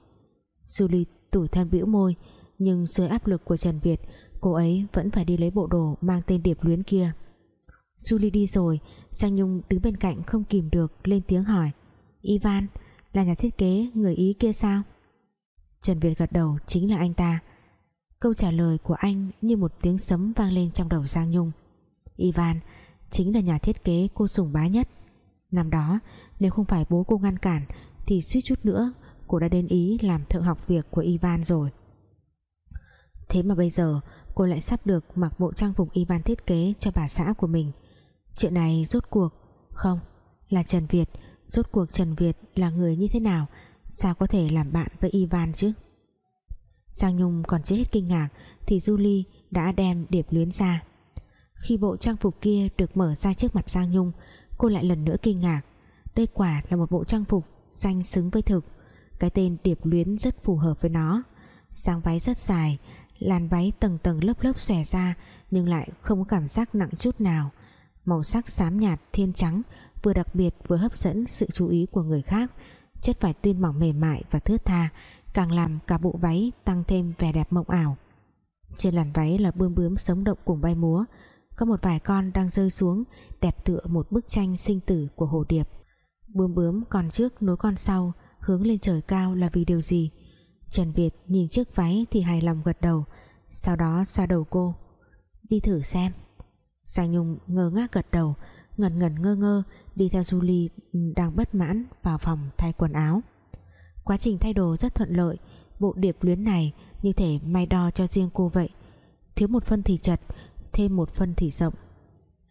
Julie tủi thân bĩu môi, Nhưng dưới áp lực của Trần Việt, Cô ấy vẫn phải đi lấy bộ đồ Mang tên điệp luyến kia. Julie đi rồi, Giang Nhung đứng bên cạnh không kìm được Lên tiếng hỏi, Ivan, là nhà thiết kế người Ý kia sao? Trần Việt gật đầu, chính là anh ta. Câu trả lời của anh như một tiếng sấm vang lên trong đầu Giang Nhung. Ivan, chính là nhà thiết kế cô sùng bá nhất. Năm đó, nếu không phải bố cô ngăn cản, Thì suýt chút nữa Cô đã đến Ý làm thợ học việc của Ivan rồi. Thế mà bây giờ, Cô lại sắp được mặc bộ trang phục Ivan thiết kế Cho bà xã của mình. Chuyện này rốt cuộc, Không, là Trần Việt. Rốt cuộc Trần Việt là người như thế nào? Sao có thể làm bạn với Ivan chứ? Giang Nhung còn chưa hết kinh ngạc Thì Julie đã đem điệp luyến ra. Khi bộ trang phục kia được mở ra trước mặt Giang Nhung Cô lại lần nữa kinh ngạc. Đây quả là một bộ trang phục Danh xứng với thực. Cái tên điệp luyến rất phù hợp với nó. Sáng váy rất dài, Làn váy tầng tầng lớp lớp xòe ra, Nhưng lại không có cảm giác nặng chút nào. Màu sắc xám nhạt, thiên trắng, Vừa đặc biệt vừa hấp dẫn sự chú ý của người khác. Chất vải tuyên mỏng mềm mại và thướt tha, càng làm cả bộ váy tăng thêm vẻ đẹp mộng ảo. Trên làn váy là bươm bướm sống động cùng bay múa có một vài con đang rơi xuống, đẹp tựa một bức tranh sinh tử của hồ điệp. Bướm bướm con trước nối con sau, hướng lên trời cao là vì điều gì? Trần Việt nhìn chiếc váy thì hài lòng gật đầu, sau đó xoa đầu cô. Đi thử xem. Giang Nhung ngơ ngác gật đầu ngần ngần ngơ ngơ, đi theo Julie đang bất mãn vào phòng thay quần áo. Quá trình thay đồ rất thuận lợi, Bộ điệp luyến này như thể may đo cho riêng cô vậy. Thiếu một phân thì chật Thêm một phân thì rộng.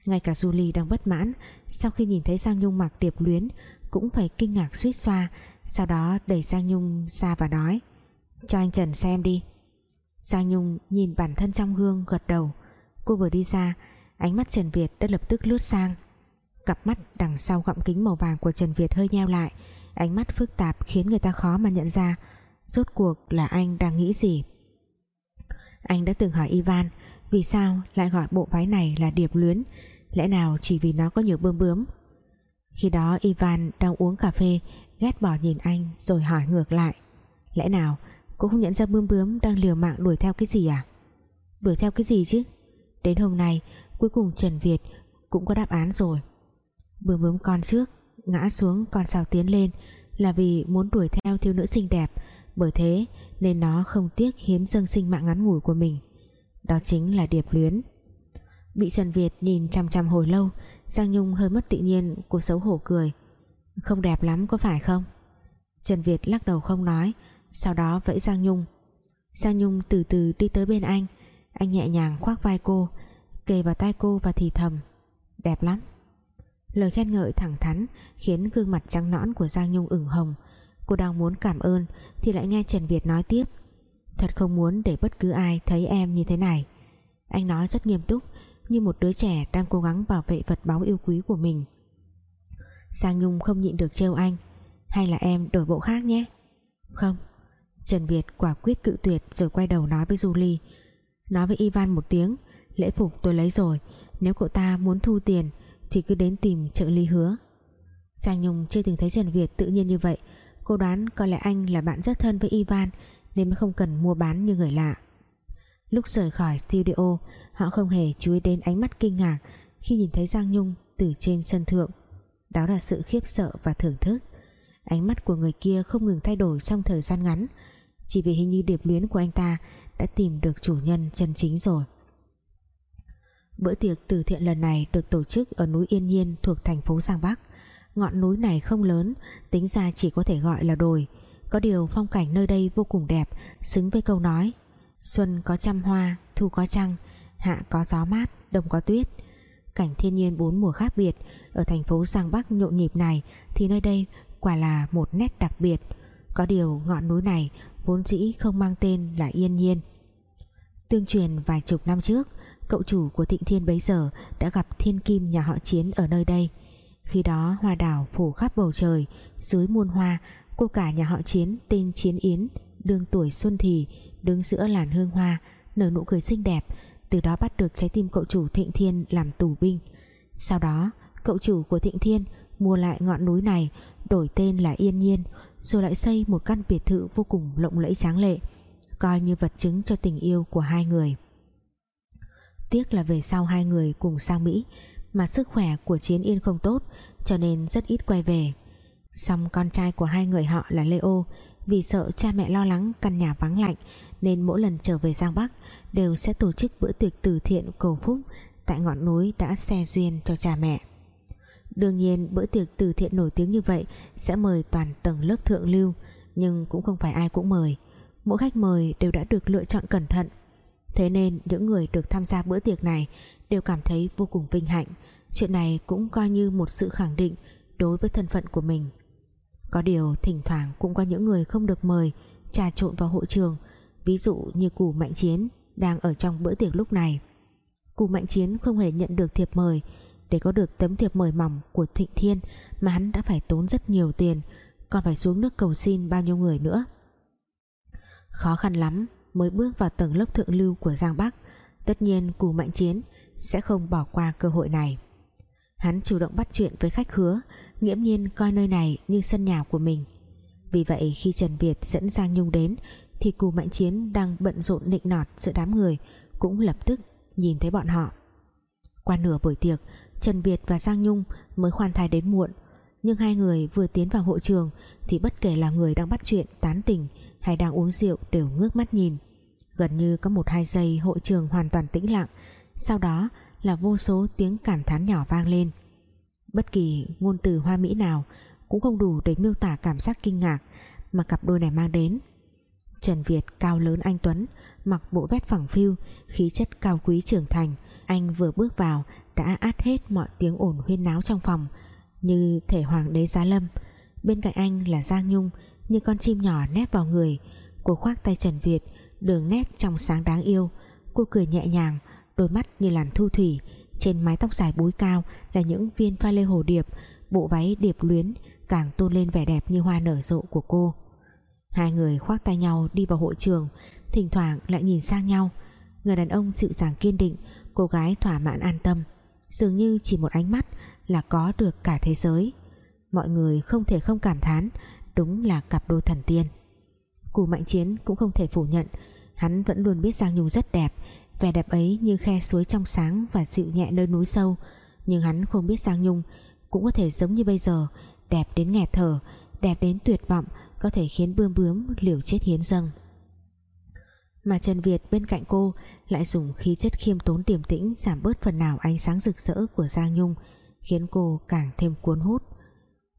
Ngay cả Julie đang bất mãn, Sau khi nhìn thấy Giang Nhung mặc điệp luyến, Cũng phải kinh ngạc suýt xoa, Sau đó đẩy Giang Nhung ra và nói, Cho anh Trần xem đi. Giang Nhung nhìn bản thân trong gương gật đầu. Cô vừa đi ra, Ánh mắt Trần Việt đã lập tức lướt sang. Cặp mắt đằng sau gọng kính màu vàng của Trần Việt hơi nheo lại, ánh mắt phức tạp khiến người ta khó mà nhận ra rốt cuộc là anh đang nghĩ gì. Anh đã từng hỏi Ivan vì sao lại gọi bộ váy này là điệp luyến? Lẽ nào chỉ vì nó có nhiều bươm bướm? Khi đó Ivan đang uống cà phê, ghét bỏ nhìn anh rồi hỏi ngược lại. Lẽ nào cô không nhận ra bươm bướm đang liều mạng đuổi theo cái gì à? Đuổi theo cái gì chứ? Đến hôm nay, cuối cùng Trần Việt cũng có đáp án rồi. Bướm bướm con trước, ngã xuống con sao tiến lên là vì muốn đuổi theo thiếu nữ xinh đẹp. Bởi thế nên nó không tiếc hiến dâng sinh mạng ngắn ngủi của mình đó chính là điệp luyến. Bị Trần Việt nhìn chăm chăm hồi lâu, Giang Nhung hơi mất tự nhiên, cô xấu hổ cười. Không đẹp lắm có phải không? Trần Việt lắc đầu không nói, sau đó vẫy Giang Nhung. Giang Nhung từ từ đi tới bên anh. Anh nhẹ nhàng khoác vai cô, kề vào tai cô và thì thầm, đẹp lắm. Lời khen ngợi thẳng thắn khiến gương mặt trắng nõn của Giang Nhung ửng hồng. Cô đang muốn cảm ơn thì lại nghe Trần Việt nói tiếp. Thật không muốn để bất cứ ai thấy em như thế này. Anh nói rất nghiêm túc, như một đứa trẻ đang cố gắng bảo vệ vật báu yêu quý của mình. Giang Nhung không nhịn được trêu anh. Hay là em đổi bộ khác nhé? Không. Trần Việt quả quyết cự tuyệt rồi quay đầu nói với Julie. Nói với Ivan một tiếng, lễ phục tôi lấy rồi, nếu cậu ta muốn thu tiền thì cứ đến tìm trợ lý hứa Giang Nhung chưa từng thấy Trần Việt tự nhiên như vậy, cô đoán có lẽ anh là bạn rất thân với Ivan nên mới không cần mua bán như người lạ lúc rời khỏi studio họ không hề chú ý đến ánh mắt kinh ngạc khi nhìn thấy Giang Nhung từ trên sân thượng đó là sự khiếp sợ và thưởng thức ánh mắt của người kia không ngừng thay đổi trong thời gian ngắn chỉ vì hình như điệp luyến của anh ta đã tìm được chủ nhân chân chính rồi Bữa tiệc từ thiện lần này được tổ chức ở núi Yên Nhiên thuộc thành phố Giang Bắc. Ngọn núi này không lớn, tính ra chỉ có thể gọi là đồi. Có điều phong cảnh nơi đây vô cùng đẹp, xứng với câu nói. Xuân có trăm hoa, thu có trăng, hạ có gió mát, đông có tuyết. cảnh thiên nhiên bốn mùa khác biệt ở thành phố Giang Bắc nhộn nhịp này thì nơi đây quả là một nét đặc biệt có điều ngọn núi này vốn dĩ không mang tên là Yên Nhiên tương truyền vài chục năm trước cậu chủ của Thịnh Thiên bấy giờ đã gặp thiên kim nhà họ Chiến ở nơi đây khi đó hoa đảo phủ khắp bầu trời dưới muôn hoa cô cả nhà họ Chiến, tên Chiến Yến đương tuổi xuân thì, đứng giữa làn hương hoa, nở nụ cười xinh đẹp, từ đó bắt được trái tim cậu chủ Thịnh Thiên làm tù binh. Sau đó, cậu chủ của Thịnh Thiên mua lại ngọn núi này, đổi tên là Yên Nhiên, rồi lại xây một căn biệt thự vô cùng lộng lẫy tráng lệ, coi như vật chứng cho tình yêu của hai người. Tiếc là về sau hai người cùng sang Mỹ, mà sức khỏe của Chiến Yên không tốt, cho nên rất ít quay về. Xong con trai của hai người họ là Leo vì sợ cha mẹ lo lắng, căn nhà vắng lạnh, nên mỗi lần trở về Giang Bắc đều sẽ tổ chức bữa tiệc từ thiện, cầu phúc tại ngọn núi đã xe duyên cho cha mẹ. Đương nhiên, bữa tiệc từ thiện nổi tiếng như vậy sẽ mời toàn tầng lớp thượng lưu, nhưng cũng không phải ai cũng mời. Mỗi khách mời đều đã được lựa chọn cẩn thận. Thế nên, những người được tham gia bữa tiệc này đều cảm thấy vô cùng vinh hạnh. Chuyện này cũng coi như một sự khẳng định đối với thân phận của mình. Có điều thỉnh thoảng cũng có những người không được mời, trà trộn vào hội trường. Ví dụ như cù mạnh chiến đang ở trong bữa tiệc lúc này. Cù mạnh chiến không hề nhận được thiệp mời. Để có được tấm thiệp mời mỏng của thịnh thiên mà hắn đã phải tốn rất nhiều tiền, còn phải xuống nước cầu xin bao nhiêu người nữa. Khó khăn lắm mới bước vào tầng lớp thượng lưu của Giang Bắc. Tất nhiên cù mạnh chiến sẽ không bỏ qua cơ hội này. Hắn chủ động bắt chuyện với khách khứa nghiễm nhiên coi nơi này như sân nhà của mình. Vì vậy, khi Trần Việt dẫn Giang Nhung đến, thì cù mạnh chiến đang bận rộn nịnh nọt giữa đám người, cũng lập tức nhìn thấy bọn họ. Qua nửa buổi tiệc, Trần Việt và Giang Nhung mới khoan thai đến muộn, nhưng hai người vừa tiến vào hội trường thì bất kể là người đang bắt chuyện, tán tỉnh hay đang uống rượu đều ngước mắt nhìn. Gần như có một hai giây hội trường hoàn toàn tĩnh lặng, sau đó là vô số tiếng cảm thán nhỏ vang lên bất kỳ ngôn từ hoa mỹ nào cũng không đủ để miêu tả cảm giác kinh ngạc mà cặp đôi này mang đến. Trần Việt cao lớn anh Tuấn, mặc bộ vest phẳng phiu, khí chất cao quý trưởng thành. Anh vừa bước vào đã át hết mọi tiếng ồn huyên náo trong phòng, như thể hoàng đế giá lâm. Bên cạnh anh là Giang Nhung, như con chim nhỏ nép vào người, cô khoác tay Trần Việt, đường nét trong sáng đáng yêu. Cô cười nhẹ nhàng, đôi mắt như làn thu thủy trên mái tóc dài búi cao là những viên pha lê hồ điệp, bộ váy điệp luyến càng tôn lên vẻ đẹp như hoa nở rộ của cô. Hai người khoác tay nhau đi vào hội trường, thỉnh thoảng lại nhìn sang nhau. Người đàn ông dịu dàng kiên định, cô gái thỏa mãn an tâm. Dường như chỉ một ánh mắt là có được cả thế giới. Mọi người không thể không cảm thán, đúng là cặp đôi thần tiên. Cù mạnh chiến cũng không thể phủ nhận, hắn vẫn luôn biết Giang Nhung rất đẹp vẻ đẹp ấy như khe suối trong sáng và dịu nhẹ nơi núi sâu. Nhưng hắn không biết Giang Nhung cũng có thể giống như bây giờ, đẹp đến nghẹt thở, đẹp đến tuyệt vọng, có thể khiến bươm bướm, liều chết hiến dâng. Mà Trần Việt bên cạnh cô lại dùng khí chất khiêm tốn điềm tĩnh giảm bớt phần nào ánh sáng rực rỡ của Giang Nhung, khiến cô càng thêm cuốn hút.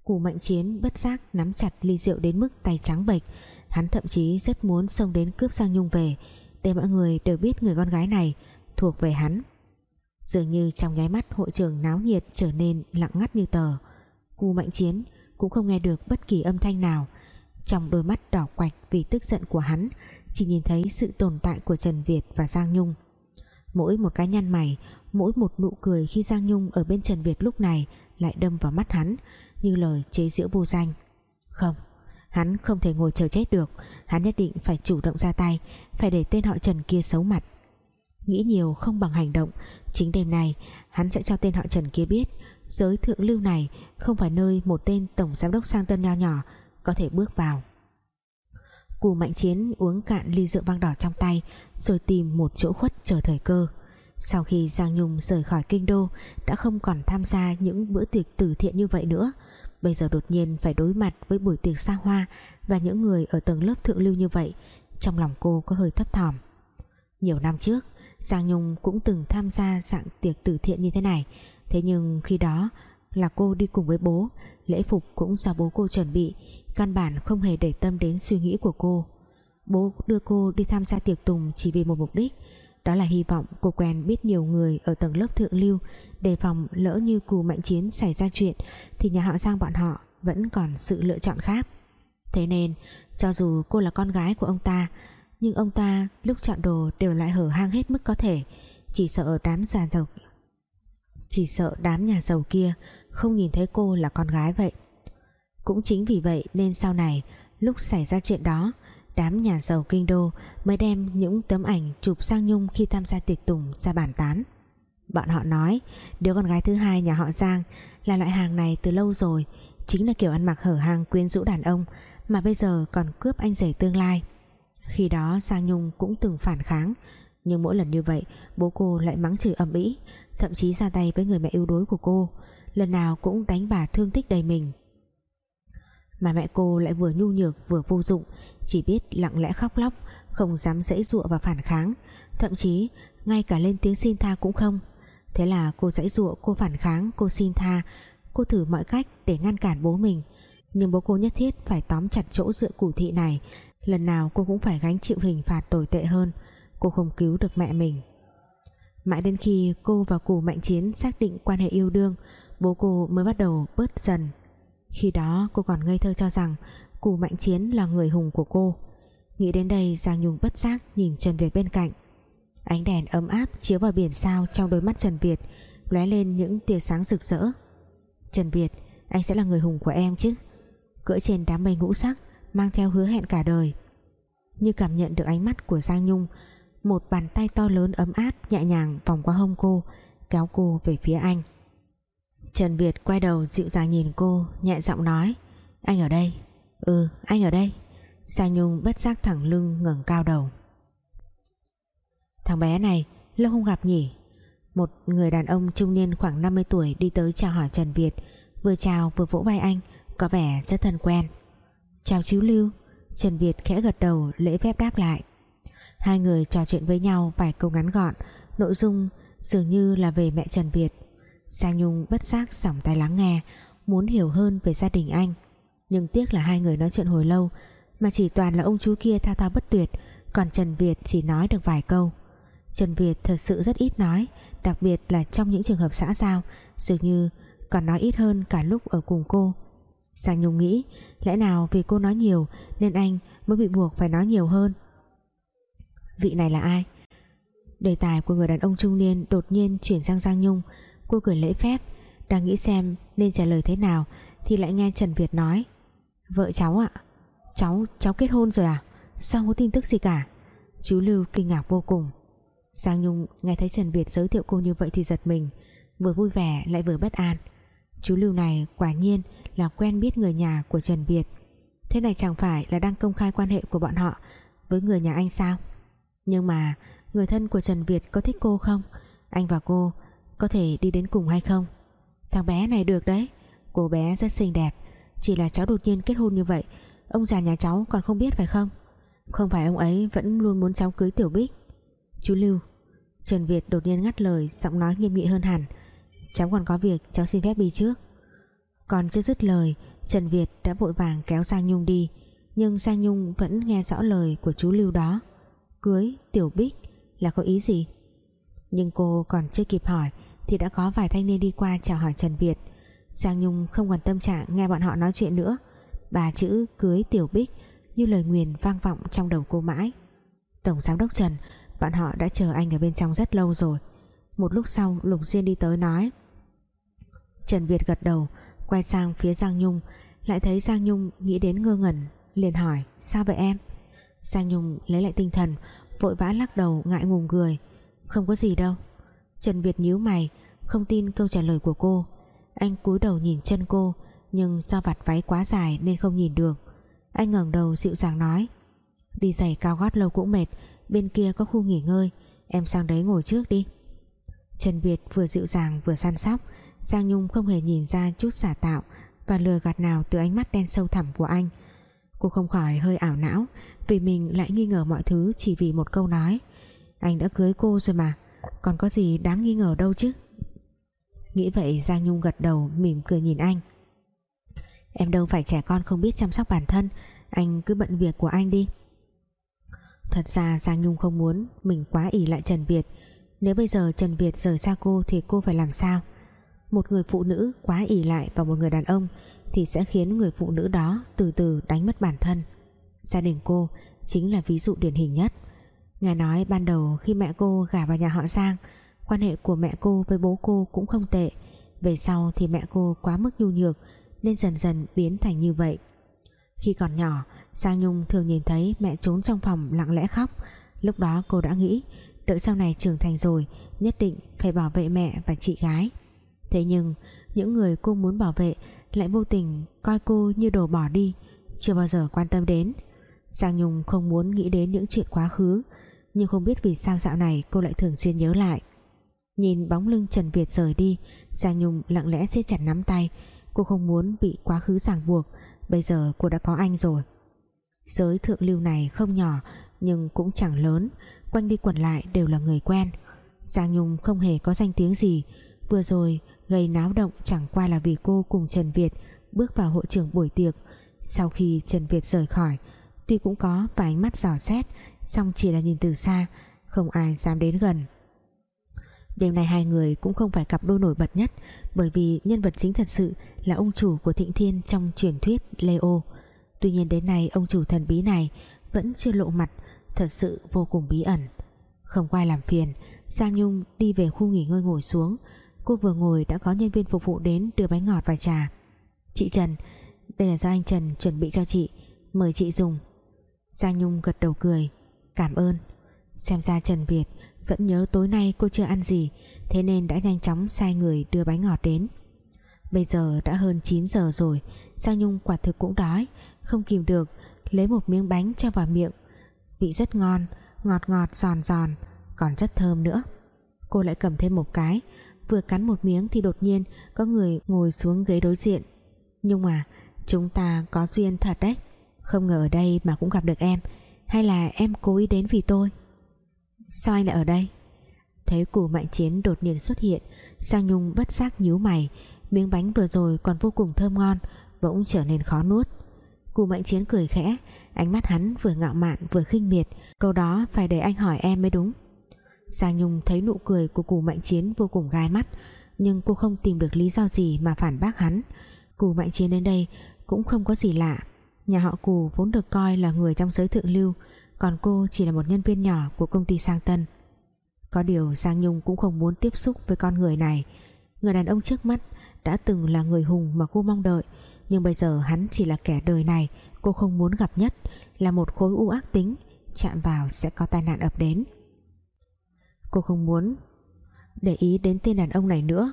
Cù Mạnh Chiến bất giác nắm chặt ly rượu đến mức tay trắng bệch. Hắn thậm chí rất muốn xông đến cướp Giang Nhung về để mọi người đều biết người con gái này thuộc về hắn. Dường như trong nháy mắt, hội trường náo nhiệt trở nên lặng ngắt như tờ. Cu Mạnh Chiến cũng không nghe được bất kỳ âm thanh nào. Trong đôi mắt đỏ quạch vì tức giận của hắn, chỉ nhìn thấy sự tồn tại của Trần Việt và Giang Nhung. Mỗi một cái nhăn mày, mỗi một nụ cười khi Giang Nhung ở bên Trần Việt lúc này lại đâm vào mắt hắn, như lời chế giễu vô danh. Không, hắn không thể ngồi chờ chết được. Hắn nhất định phải chủ động ra tay phải để tên họ Trần kia xấu mặt. Nghĩ nhiều không bằng hành động, chính đêm nay, hắn sẽ cho tên họ Trần kia biết, giới thượng lưu này không phải nơi một tên tổng giám đốc sang tân nho nhỏ có thể bước vào. Cù Mạnh Chiến uống cạn ly rượu vang đỏ trong tay, rồi tìm một chỗ khuất chờ thời cơ. Sau khi Giang Nhung rời khỏi kinh đô, đã không còn tham gia những bữa tiệc từ thiện như vậy nữa. Bây giờ đột nhiên phải đối mặt với buổi tiệc xa hoa và những người ở tầng lớp thượng lưu như vậy trong lòng cô có hơi thấp thỏm. Nhiều năm trước, Giang Nhung cũng từng tham gia dạng tiệc từ thiện như thế này. Thế nhưng khi đó là cô đi cùng với bố, lễ phục cũng do bố cô chuẩn bị, căn bản không hề để tâm đến suy nghĩ của cô. Bố đưa cô đi tham gia tiệc tùng chỉ vì một mục đích, đó là hy vọng cô quen biết nhiều người ở tầng lớp thượng lưu, đề phòng lỡ như cù mạnh chiến xảy ra chuyện thì nhà họ Giang bọn họ vẫn còn sự lựa chọn khác thế nên, cho dù cô là con gái của ông ta, nhưng ông ta lúc chọn đồ đều lại hở hang hết mức có thể, chỉ sợ đám già giàu chỉ sợ đám nhà giàu kia không nhìn thấy cô là con gái vậy. Cũng chính vì vậy nên sau này, lúc xảy ra chuyện đó, đám nhà giàu kinh đô mới đem những tấm ảnh chụp sang Nhung khi tham gia tiệc tùng ra bàn tán. Bọn họ nói, đứa con gái thứ hai nhà họ Giang là loại hàng này từ lâu rồi, chính là kiểu ăn mặc hở hang quyến rũ đàn ông mà bây giờ còn cướp anh rể tương lai. Khi đó Giang Nhung cũng từng phản kháng. Nhưng mỗi lần như vậy, bố cô lại mắng chửi ầm ĩ, thậm chí ra tay với người mẹ yếu đuối của cô. Lần nào cũng đánh bà thương tích đầy mình. Mà mẹ cô lại vừa nhu nhược, vừa vô dụng, chỉ biết lặng lẽ khóc lóc, không dám dãy dụa và phản kháng. Thậm chí, ngay cả lên tiếng xin tha cũng không. Thế là cô dãy dụa, cô phản kháng, cô xin tha, cô thử mọi cách để ngăn cản bố mình nhưng bố cô nhất thiết phải tóm chặt chỗ dựa củ thị này. Lần nào cô cũng phải gánh chịu hình phạt tồi tệ hơn. Cô không cứu được mẹ mình. Mãi đến khi cô và cù mạnh chiến xác định quan hệ yêu đương, bố cô mới bắt đầu bớt dần. Khi đó, cô còn ngây thơ cho rằng cù mạnh chiến là người hùng của cô. Nghĩ đến đây, Giang Nhung bất giác nhìn Trần Việt bên cạnh. Ánh đèn ấm áp chiếu vào biển sao trong đôi mắt Trần Việt, lóe lên những tia sáng rực rỡ. Trần Việt, anh sẽ là người hùng của em chứ? Cưỡi trên đám mây ngũ sắc, mang theo hứa hẹn cả đời. Như cảm nhận được ánh mắt của Giang Nhung, một bàn tay to lớn ấm áp nhẹ nhàng vòng qua hông cô, kéo cô về phía anh. Trần Việt quay đầu dịu dàng nhìn cô, nhẹ giọng nói, anh ở đây. Ừ anh ở đây. Giang Nhung bất giác thẳng lưng ngẩng cao đầu. Thằng bé này, lâu không gặp nhỉ? Một người đàn ông trung niên khoảng 50 tuổi đi tới chào hỏi Trần Việt, vừa chào vừa vỗ vai anh có vẻ rất thân quen. Chào chú Lưu, Trần Việt khẽ gật đầu, lễ phép đáp lại. Hai người trò chuyện với nhau vài câu ngắn gọn, nội dung dường như là về mẹ Trần Việt. Giang Nhung bất giác sỏng tay lắng nghe, muốn hiểu hơn về gia đình anh. Nhưng tiếc là hai người nói chuyện hồi lâu, mà chỉ toàn là ông chú kia thao thao bất tuyệt, còn Trần Việt chỉ nói được vài câu. Trần Việt thật sự rất ít nói, đặc biệt là trong những trường hợp xã giao, dường như còn nói ít hơn cả lúc ở cùng cô. Giang Nhung nghĩ, lẽ nào vì cô nói nhiều nên anh mới bị buộc phải nói nhiều hơn? Vị này là ai? Đề tài của người đàn ông trung niên đột nhiên chuyển sang Giang Nhung. Cô cười lễ phép, đang nghĩ xem nên trả lời thế nào thì lại nghe Trần Việt nói. Vợ cháu ạ, cháu cháu kết hôn rồi à? Sao không có tin tức gì cả? Chú Lưu kinh ngạc vô cùng. Giang Nhung nghe thấy Trần Việt giới thiệu cô như vậy thì giật mình, vừa vui vẻ lại vừa bất an chú Lưu này quả nhiên là quen biết người nhà của Trần Việt. Thế này chẳng phải là đang công khai quan hệ của bọn họ với người nhà anh sao? Nhưng mà người thân của Trần Việt có thích cô không? Anh và cô có thể đi đến cùng hay không? Thằng bé này được đấy. Cô bé rất xinh đẹp. Chỉ là cháu đột nhiên kết hôn như vậy, ông già nhà cháu còn không biết phải không? Không phải ông ấy vẫn luôn muốn cháu cưới Tiểu Bích. Chú Lưu, Trần Việt đột nhiên ngắt lời, giọng nói nghiêm nghị hơn hẳn cháu còn có việc, cháu xin phép đi trước. Còn chưa dứt lời, Trần Việt đã vội vàng kéo Giang Nhung đi, nhưng Giang Nhung vẫn nghe rõ lời của chú Lưu đó. Cưới Tiểu Bích là có ý gì? Nhưng cô còn chưa kịp hỏi thì đã có vài thanh niên đi qua chào hỏi Trần Việt. Giang Nhung không còn tâm trạng nghe bọn họ nói chuyện nữa. Bà chữ cưới Tiểu Bích như lời nguyền vang vọng trong đầu cô mãi. Tổng Giám đốc Trần, bọn họ đã chờ anh ở bên trong rất lâu rồi. Một lúc sau, Lục Diên đi tới nói Trần Việt gật đầu, quay sang phía Giang Nhung, lại thấy Giang Nhung nghĩ đến ngơ ngẩn, liền hỏi, sao vậy em? Giang Nhung lấy lại tinh thần, vội vã lắc đầu, ngại ngùng cười, không có gì đâu. Trần Việt nhíu mày, không tin câu trả lời của cô. Anh cúi đầu nhìn chân cô, nhưng do vặt váy quá dài nên không nhìn được. Anh ngẩng đầu dịu dàng nói, đi giày cao gót lâu cũng mệt, bên kia có khu nghỉ ngơi, em sang đấy ngồi trước đi. Trần Việt vừa dịu dàng vừa săn sóc Giang Nhung không hề nhìn ra chút giả tạo và lừa gạt nào từ ánh mắt đen sâu thẳm của anh. Cô không khỏi hơi ảo não, vì mình lại nghi ngờ mọi thứ chỉ vì một câu nói. Anh đã cưới cô rồi mà, còn có gì đáng nghi ngờ đâu chứ? Nghĩ vậy, Giang Nhung gật đầu, mỉm cười nhìn anh. Em đâu phải trẻ con không biết chăm sóc bản thân, anh cứ bận việc của anh đi. Thật ra Giang Nhung không muốn Mình quá ỉ lại Trần Việt. Nếu bây giờ Trần Việt rời xa cô Thì cô phải làm sao? Một người phụ nữ quá ỉ lại vào một người đàn ông Thì sẽ khiến người phụ nữ đó Từ từ đánh mất bản thân. Gia đình cô chính là ví dụ điển hình nhất. Nghe nói ban đầu khi mẹ cô gả vào nhà họ Giang, Quan hệ của mẹ cô với bố cô cũng không tệ. Về sau thì mẹ cô quá mức nhu nhược Nên dần dần biến thành như vậy. Khi còn nhỏ, Giang Nhung thường nhìn thấy mẹ trốn trong phòng lặng lẽ khóc. Lúc đó cô đã nghĩ, Đợi sau này trưởng thành rồi, Nhất định phải bảo vệ mẹ và chị gái. Thế nhưng, những người cô muốn bảo vệ Lại vô tình coi cô như đồ bỏ đi, Chưa bao giờ quan tâm đến. Giang Nhung không muốn nghĩ đến những chuyện quá khứ, Nhưng không biết vì sao dạo này cô lại thường xuyên nhớ lại. Nhìn bóng lưng Trần Việt rời đi, Giang Nhung lặng lẽ siết chặt nắm tay. Cô không muốn bị quá khứ ràng buộc, Bây giờ cô đã có anh rồi. Giới thượng lưu này không nhỏ, Nhưng cũng chẳng lớn, Quanh đi quẩn lại đều là người quen. Giang Nhung không hề có danh tiếng gì, Vừa rồi gây náo động chẳng qua là vì cô cùng Trần Việt Bước vào hội trường buổi tiệc. Sau khi Trần Việt rời khỏi, Tuy cũng có vài ánh mắt dò xét, song chỉ là nhìn từ xa, Không ai dám đến gần. Đêm nay hai người cũng không phải cặp đôi nổi bật nhất, Bởi vì nhân vật chính thật sự Là ông chủ của Thịnh Thiên trong truyền thuyết Leo Tuy nhiên đến nay ông chủ thần bí này Vẫn chưa lộ mặt, Thật sự vô cùng bí ẩn. Không quay làm phiền, Giang Nhung đi về khu nghỉ ngơi ngồi xuống Cô vừa ngồi đã có nhân viên phục vụ đến Đưa bánh ngọt và trà. Chị Trần, Đây là do anh Trần chuẩn bị cho chị, Mời chị dùng. Giang Nhung gật đầu cười, Cảm ơn. Xem ra Trần Việt vẫn nhớ tối nay cô chưa ăn gì, Thế nên đã nhanh chóng sai người đưa bánh ngọt đến. Bây giờ đã hơn 9 giờ rồi, Giang Nhung quả thực cũng đói, Không kìm được, Lấy một miếng bánh cho vào miệng. Vị rất ngon, Ngọt ngọt giòn giòn, Còn rất thơm nữa. Cô lại cầm thêm một cái Vừa cắn một miếng thì đột nhiên Có người ngồi xuống ghế đối diện. Nhưng mà, chúng ta có duyên thật đấy. Không ngờ ở đây mà cũng gặp được em. Hay là em cố ý đến vì tôi? Sao anh lại ở đây? Thấy củ mạnh chiến đột nhiên xuất hiện Giang Nhung bất giác nhíu mày. Miếng bánh vừa rồi còn vô cùng thơm ngon, Bỗng trở nên khó nuốt. Cù mạnh chiến cười khẽ, Ánh mắt hắn vừa ngạo mạn vừa khinh miệt. Câu đó phải để anh hỏi em mới đúng. Giang Nhung thấy nụ cười của cù mạnh chiến vô cùng gai mắt, Nhưng cô không tìm được lý do gì mà phản bác hắn. Cù mạnh chiến đến đây Cũng không có gì lạ. Nhà họ cù vốn được coi là người trong giới thượng lưu, Còn cô chỉ là một nhân viên nhỏ Của công ty sang tân. Có điều Giang Nhung cũng không muốn tiếp xúc với con người này. Người đàn ông trước mắt Đã từng là người hùng mà cô mong đợi, Nhưng bây giờ hắn chỉ là kẻ đời này, Cô không muốn gặp nhất, Là một khối u ác tính Chạm vào sẽ có tai nạn ập đến. Cô không muốn Để ý đến tên đàn ông này nữa.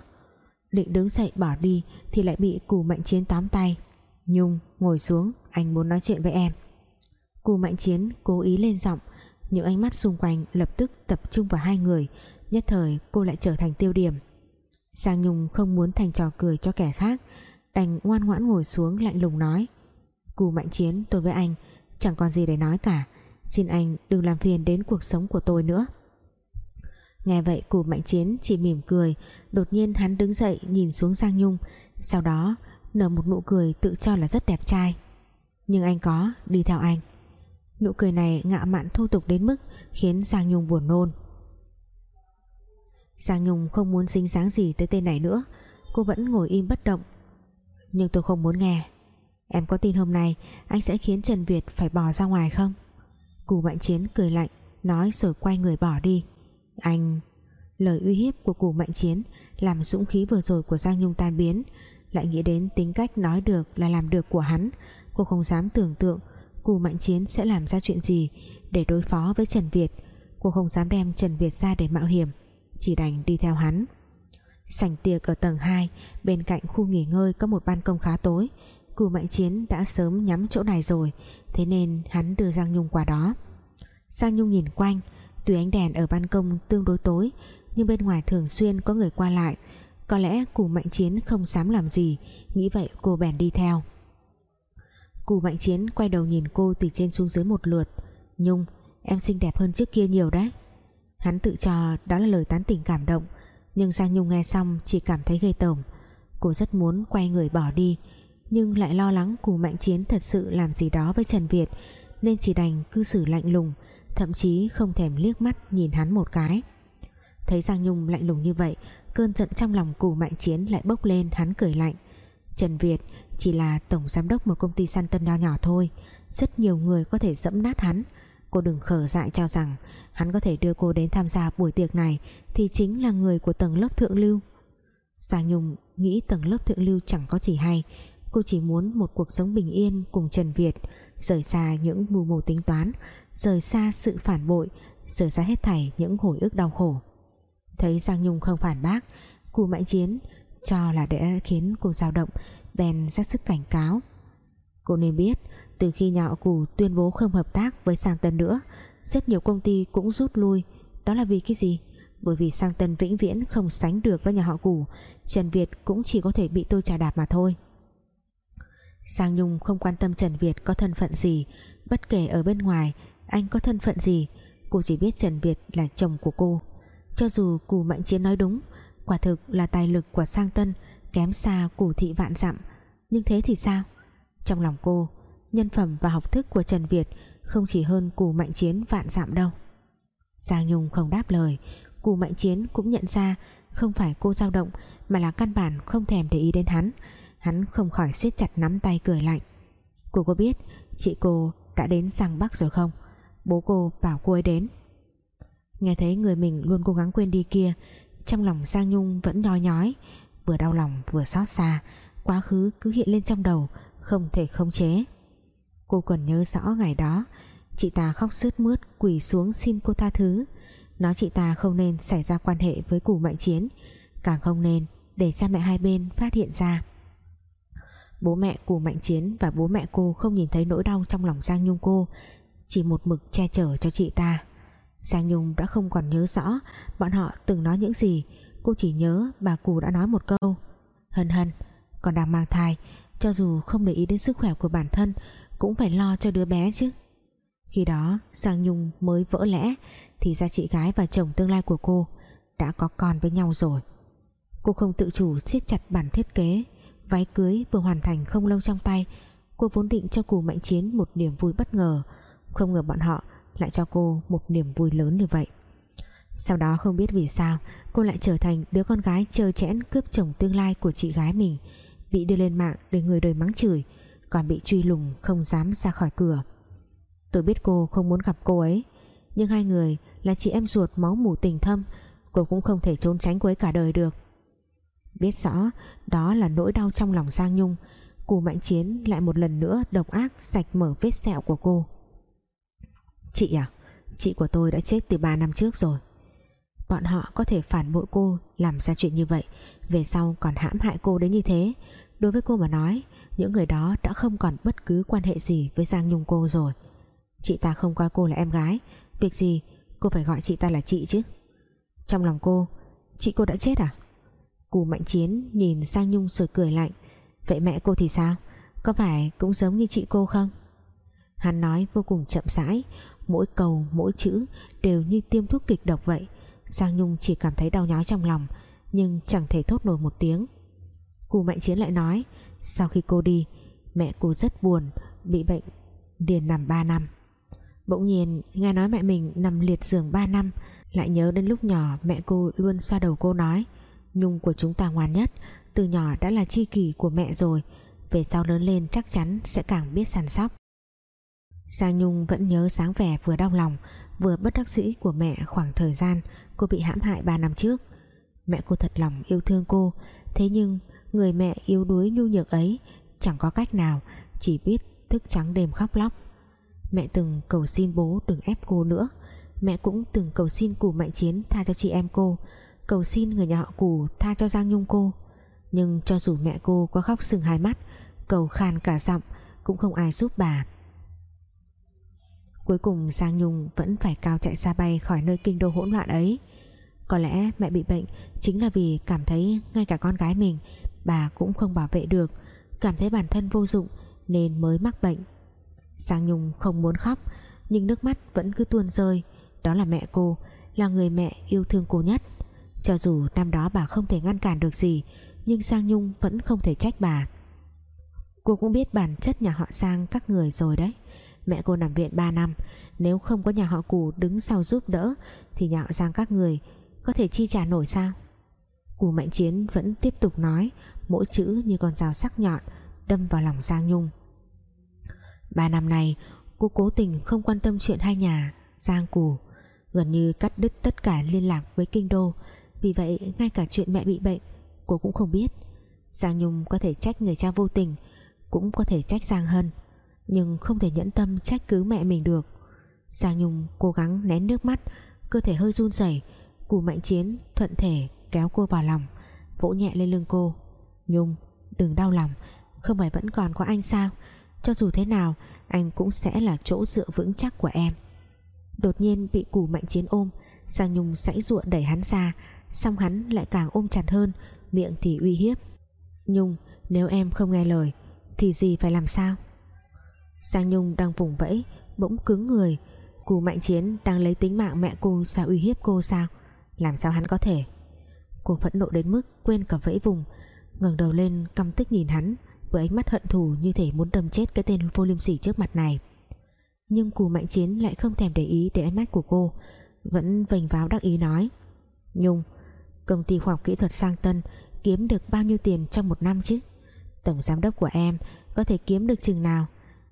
Định đứng dậy bỏ đi Thì lại bị cù mạnh chiến tóm tay. Nhung, ngồi xuống, Anh muốn nói chuyện với em. Cù mạnh chiến cố ý lên giọng, Những ánh mắt xung quanh lập tức tập trung vào hai người, Nhất thời cô lại trở thành tiêu điểm. Giang Nhung không muốn thành trò cười cho kẻ khác, Đành ngoan ngoãn ngồi xuống lạnh lùng nói, Cù mạnh chiến, tôi với anh, Chẳng còn gì để nói cả. Xin anh đừng làm phiền đến cuộc sống của tôi nữa. Nghe vậy cù mạnh chiến chỉ mỉm cười, Đột nhiên hắn đứng dậy nhìn xuống Giang Nhung, Sau đó nở một nụ cười tự cho là rất đẹp trai. Nhưng anh có, đi theo anh. Nụ cười này ngạ mạn thô tục đến mức Khiến Giang Nhung buồn nôn. Giang Nhung không muốn dính dáng gì tới tên này nữa, Cô vẫn ngồi im bất động. Nhưng tôi không muốn nghe. Em có tin hôm nay anh sẽ khiến Trần Việt phải bỏ ra ngoài không? Cù Mạnh Chiến cười lạnh, Nói rồi quay người bỏ đi. Anh, Lời uy hiếp của Cù Mạnh Chiến Làm dũng khí vừa rồi của Giang Nhung tan biến. Lại nghĩ đến tính cách nói được là làm được của hắn, Cô không dám tưởng tượng Cù Mạnh Chiến sẽ làm ra chuyện gì Để đối phó với Trần Việt. Cô không dám đem Trần Việt ra để mạo hiểm, Chỉ đành đi theo hắn. Sảnh tiệc ở tầng 2 Bên cạnh khu nghỉ ngơi có một ban công khá tối. Cù Mạnh Chiến đã sớm nhắm chỗ này rồi, Thế nên hắn đưa Giang Nhung qua đó. Giang Nhung nhìn quanh Tuy ánh đèn ở ban công tương đối tối, Nhưng bên ngoài thường xuyên có người qua lại. Có lẽ Cù Mạnh Chiến không dám làm gì, Nghĩ vậy cô bèn đi theo. Cù Mạnh Chiến quay đầu nhìn cô từ trên xuống dưới một lượt. Nhung, em xinh đẹp hơn trước kia nhiều đấy. Hắn tự cho đó là lời tán tỉnh cảm động, Nhưng Giang Nhung nghe xong chỉ cảm thấy ghê tởm. Cô rất muốn quay người bỏ đi, nhưng lại lo lắng Cù Mạnh Chiến thật sự làm gì đó với Trần Việt, nên chỉ đành cư xử lạnh lùng thậm chí không thèm liếc mắt nhìn hắn một cái. Thấy Giang Nhung lạnh lùng như vậy, cơn giận trong lòng cù mạnh chiến lại bốc lên, hắn cười lạnh. Trần Việt chỉ là tổng giám đốc một công ty săn tân nho nhỏ thôi, rất nhiều người có thể dẫm nát hắn. Cô đừng khở dại cho rằng hắn có thể đưa cô đến tham gia buổi tiệc này thì chính là người của tầng lớp thượng lưu. Giang Nhung nghĩ tầng lớp thượng lưu chẳng có gì hay, cô chỉ muốn một cuộc sống bình yên cùng Trần Việt, rời xa những mưu mô tính toán rời xa sự phản bội rời xa hết thảy những hồi ức đau khổ. Thấy Giang Nhung không phản bác, Cù Mạnh Chiến cho là đã khiến cô dao động, bèn ra sức cảnh cáo. Cô nên biết, từ khi nhà họ Cù tuyên bố không hợp tác với Sang Tân nữa, rất nhiều công ty cũng rút lui. Đó là vì cái gì? Bởi vì Sang Tân vĩnh viễn không sánh được với nhà họ Cù, Trần Việt cũng chỉ có thể bị tôi trà đạp mà thôi. Sang Nhung không quan tâm Trần Việt có thân phận gì, bất kể ở bên ngoài anh có thân phận gì? Cô chỉ biết Trần Việt là chồng của cô. Cho dù Cù Mạnh Chiến nói đúng, quả thực là tài lực của Sang Tân kém xa Cù Thị Vạn Dặm. Nhưng thế thì sao? Trong lòng cô, nhân phẩm và học thức của Trần Việt không chỉ hơn Cù Mạnh Chiến, vạn dặm đâu. Giang Nhung không đáp lời. Cù Mạnh Chiến cũng nhận ra không phải cô dao động mà là căn bản không thèm để ý đến hắn. Hắn không khỏi siết chặt nắm tay cười lạnh. Cô có biết chị cô đã đến Giang Bắc rồi không? Bố cô bảo cô ấy đến. Nghe thấy người mình luôn cố gắng quên đi kia, trong lòng Giang Nhung vẫn nhói nhói, vừa đau lòng vừa xót xa, quá khứ cứ hiện lên trong đầu, không thể khống chế. Cô còn nhớ rõ ngày đó, chị ta khóc sướt mướt quỳ xuống xin cô tha thứ. Nói chị ta không nên xảy ra quan hệ với củ mạnh chiến, càng không nên để cha mẹ hai bên phát hiện ra. Bố mẹ cù mạnh chiến và bố mẹ cô không nhìn thấy nỗi đau trong lòng Giang Nhung cô chỉ một mực che chở cho chị ta. Giang Nhung đã không còn nhớ rõ bọn họ từng nói những gì. Cô chỉ nhớ bà cụ đã nói một câu. Hân hân còn đang mang thai, cho dù không để ý đến sức khỏe của bản thân, cũng phải lo cho đứa bé chứ. Khi đó Giang Nhung mới vỡ lẽ, thì ra chị gái và chồng tương lai của cô đã có con với nhau rồi. Cô không tự chủ siết chặt bản thiết kế, váy cưới vừa hoàn thành không lâu trong tay, cô vốn định cho cù mạnh chiến một niềm vui bất ngờ không ngờ bọn họ lại cho cô một niềm vui lớn như vậy. Sau đó không biết vì sao, cô lại trở thành đứa con gái trơ chẽn cướp chồng tương lai của chị gái mình, bị đưa lên mạng để người đời mắng chửi, còn bị truy lùng không dám ra khỏi cửa. Tôi biết cô không muốn gặp cô ấy, nhưng hai người là chị em ruột máu mủ tình thâm, cô cũng không thể trốn tránh cô ấy cả đời được. Biết rõ đó là nỗi đau trong lòng Giang Nhung, Cù Mạnh Chiến lại một lần nữa độc ác, sạch mở vết sẹo của cô. Chị à Chị của tôi đã chết từ 3 năm trước rồi. Bọn họ có thể phản bội cô Làm ra chuyện như vậy, Về sau còn hãm hại cô đến như thế. Đối với cô mà nói, Những người đó đã không còn bất cứ quan hệ gì Với Giang Nhung cô rồi. Chị ta không coi cô là em gái, Việc gì cô phải gọi chị ta là chị chứ? Trong lòng cô, Chị cô đã chết à? Cù Mạnh Chiến nhìn Giang Nhung rồi cười lạnh. Vậy mẹ cô thì sao? Có phải cũng giống như chị cô không? Hắn nói vô cùng chậm rãi Mỗi câu, mỗi chữ Đều như tiêm thuốc kịch độc vậy. Giang Nhung chỉ cảm thấy đau nhói trong lòng, Nhưng chẳng thể thốt nổi một tiếng. Cù Mạnh Chiến lại nói, Sau khi cô đi, Mẹ cô rất buồn, Bị bệnh điền nằm 3 năm. Bỗng nhiên, nghe nói mẹ mình nằm liệt giường 3 năm, Lại nhớ đến lúc nhỏ mẹ cô luôn xoa đầu cô nói, Nhung của chúng ta ngoan nhất, Từ nhỏ đã là chi kỷ của mẹ rồi, Về sau lớn lên chắc chắn sẽ càng biết săn sóc. Giang Nhung vẫn nhớ sáng vẻ vừa đau lòng, Vừa bất đắc dĩ của mẹ khoảng thời gian Cô bị hãm hại 3 năm trước. Mẹ cô thật lòng yêu thương cô, Thế nhưng người mẹ yếu đuối nhu nhược ấy Chẳng có cách nào, Chỉ biết thức trắng đêm khóc lóc. Mẹ từng cầu xin bố đừng ép cô nữa. Mẹ cũng từng cầu xin cù mạnh chiến tha cho chị em cô, Cầu xin người nhà họ cù tha cho Giang Nhung cô. Nhưng cho dù mẹ cô có khóc sừng hai mắt, Cầu khan cả giọng, Cũng không ai giúp bà. Cuối cùng Giang Nhung vẫn phải cao chạy xa bay khỏi nơi kinh đô hỗn loạn ấy. Có lẽ mẹ bị bệnh chính là vì cảm thấy ngay cả con gái mình, bà cũng không bảo vệ được, Cảm thấy bản thân vô dụng nên mới mắc bệnh. Giang Nhung không muốn khóc, nhưng nước mắt vẫn cứ tuôn rơi. Đó là mẹ cô, là người mẹ yêu thương cô nhất. Cho dù năm đó bà không thể ngăn cản được gì, nhưng Giang Nhung vẫn không thể trách bà. Cô cũng biết bản chất nhà họ Giang các người rồi đấy. Mẹ cô nằm viện 3 năm. Nếu không có nhà họ cù đứng sau giúp đỡ, Thì nhà họ Giang các người Có thể chi trả nổi sao? Cù Mạnh Chiến vẫn tiếp tục nói, Mỗi chữ như con dao sắc nhọn, Đâm vào lòng Giang Nhung. Ba năm nay, cô cố tình không quan tâm chuyện hai nhà, Giang Cù. Gần như cắt đứt tất cả liên lạc với Kinh Đô. Vì vậy, ngay cả chuyện mẹ bị bệnh, Cô cũng không biết. Giang Nhung có thể trách người cha vô tình, Cũng có thể trách Giang Hân. Nhưng không thể nhẫn tâm trách cứ mẹ mình được. Giang Nhung cố gắng nén nước mắt, Cơ thể hơi run rẩy, Cù mạnh chiến thuận thể kéo cô vào lòng, Vỗ nhẹ lên lưng cô. Nhung, đừng đau lòng, Không phải vẫn còn có anh sao? Cho dù thế nào, anh cũng sẽ là chỗ dựa vững chắc của em. Đột nhiên bị cù mạnh chiến ôm, Giang Nhung sãy ruộng đẩy hắn ra Xong hắn lại càng ôm chặt hơn, Miệng thì uy hiếp. Nhung, nếu em không nghe lời, Thì gì phải làm sao? Giang Nhung đang vùng vẫy, Bỗng cứng người. Cù mạnh chiến đang lấy tính mạng mẹ cô sao uy hiếp cô sao? Làm sao hắn có thể? Cô phẫn nộ đến mức quên cả vẫy vùng, ngẩng đầu lên căm tức nhìn hắn, với ánh mắt hận thù như thể muốn đâm chết cái tên vô liêm sỉ trước mặt này. Nhưng cù mạnh chiến lại không thèm để ý đến ánh mắt của cô, vẫn vênh váo đắc ý nói, nhung, công ty khoa học kỹ thuật sang tân kiếm được bao nhiêu tiền trong một năm chứ? Tổng giám đốc của em có thể kiếm được chừng nào?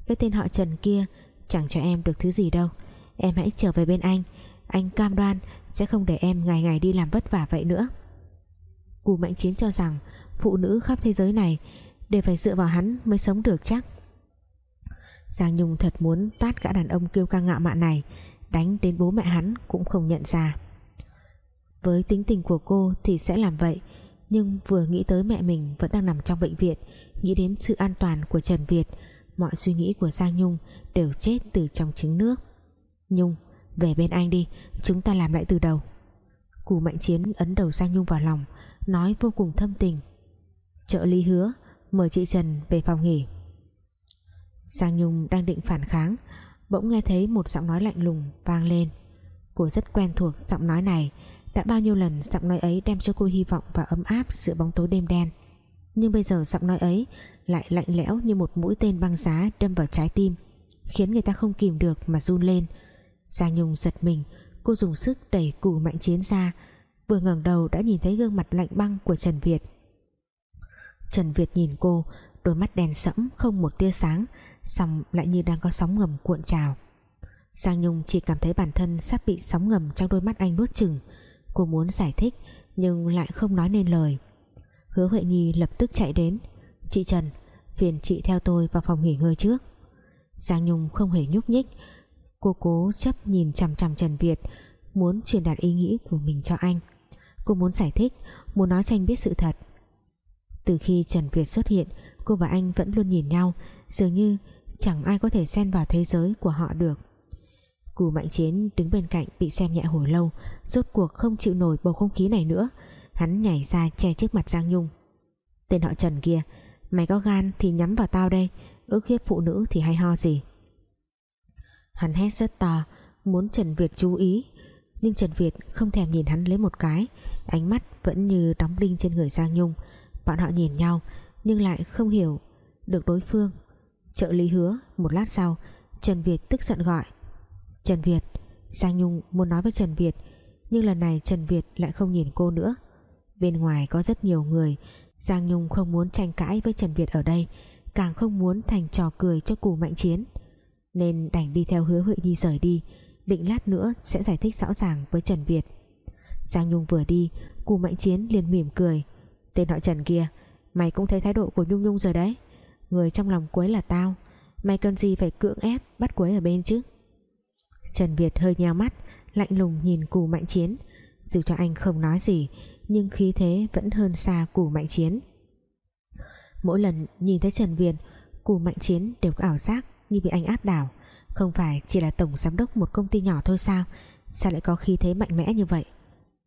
Cái tên họ trần kia, chẳng cho em được thứ gì đâu. Em hãy trở về bên anh. Anh cam đoan sẽ không để em ngày ngày đi làm vất vả vậy nữa. Cù Mạnh Chiến cho rằng phụ nữ khắp thế giới này đều phải dựa vào hắn mới sống được chắc. Giang Nhung thật muốn tát gã đàn ông kiêu căng ngạo mạn này, đánh đến bố mẹ hắn cũng không nhận ra. Với tính tình của cô thì sẽ làm vậy, nhưng vừa nghĩ tới mẹ mình vẫn đang nằm trong bệnh viện, nghĩ đến sự an toàn của Trần Việt mọi suy nghĩ của Giang Nhung đều chết từ trong trứng nước. Nhung, về bên anh đi, chúng ta làm lại từ đầu. Cù Mạnh Chiến ấn đầu Giang Nhung vào lòng, nói vô cùng thâm tình. Trợ lý hứa, mời chị Trần về phòng nghỉ. Giang Nhung đang định phản kháng, bỗng nghe thấy một giọng nói lạnh lùng vang lên. Cô rất quen thuộc giọng nói này, đã bao nhiêu lần giọng nói ấy đem cho cô hy vọng và ấm áp giữa bóng tối đêm đen. Nhưng bây giờ giọng nói ấy lại lạnh lẽo như một mũi tên băng giá đâm vào trái tim, khiến người ta không kìm được mà run lên. Giang Nhung giật mình, cô dùng sức đẩy cù mạnh chiến ra, vừa ngẩng đầu đã nhìn thấy gương mặt lạnh băng của Trần Việt. Trần Việt nhìn cô, đôi mắt đen sẫm, không một tia sáng, xong lại như đang có sóng ngầm cuộn trào. Giang Nhung chỉ cảm thấy bản thân sắp bị sóng ngầm trong đôi mắt anh nuốt chừng cô muốn giải thích, nhưng lại không nói nên lời. Hứa Huệ Nhi lập tức chạy đến chị Trần, phiền chị theo tôi vào phòng nghỉ ngơi trước. Giang Nhung không hề nhúc nhích. Cô cố chấp nhìn chằm chằm Trần Việt, muốn truyền đạt ý nghĩ của mình cho anh. Cô muốn giải thích, Muốn nói cho anh biết sự thật. Từ khi Trần Việt xuất hiện, Cô và anh vẫn luôn nhìn nhau, Dường như chẳng ai có thể xen vào thế giới của họ được. Cù Mạnh Chiến đứng bên cạnh bị xem nhẹ hồi lâu, Rốt cuộc không chịu nổi bầu không khí này nữa. Hắn nhảy ra che trước mặt Giang Nhung. Tên họ Trần kia Mày có gan thì nhắm vào tao đây. Ước hiếp phụ nữ thì hay ho gì? Hắn hét rất to, Muốn Trần Việt chú ý. Nhưng Trần Việt không thèm nhìn hắn lấy một cái. Ánh mắt vẫn như đóng đinh trên người Giang Nhung. Bọn họ nhìn nhau, Nhưng lại không hiểu được đối phương. Trợ lý hứa, Một lát sau, Trần Việt tức giận gọi. Trần Việt, Giang Nhung muốn nói với Trần Việt, Nhưng lần này Trần Việt lại không nhìn cô nữa. Bên ngoài có rất nhiều người Giang Nhung không muốn tranh cãi với Trần Việt ở đây, Càng không muốn thành trò cười cho cù mạnh chiến. Nên đành đi theo hứa Huệ Nhi rời đi, Định lát nữa sẽ giải thích rõ ràng với Trần Việt. Giang Nhung vừa đi, Cù Mạnh Chiến liền mỉm cười. Tên họ Trần kia, Mày cũng thấy thái độ của Nhung Nhung rồi đấy. Người trong lòng quấy là tao, Mày cần gì phải cưỡng ép bắt quấy ở bên chứ? Trần Việt hơi nheo mắt, Lạnh lùng nhìn Cù Mạnh Chiến. Dù cho anh không nói gì nhưng khí thế vẫn hơn xa Cù Mạnh Chiến. Mỗi lần nhìn thấy Trần Viên, Cù Mạnh Chiến đều có ảo giác Như bị anh áp đảo. Không phải chỉ là tổng giám đốc một công ty nhỏ thôi sao? Sao lại có khí thế mạnh mẽ như vậy?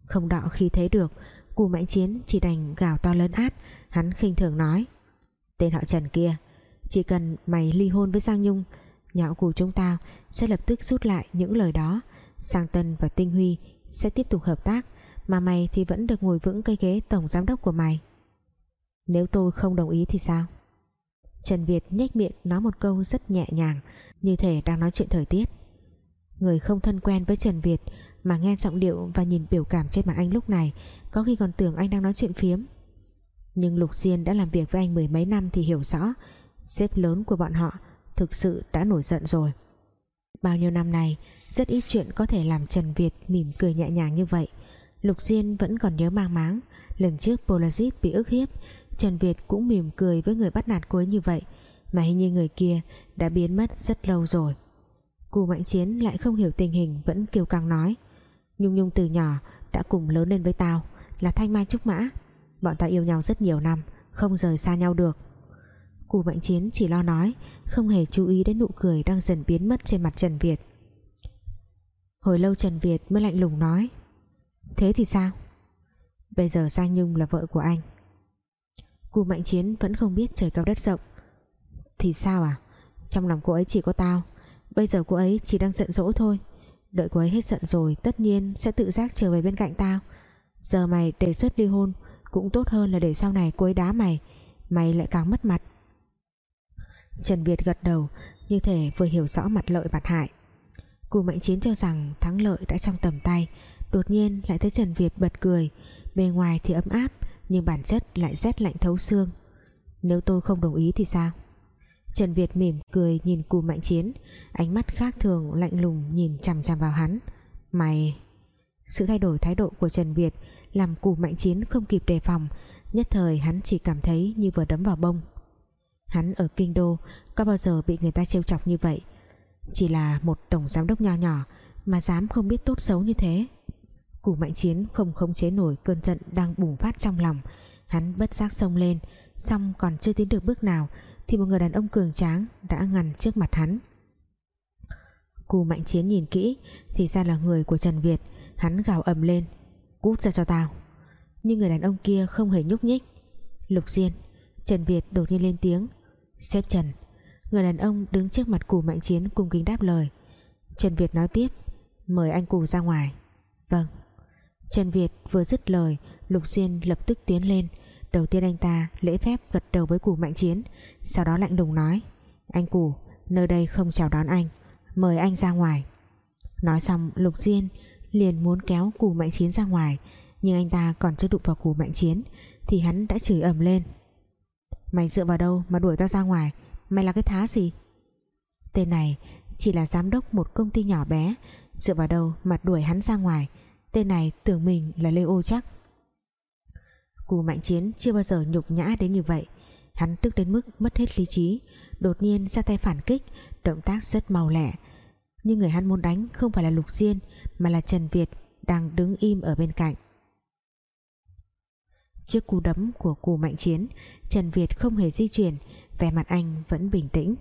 Không đọ khí thế được Cù mạnh chiến chỉ đành gào to lớn át. Hắn khinh thường nói Tên họ Trần kia Chỉ cần mày ly hôn với Giang Nhung nhạo cù chúng ta sẽ lập tức rút lại những lời đó. Sang Tân và Tinh Huy sẽ tiếp tục hợp tác mà mày thì vẫn được ngồi vững cây ghế tổng giám đốc của mày. Nếu tôi không đồng ý thì sao? Trần Việt nhếch miệng nói một câu rất nhẹ nhàng, Như thể đang nói chuyện thời tiết. Người không thân quen với Trần Việt Mà nghe giọng điệu và nhìn biểu cảm trên mặt anh lúc này, Có khi còn tưởng anh đang nói chuyện phiếm. Nhưng Lục Diên đã làm việc với anh mười mấy năm Thì hiểu rõ, Sếp lớn của bọn họ Thực sự đã nổi giận rồi. Bao nhiêu năm nay, Rất ít chuyện có thể làm Trần Việt mỉm cười nhẹ nhàng như vậy. Lục Diên vẫn còn nhớ mang máng. Lần trước Polazit bị ức hiếp, Trần Việt cũng mỉm cười với người bắt nạt cô ấy như vậy, Mà hình như người kia đã biến mất rất lâu rồi. Cù Mạnh Chiến lại không hiểu tình hình, Vẫn kêu căng nói, Nhung Nhung từ nhỏ đã cùng lớn lên với tao, Là Thanh Mai Trúc Mã. Bọn tao yêu nhau rất nhiều năm, Không rời xa nhau được. Cù Mạnh Chiến chỉ lo nói, Không hề chú ý đến nụ cười đang dần biến mất trên mặt Trần Việt. Hồi lâu Trần Việt mới lạnh lùng nói Thế thì sao? Bây giờ Giang Nhung là vợ của anh. Cô Mạnh Chiến vẫn không biết trời cao đất rộng. Thì sao à? Trong lòng cô ấy chỉ có tao. Bây giờ cô ấy chỉ đang giận dỗi thôi. Đợi cô ấy hết giận rồi, Tất nhiên sẽ tự giác trở về bên cạnh tao. Giờ mày đề xuất ly hôn Cũng tốt hơn là để sau này cô ấy đá mày. Mày lại càng mất mặt. Trần Việt gật đầu, Như thể vừa hiểu rõ mặt lợi mặt hại. Cù Mạnh Chiến cho rằng thắng lợi đã trong tầm tay Đột nhiên lại thấy Trần Việt bật cười. Bề ngoài thì ấm áp, Nhưng bản chất lại rét lạnh thấu xương. Nếu tôi không đồng ý thì sao? Trần Việt mỉm cười nhìn Cù Mạnh Chiến. Ánh mắt khác thường lạnh lùng nhìn chằm chằm vào hắn. Mày! Sự thay đổi thái độ của Trần Việt Làm Cù Mạnh Chiến không kịp đề phòng. Nhất thời hắn chỉ cảm thấy như vừa đấm vào bông. Hắn ở Kinh Đô, Có bao giờ bị người ta trêu chọc như vậy? Chỉ là một tổng giám đốc nho nhỏ Mà dám không biết tốt xấu như thế. Cù Mạnh Chiến không khống chế nổi Cơn giận đang bùng phát trong lòng. Hắn bất giác xông lên Xong còn chưa tiến được bước nào, Thì một người đàn ông cường tráng đã ngăn trước mặt hắn. Cù Mạnh Chiến nhìn kỹ, Thì ra là người của Trần Việt. Hắn gào ầm lên, Cút ra cho tao. Nhưng người đàn ông kia không hề nhúc nhích. Lục Diên. Trần Việt đột nhiên lên tiếng, Xếp Trần. Người đàn ông đứng trước mặt Cù Mạnh Chiến cung kính đáp lời. Trần Việt nói tiếp, Mời anh Cù ra ngoài. Vâng. Trần Việt vừa dứt lời, Lục Diên lập tức tiến lên. Đầu tiên anh ta lễ phép gật đầu với Cù Mạnh Chiến, Sau đó lạnh lùng nói, Anh Cù nơi đây không chào đón anh, Mời anh ra ngoài. Nói xong, Lục Diên liền muốn kéo Cù Mạnh Chiến ra ngoài, Nhưng anh ta còn chưa đụng vào Cù Mạnh Chiến Thì hắn đã chửi ầm lên. Mày dựa vào đâu mà đuổi tao ra ngoài? Mày là cái thá gì? Tên này chỉ là giám đốc một công ty nhỏ bé, Dựa vào đâu mà đuổi hắn ra ngoài? Tên này tưởng mình là leo chắc. Cù Mạnh Chiến chưa bao giờ nhục nhã đến như vậy. Hắn tức đến mức mất hết lý trí, Đột nhiên ra tay phản kích, Động tác rất màu lẻ Nhưng người hắn muốn đánh không phải là Lục Diên, Mà là Trần Việt đang đứng im ở bên cạnh. Trước cú đấm của cù mạnh chiến, Trần Việt không hề di chuyển, Vẻ mặt anh vẫn bình tĩnh.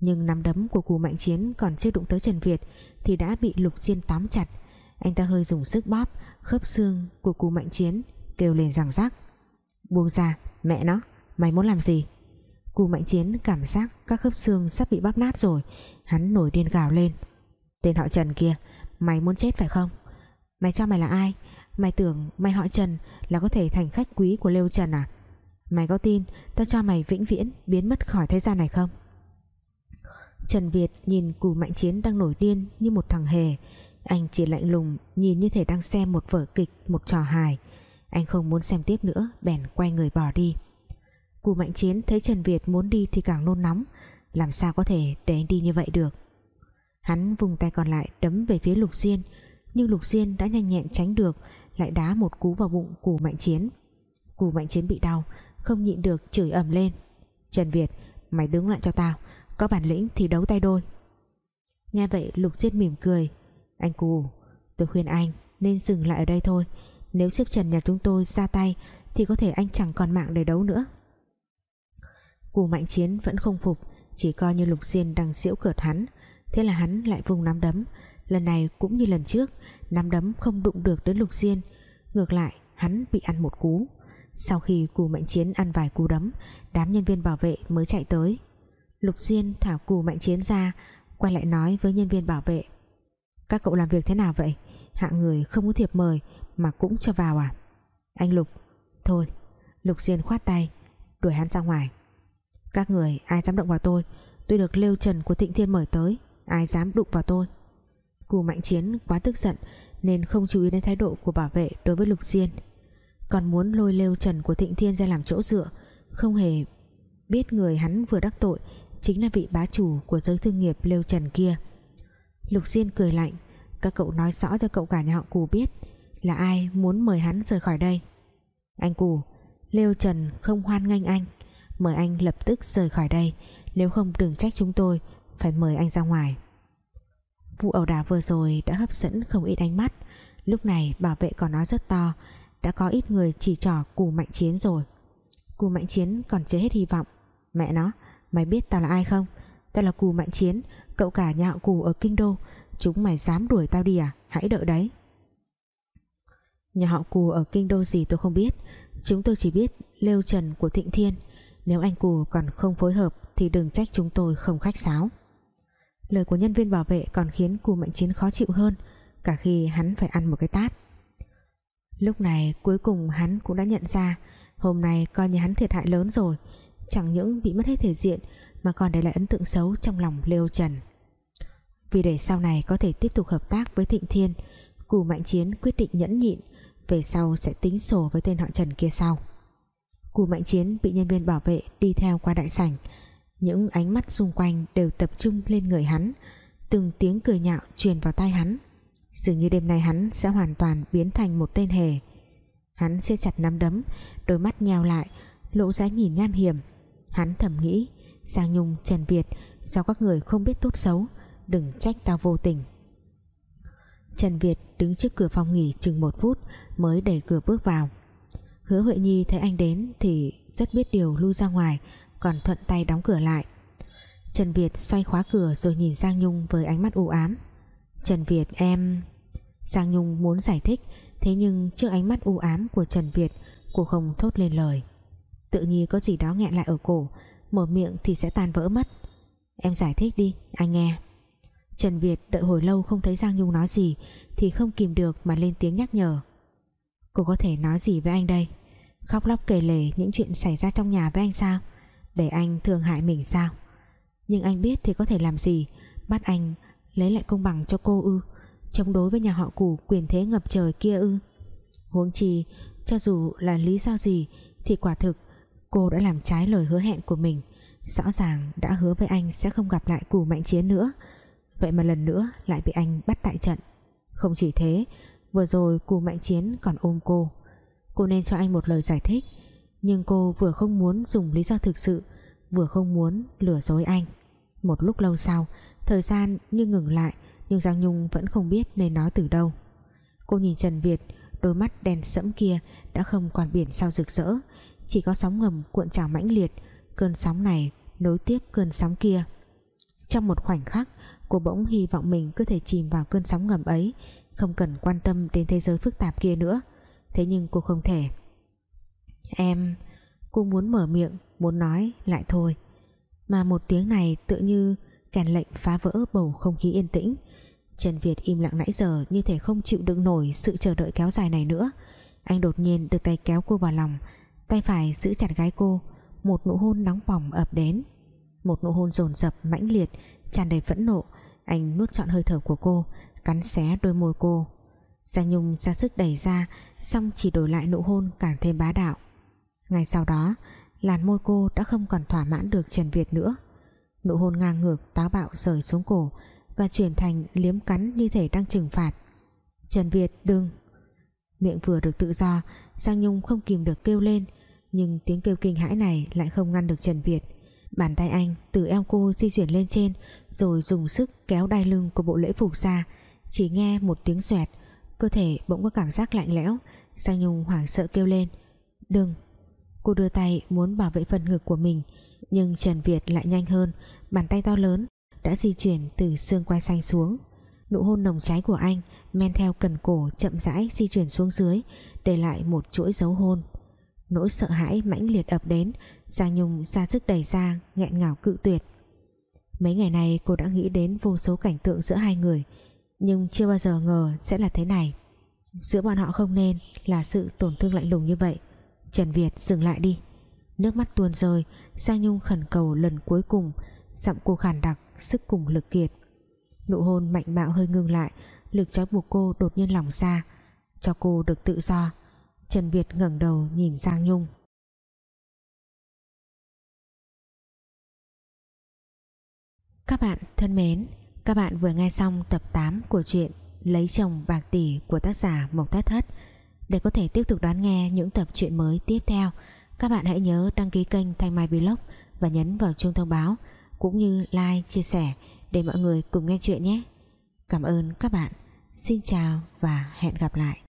Nhưng nắm đấm của cù mạnh chiến Còn chưa đụng tới Trần Việt Thì đã bị Lục Diên tóm chặt. Anh ta hơi dùng sức bóp, Khớp xương của cù mạnh chiến, Kêu lên rằng rác Buông ra, mẹ nó, Mày muốn làm gì? Cù mạnh chiến cảm giác các khớp xương sắp bị bóp nát rồi, Hắn nổi điên gào lên. Tên họ Trần kia, Mày muốn chết phải không? Mày cho mày là ai? Mày tưởng mày họ Trần là có thể thành khách quý của Lêu Trần à? Mày có tin tao cho mày vĩnh viễn biến mất khỏi thế gian này không? Trần Việt nhìn cù mạnh chiến đang nổi điên như một thằng hề. Anh chỉ lạnh lùng nhìn như thể đang xem một vở kịch, một trò hài. Anh không muốn xem tiếp nữa, bèn quay người bỏ đi. Cù mạnh chiến thấy Trần Việt muốn đi thì càng nôn nóng. Làm sao có thể để anh đi như vậy được? Hắn vùng tay còn lại đấm về phía Lục Diên. Nhưng Lục Diên đã nhanh nhẹn tránh được, lại đá một cú vào bụng cù mạnh chiến. Cù mạnh chiến bị đau, không nhịn được chửi ầm lên. Trần Việt, mày đứng lại cho tao, có bản lĩnh thì đấu tay đôi. Nghe vậy, Lục Diên mỉm cười anh cù, tôi khuyên anh nên dừng lại ở đây thôi. Nếu xếp Trần nhà chúng tôi ra tay, thì có thể anh chẳng còn mạng để đấu nữa. Cù mạnh chiến vẫn không phục, chỉ coi như Lục Diên đang diễu cợt hắn. Thế là hắn lại vùng nắm đấm. Lần này cũng như lần trước, nắm đấm không đụng được đến Lục Diên. Ngược lại, hắn bị ăn một cú. Sau khi cù mạnh chiến ăn vài cú đấm, đám nhân viên bảo vệ mới chạy tới. Lục Diên thả cù mạnh chiến ra, quay lại nói với nhân viên bảo vệ các cậu làm việc thế nào vậy? Hạng người không có thiệp mời, mà cũng cho vào à? Anh Lục, thôi. Lục Diên khoát tay, đuổi hắn ra ngoài. Các người ai dám động vào tôi? Tôi được Lêu Trần của Thịnh Thiên mời tới, Ai dám đụng vào tôi? Cù Mạnh Chiến quá tức giận, Nên không chú ý đến thái độ của bảo vệ đối với Lục Diên. Còn muốn lôi Lêu Trần của Thịnh Thiên ra làm chỗ dựa, Không hề biết người hắn vừa đắc tội Chính là vị bá chủ của giới thương nghiệp Lêu Trần kia. Lục Diên cười lạnh. Các cậu nói rõ cho cậu cả nhà họ Cù biết Là ai muốn mời hắn rời khỏi đây. Anh Cù, Lêu Trần không hoan nghênh anh. Mời anh lập tức rời khỏi đây. Nếu không đừng trách chúng tôi, Phải mời anh ra ngoài. Vụ ẩu đả vừa rồi đã hấp dẫn không ít ánh mắt. Lúc này bảo vệ còn nói rất to, Đã có ít người chỉ trỏ cù mạnh chiến rồi. Cù mạnh chiến còn chưa hết hy vọng. Mẹ nó, Mày biết tao là ai không? Tao là cù mạnh chiến Cậu cả nhà họ cù ở kinh đô. Chúng mày dám đuổi tao đi à? Hãy đợi đấy. Nhà họ cù ở kinh đô gì tôi không biết. Chúng tôi chỉ biết Lêu Trần của Thịnh Thiên. Nếu anh cù còn không phối hợp Thì đừng trách chúng tôi không khách sáo. Lời của nhân viên bảo vệ còn khiến cù mạnh chiến khó chịu hơn, Cả khi hắn phải ăn một cái tát. Lúc này, cuối cùng hắn cũng đã nhận ra, Hôm nay coi như hắn thiệt hại lớn rồi. Chẳng những bị mất hết thể diện, Mà còn để lại ấn tượng xấu trong lòng Lêu Trần. Vì để sau này có thể tiếp tục hợp tác với Thịnh Thiên Cù Mạnh Chiến quyết định nhẫn nhịn Về sau sẽ tính sổ với tên họ Trần kia sau. Cù Mạnh Chiến bị nhân viên bảo vệ đi theo qua đại sảnh. Những ánh mắt xung quanh đều tập trung lên người hắn. Từng tiếng cười nhạo truyền vào tai hắn. Dường như đêm nay hắn sẽ hoàn toàn biến thành một tên hề. Hắn siết chặt nắm đấm Đôi mắt nheo lại Lộ ra nhìn nham hiểm. Hắn thầm nghĩ Giang Nhung, Trần Việt Sao các người không biết tốt xấu? Đừng trách tao vô tình. Trần Việt đứng trước cửa phòng nghỉ chừng một phút Mới đẩy cửa bước vào. Hứa Huệ Nhi thấy anh đến Thì rất biết điều lui ra ngoài, Còn thuận tay đóng cửa lại. Trần Việt xoay khóa cửa rồi nhìn Giang Nhung Với ánh mắt u ám. Trần Việt, em Giang Nhung muốn giải thích, Thế nhưng trước ánh mắt u ám của Trần Việt, Cô không thốt lên lời. Tự nhiên có gì đó nghẹn lại ở cổ, Mở miệng thì sẽ tan vỡ mất. Em giải thích đi, anh nghe. Trần Việt đợi hồi lâu không thấy Giang Nhung nói gì, Thì không kìm được mà lên tiếng nhắc nhở. Cô có thể nói gì với anh đây? Khóc lóc kể lể những chuyện xảy ra trong nhà với anh sao? Để anh thương hại mình sao? Nhưng anh biết thì có thể làm gì? Bắt anh lấy lại công bằng cho cô ư? Chống đối với nhà họ củ quyền thế ngập trời kia ư? Huống chi, Cho dù là lý do gì, Thì quả thực cô đã làm trái lời hứa hẹn của mình. Rõ ràng đã hứa với anh sẽ không gặp lại củ mạnh chiến nữa vậy mà lần nữa lại bị anh bắt tại trận. Không chỉ thế, vừa rồi cù mạnh chiến còn ôm cô. Cô nên cho anh một lời giải thích, nhưng cô vừa không muốn dùng lý do thực sự, vừa không muốn lừa dối anh. Một lúc lâu sau, thời gian như ngừng lại, nhưng Giang Nhung vẫn không biết nên nói từ đâu. Cô nhìn Trần Việt, đôi mắt đen sẫm kia đã không còn biển sao rực rỡ, chỉ có sóng ngầm cuộn trào mãnh liệt, cơn sóng này nối tiếp cơn sóng kia. Trong một khoảnh khắc cô bỗng hy vọng mình có thể chìm vào cơn sóng ngầm ấy, không cần quan tâm đến thế giới phức tạp kia nữa. Thế nhưng cô không thể. Em, cô muốn mở miệng, muốn nói, lại thôi. Mà một tiếng này tự như kèn lệnh phá vỡ bầu không khí yên tĩnh. Trần Việt im lặng nãy giờ như thể không chịu đựng nổi sự chờ đợi kéo dài này nữa. Anh đột nhiên đưa tay kéo cô vào lòng, tay phải giữ chặt gái cô, một nụ hôn nóng bỏng ập đến. Một nụ hôn dồn dập mãnh liệt, tràn đầy phẫn nộ anh nuốt trọn hơi thở của cô, cắn xé đôi môi cô. Giang Nhung ra sức đẩy ra, xong chỉ đổi lại nụ hôn càng thêm bá đạo. Ngay sau đó, làn môi cô đã không còn thỏa mãn được Trần Việt nữa. Nụ hôn ngang ngược táo bạo rời xuống cổ và chuyển thành liếm cắn như thể đang trừng phạt. Trần Việt, đừng. Miệng vừa được tự do, Giang Nhung không kìm được kêu lên, nhưng tiếng kêu kinh hãi này lại không ngăn được Trần Việt bàn tay anh từ eo cô di chuyển lên trên, rồi dùng sức kéo đai lưng của bộ lễ phục ra. Chỉ nghe một tiếng xoẹt, cơ thể bỗng có cảm giác lạnh lẽo. Giang Nhung hoảng sợ kêu lên, đừng. Cô đưa tay muốn bảo vệ phần ngực của mình, nhưng Trần Việt lại nhanh hơn, bàn tay to lớn đã di chuyển từ xương quai xanh xuống. Nụ hôn nồng cháy của anh men theo cần cổ chậm rãi di chuyển xuống dưới, để lại một chuỗi dấu hôn. Nỗi sợ hãi mãnh liệt ập đến Giang Nhung ra sức đẩy ra, nghẹn ngào cự tuyệt. Mấy ngày này cô đã nghĩ đến vô số cảnh tượng giữa hai người, nhưng chưa bao giờ ngờ sẽ là thế này. Giữa bọn họ không nên là sự tổn thương lạnh lùng như vậy. Trần Việt, dừng lại đi. Nước mắt tuôn rơi, Giang Nhung khẩn cầu lần cuối cùng, giọng cô khàn đặc, sức cùng lực kiệt. Nụ hôn mạnh bạo hơi ngưng lại, lực trói buộc cô đột nhiên lỏng ra. Cho cô được tự do, Trần Việt ngẩng đầu nhìn Giang Nhung. Các bạn thân mến Các bạn vừa nghe xong tập 8 của truyện Lấy chồng bạc tỷ của tác giả Mộc Thất Thất. Để có thể tiếp tục đón nghe những tập truyện mới tiếp theo Các bạn hãy nhớ đăng ký kênh Thanh Mai Vlog Và nhấn vào chuông thông báo Cũng như like, chia sẻ Để mọi người cùng nghe chuyện nhé. Cảm ơn các bạn. Xin chào và hẹn gặp lại.